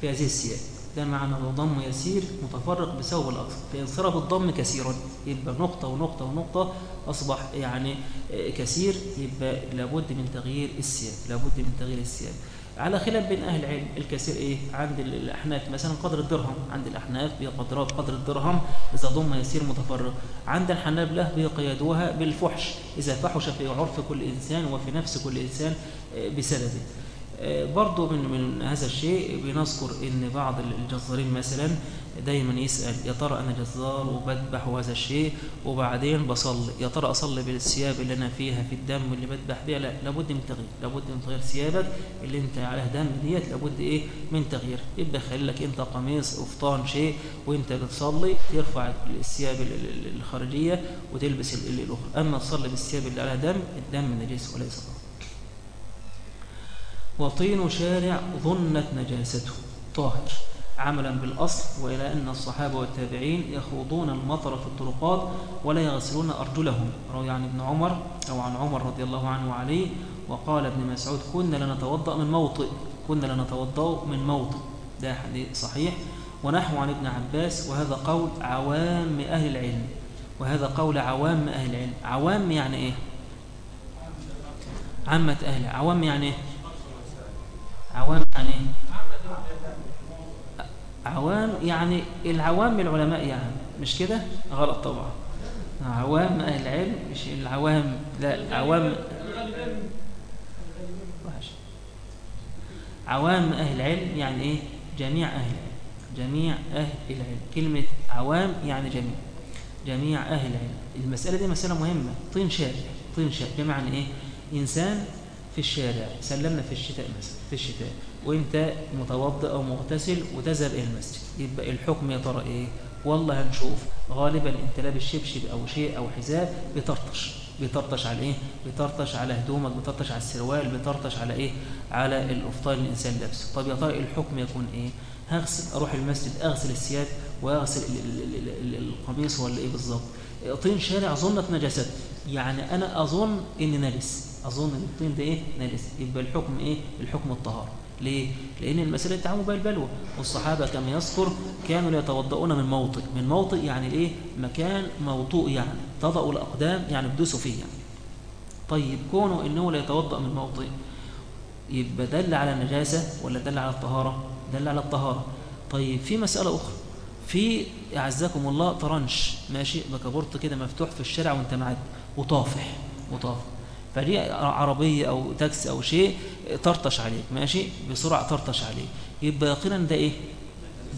في هذه الثياب. ده معنى الضم يسير متفرق بسبب الأكثر فإن صار بالضم كثيرا يبقى نقطة ونقطة ونقطة أصبح يعني كثير. يبقى لابد من تغيير الثياب. لابد من تغيير الثياب. على خلاف بين أهل العلم الكثير إيه عند الأحناف. مثلا قدر الدرهم عند الأحناف بقدر قدر الدرهم إذا ضم يسير متفرق. عند الحنابلة بيقيدوها بالفحش إذا فحش في عرف كل إنسان وفي نفس كل إنسان بسببه برضو من من هذا الشيء بنذكر إن بعض الجزارين مثلا دايما يسأل يا ترى أنا جزار وبذبح وهذا الشيء؟ وبعدين بصلي. يا ترى أصلي بالثياب اللي أنا فيها في الدم اللي بذبح بيها؟ لا لابد من تغيير لابد من تغيير ثيابك اللي أنت عليها دم ديت لابد إيه؟ من تغيير. يبقى لك أنت قميص قفطان شيء وأنت بتصلي ترفع الثياب الخارجية وتلبس الأخرى. أما تصلي بالثياب اللي عليها دم الدم نجس وليس طاهر وطين شارع ظنت نجاسته طاهر. عملا بالأصل وإلى أن الصحابة والتابعين يخوضون المطر في الطرقات ولا يغسلون أرجلهم. روي عن ابن عمر أو عن عمر رضي الله عنه وعليه وقال ابن مسعود كنا لنتوضأ من موطئ كنا لنتوضأ من موطئ. ده حديث صحيح. ونحو عن ابن عباس وهذا قول عوام أهل العلم. وهذا قول عوام أهل العلم. عوام يعني إيه؟ عامة أهل. عوام يعني إيه؟ عوام يعني إيه؟ عوام يعني العوام العلماء يعني مش كده؟ غلط طبعا. عوام أهل العلم مش العوام لا عوام. عوام أهل العلم يعني إيه؟ جميع أهل العلم جميع أهل العلم. كلمة عوام يعني جميع جميع أهل العلم المسألة دي مسألة مهمة. طين شارع طين شارع بمعنى إيه؟ إنسان في الشارع سلمنا في الشتاء مثلا في الشتاء. وانت متوضئ أو مغتسل وتذهب إلى المسجد. يبقى الحكم يا ترى إيه؟ والله هنشوف غالبا انت لابس شبشب أو شيء أو حذاء بترطش بترطش على إيه؟ بترطش على هدومك بترطش على السروال بترطش على إيه؟ على القفطان اللي الإنسان لابسه. طب يا ترى الحكم يكون إيه؟ هغسل أروح المسجد أغسل الثياب وأغسل ال- ال- ال- ال- القميص ولا إيه بالظبط؟ طين شارع ظنت نجاسته يعني أنا أظن ان نجس. أظن إن الطين ده إيه؟ نجس. يبقى الحكم إيه؟ الحكم الطهارة. ليه؟ لأن المسألة تعامل بها البلوى. والصحابة كما يذكر كانوا يتوضؤون من موطئ. من موطئ يعني إيه؟ مكان موطوء يعني. تضعوا الأقدام يعني بدوسوا فيه يعني. طيب كونه إنه لا يتوضأ من موطئ يبقى دل على النجاسة ولا دل على الطهارة؟ دل على الطهارة. طيب في مسألة أخرى. في أعزكم الله طرنش ماشي؟ بكابورت كده مفتوح في الشارع وانت معدي وطافح. وطافح. فدي عربية أو تاكسي أو شيء طرطش عليك ماشي؟ بسرعة طرطش عليك. يبقى يقينا ده إيه؟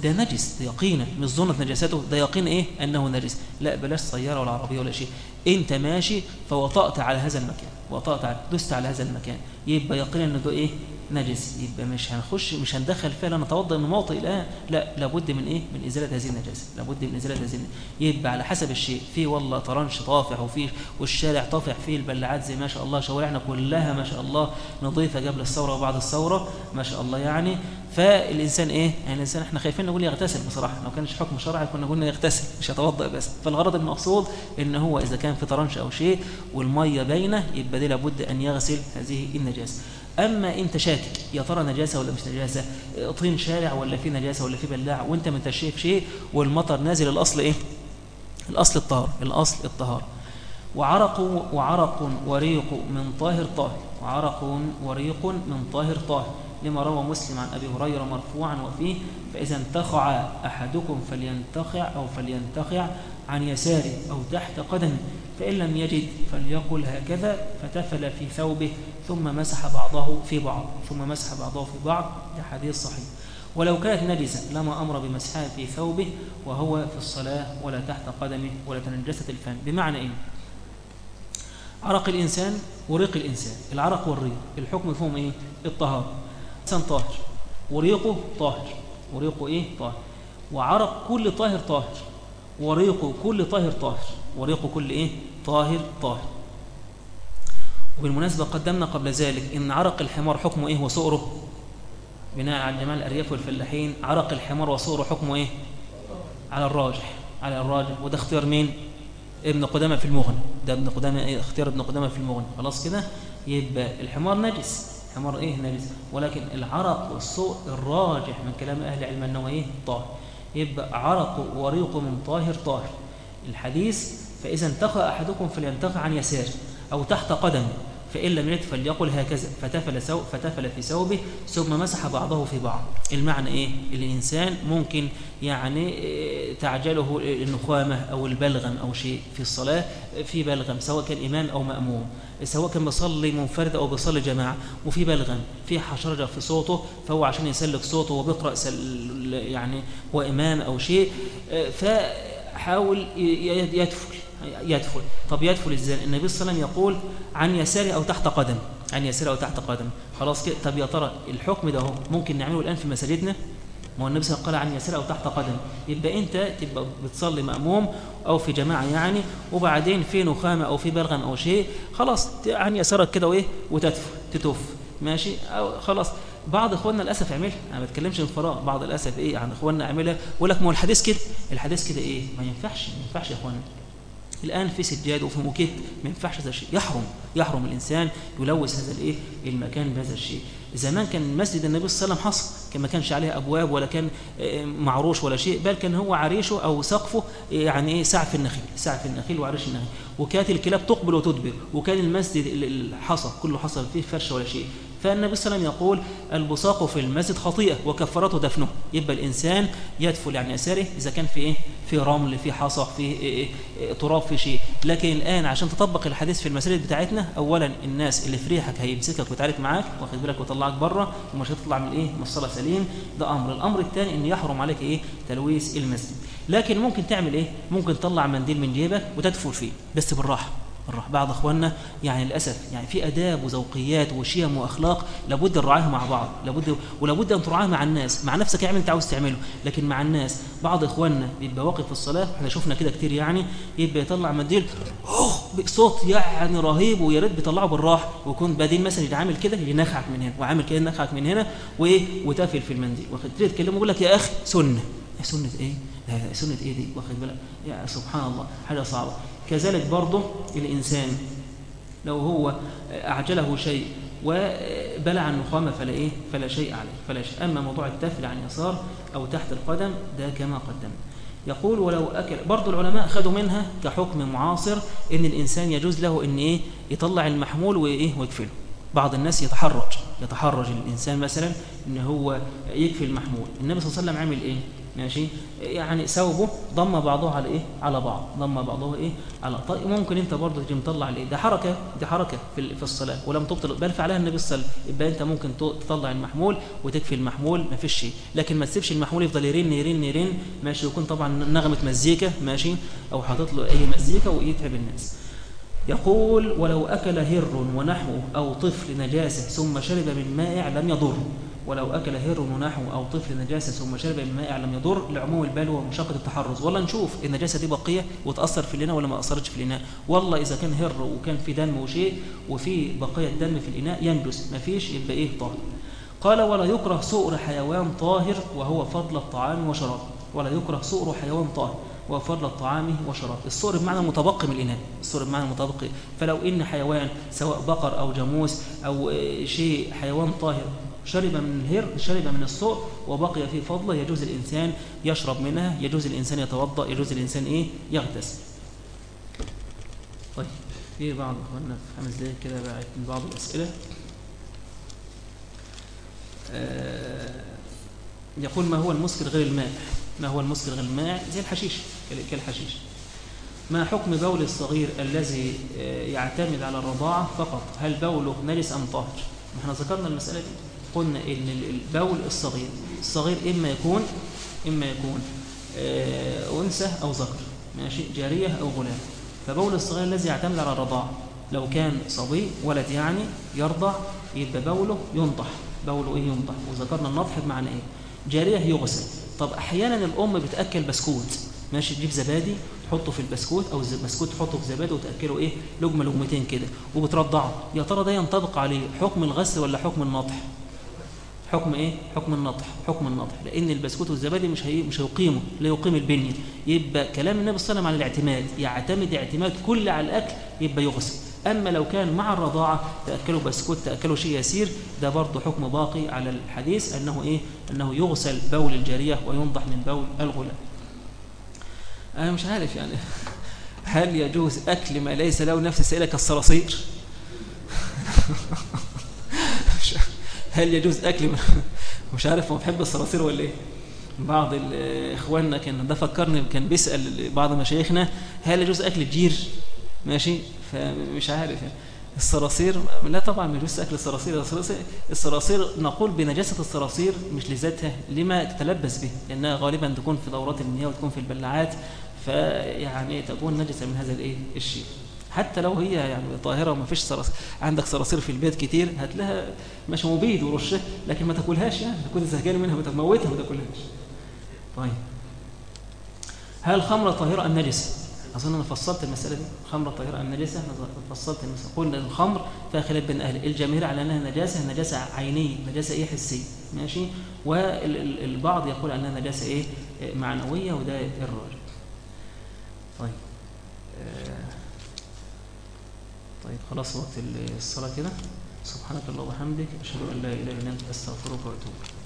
ده نجس ده يقينا مش ظنة نجاسته ده يقين إيه؟ أنه نجس. لا بلاش سيارة ولا عربية ولا شيء. أنت ماشي فوطأت على هذا المكان وطأت على دست على هذا المكان. يبقى يقينا إنه ده إيه؟ نجس يبقى مش هنخش مش هندخل فعلا نتوضأ من موطئ الان لا لابد من إيه من إزالة هذه النجاسة لابد من إزالة هذه. يبقى على حسب الشيء في والله طرنش طافح وفي والشارع طافح فيه البلاعات زي ما شاء الله شوارعنا كلها ما شاء الله نظيفة قبل الثورة وبعد الثورة ما شاء الله يعني فالإنسان إيه؟ يعني الإنسان إحنا خايفين نقول يغتسل بصراحة. لو كانش حكم شرعي كنا قلنا يغتسل مش يتوضأ بس. فالغرض المقصود إن هو إذا كان في طرنش أو شيء والمية باينة يبقى دي لابد أن يغسل هذه النجاسة. أما أنت شاكك يا ترى نجاسة ولا مش نجاسة؟ طين شارع ولا في نجاسة ولا في بلاع وأنت ما أنتش شايف شيء والمطر نازل الأصل إيه؟ الأصل الطهاره الأصل الطهاره وعرق وعرق وريق من طاهر طاهر. وعرق وريق من طاهر طاهر. لما روى مسلم عن أبي هريرة مرفوعا وفيه فإذا انتخع أحدكم فلينتخع أو فلينتخع عن يساره أو تحت قدمه فإن لم يجد فليقل هكذا فتفل في ثوبه ثم مسح بعضه في بعض ثم مسح بعضه في بعض ده حديث صحيح ولو كانت نجسة لما أمر بمسحها في ثوبه وهو في الصلاة ولا تحت قدمه ولا تنجست الفم بمعنى إيه؟ عرق الإنسان وريق الإنسان العرق والريق الحكم فيهم إيه؟ الطهارة إنسان طاهر. وريقه طاهر. وريقه إيه؟ طاهر. وعرق كل طاهر طاهر. وريق كل طاهر طاهر. وريق كل إيه؟ طاهر طاهر. وبالمناسبة قدمنا قبل ذلك إن عرق الحمار حكمه إيه وصؤره بناء على جمال الأرياف والفلاحين عرق الحمار وصؤره حكمه إيه؟ على الراجح. على الراجح. وده اختيار مين؟ ابن قدامة في المغني. ده ابن قدامة إيه؟ اختيار ابن قدامة في المغني. خلاص كده؟ يبقى الحمار نجس. الحمار إيه نجس ولكن العرق والصوء الراجح من كلام أهل العلم أنه إيه؟ طاهر. يبقى عرق وريق من طاهر طاهر. الحديث فإذا انتقى أحدكم فلينتقى عن يساره أو تحت قدمه فإن لم يجد فليقل هكذا فتفل, سو فتفل في ثوبه ثم مسح بعضه في بعض المعنى إيه؟ الإنسان ممكن يعني تعجله النخامة أو البلغم أو شيء في الصلاة في بلغم سواء كان إمام أو مأموم سواء كان بيصلي منفرد أو بيصلي جماعة وفي بلغم في حشرجة في صوته فهو عشان يسلك صوته وبيقرأ يعني هو إمام أو شيء فحاول يدفل يدفل طب يدفل إزاي؟ النبي صلى الله عليه وسلم يقول عن يساره أو تحت قدم. عن يساره أو تحت قدم. خلاص كده. طب يا ترى الحكم ده هو ممكن نعمله الآن في مساجدنا؟ ما هو النبي صلى الله عليه وسلم قال عن يساره أو تحت قدم. يبقى أنت تبقى بتصلي مأموم أو في جماعة يعني وبعدين في نخامة أو في بلغم أو شيء خلاص عن يسارك كده وإيه؟ وتدفل تتوف. ماشي؟ أو خلاص. بعض إخواننا للأسف يعملها. أنا ما بتكلمش من فراغ. بعض الاسف إيه؟ عن إخواننا يعملها. يقول لك ما هو الحديث كده. الحديث كده إيه؟ ما ينفعش ما ينفعش يا اخوانا الآن في سجاد وفي موكيت ما ينفعش هذا الشيء. يحرم يحرم الإنسان يلوث هذا الإيه؟ المكان بهذا الشيء. زمان كان مسجد النبي صلى الله عليه وسلم حصر كان ما كانش عليه أبواب ولا كان آه، معروش ولا شيء بل كان هو عريشه أو سقفه يعني إيه؟ سعف النخيل سعف النخيل وعريش النخيل. وكانت الكلاب تقبل وتدبر وكان المسجد ال- الحصى كله حصل فيه فرش ولا شيء. فالنبي صلى الله عليه وسلم يقول البصاق في المسجد خطيئة وكفرته دفنه. يبقى الإنسان يدفل عن يساره إذا كان في إيه؟ في رمل في حصى في إيه؟ إيه؟ إيه؟ تراب في شيء. لكن الآن عشان تطبق الحديث في المساجد بتاعتنا أولا الناس اللي في ريحك هيمسكك ويتعارك معاك واخد بالك ويطلعك بره ومش هتطلع من إيه؟ من الصلاة سليم. ده أمر. الأمر الثاني إن يحرم عليك إيه؟ تلويث المسجد. لكن ممكن تعمل إيه؟ ممكن تطلع منديل من جيبك وتدفل فيه بس بالراحة. بعض اخواننا. يعني للأسف يعني في آداب وذوقيات وشيم وأخلاق لابد نراعيها مع بعض لابد ولابد أن تراعيها مع الناس. مع نفسك اعمل انت عاوز تعمله لكن مع الناس. بعض إخواننا بيبقى واقف في الصلاة إحنا شفنا كده كتير يعني يبقى يطلع منديل بصوت يعني رهيب ويا ريت بيطلعه بالراحة. ويكون بعدين مثلا اللي عامل كده اللي نخعك من هنا وعامل كده نخعك من هنا وايه وتافل في المنديل. واخد؟ تيجي تكلمه يقول لك يا أخي سنة. سنة إيه؟ سنة إيه دي؟ واخد بالك؟ يا سبحان الله حاجة صعبة. كذلك برضه الإنسان لو هو أعجله شيء وبلع النخامة فلا إيه؟ فلا شيء عليه فلا شيء. أما موضوع التفل عن يسار أو تحت القدم ده كما قدم. يقول ولو أكل برضو العلماء خدوا منها كحكم معاصر إن الإنسان يجوز له إن إيه؟ يطلع المحمول وإيه؟ ويكفله. بعض الناس يتحرج يتحرج الإنسان مثلا إن هو يكفي المحمول. النبي صلى الله عليه وسلم عامل إيه؟ ماشي؟ يعني ثوبه ضم بعضه على إيه؟ على بعض. ضم بعضه إيه؟ على طيب ممكن أنت برضه تيجي مطلع الايه ده حركة دي حركة في في الصلاة. ولم تبطل بل فعلها النبي وسلم. يبقى أنت ممكن تطلع المحمول وتكفي المحمول ما فيش شيء. لكن ما تسيبش المحمول يفضل يرن يرن يرن ماشي؟ يكون طبعا نغمة مزيكا ماشي؟ أو حاطط له أي مزيكا ويتعب الناس. يقول ولو أكل هر ونحوه أو طفل نجاسة ثم شرب من مائع لم يضر. ولو أكل هر ونحوه أو طفل نجاسة ثم شرب من مائع لم يضر لعموم البلوى ومشقة التحرز. والله نشوف النجاسة دي بقية وتأثر في الإناء ولا ما أثرتش في الإناء. والله إذا كان هر وكان في دم وشيء وفي بقية دم في الإناء ينجس ما فيش يبقى إيه طاهر قال ولا يكره سؤر حيوان طاهر وهو فضل الطعام وشراب. ولا يكره سؤر حيوان طاهر وفضل الطعام وشراب. الصور بمعنى متبقي من الإناء. الصور بمعنى متبقي. فلو إن حيوان سواء بقر أو جاموس أو شيء حيوان طاهر شرب من الهر شرب من الصور وبقي في فضله يجوز الإنسان يشرب منها يجوز الإنسان يتوضأ يجوز الإنسان إيه؟ يغتسل. طيب في بعض أخواننا في خمس دقايق كده بعد من بعض الأسئلة. آه يقول ما هو المسكر غير الماء؟ ما هو المسكر غير الماء؟ زي الحشيش كالحشيش. ما حكم بول الصغير الذي يعتمد على الرضاعة فقط؟ هل بوله نجس أم طاهر؟ إحنا ذكرنا المسألة دي. قلنا إن البول الصغير الصغير إما يكون إما يكون أنثى أو ذكر ماشي؟ جارية أو غلام. فبول الصغير الذي يعتمد على الرضاعة لو كان صبي ولد يعني يرضع يبقى بوله ينطح. بوله إيه ينطح؟ وذكرنا النطح بمعنى إيه؟ جارية يغسل طب أحيانا الأم بتأكل بسكوت ماشي؟ تجيب زبادي تحطه في البسكوت أو البسكوت تحطه في زبادي وتأكله إيه؟ لقمة لقمتين كده وبترضعه. يا ترى ده ينطبق عليه حكم الغسل ولا حكم النطح؟ حكم إيه؟ حكم النطح حكم النطح لأن البسكوت والزبادي مش هي مش هيقيمه لا يقيم البنية. يبقى كلام النبي صلى الله عليه وسلم على الاعتماد يعتمد اعتماد كل على الأكل يبقى يغسل. أما لو كان مع الرضاعة تاكله بسكوت تاكله شيء يسير ده برضه حكم باقي على الحديث أنه إيه؟ أنه يغسل بول الجاريه وينضح من بول الغلام أنا مش عارف يعني هل يجوز أكل ما ليس له نفس السائلة كالصراصير هل يجوز أكل مش عارف هو بحب الصراصير ولا إيه؟ بعض إخواننا كان ده فكرني كان بيسأل بعض مشايخنا هل يجوز أكل الجير ماشي؟ فمش عارف يعني. الصراصير لا طبعا ما يجوز أكل الصراصير. الصراصير نقول بنجاسة الصراصير مش لذاتها لما تتلبس به لأنها غالبا تكون في دورات المياه وتكون في البلاعات فيعني تكون نجسة من هذا الإيه؟ الشيء. حتى لو هي يعني طاهرة وما فيش صراصير عندك صراصير في البيت كتير هتلاقيها مش مبيد ورشها لكن ما تاكلهاش يعني تكون زهقان منها وتموتها ما تاكلهاش. طيب. هل الخمره طاهرة أم نجسة؟ أظن أنا فصلت المسألة دي. خمر طاهرة أم نجسة؟ أنا فصلت المساله قلنا الخمر فيها خلاف بين أهل. الجماهير على أنها نجاسة نجاسة عينية نجاسة إيه؟ حسية. ماشي؟ والبعض يقول أنها نجاسة إيه؟ معنوية وده الراجح طيب. آه، طيب خلاص وقت الصلاة كده سبحانك اللهم وبحمدك أشهد أن لا إله إلا أنت أستغفرك وأتوب إليك.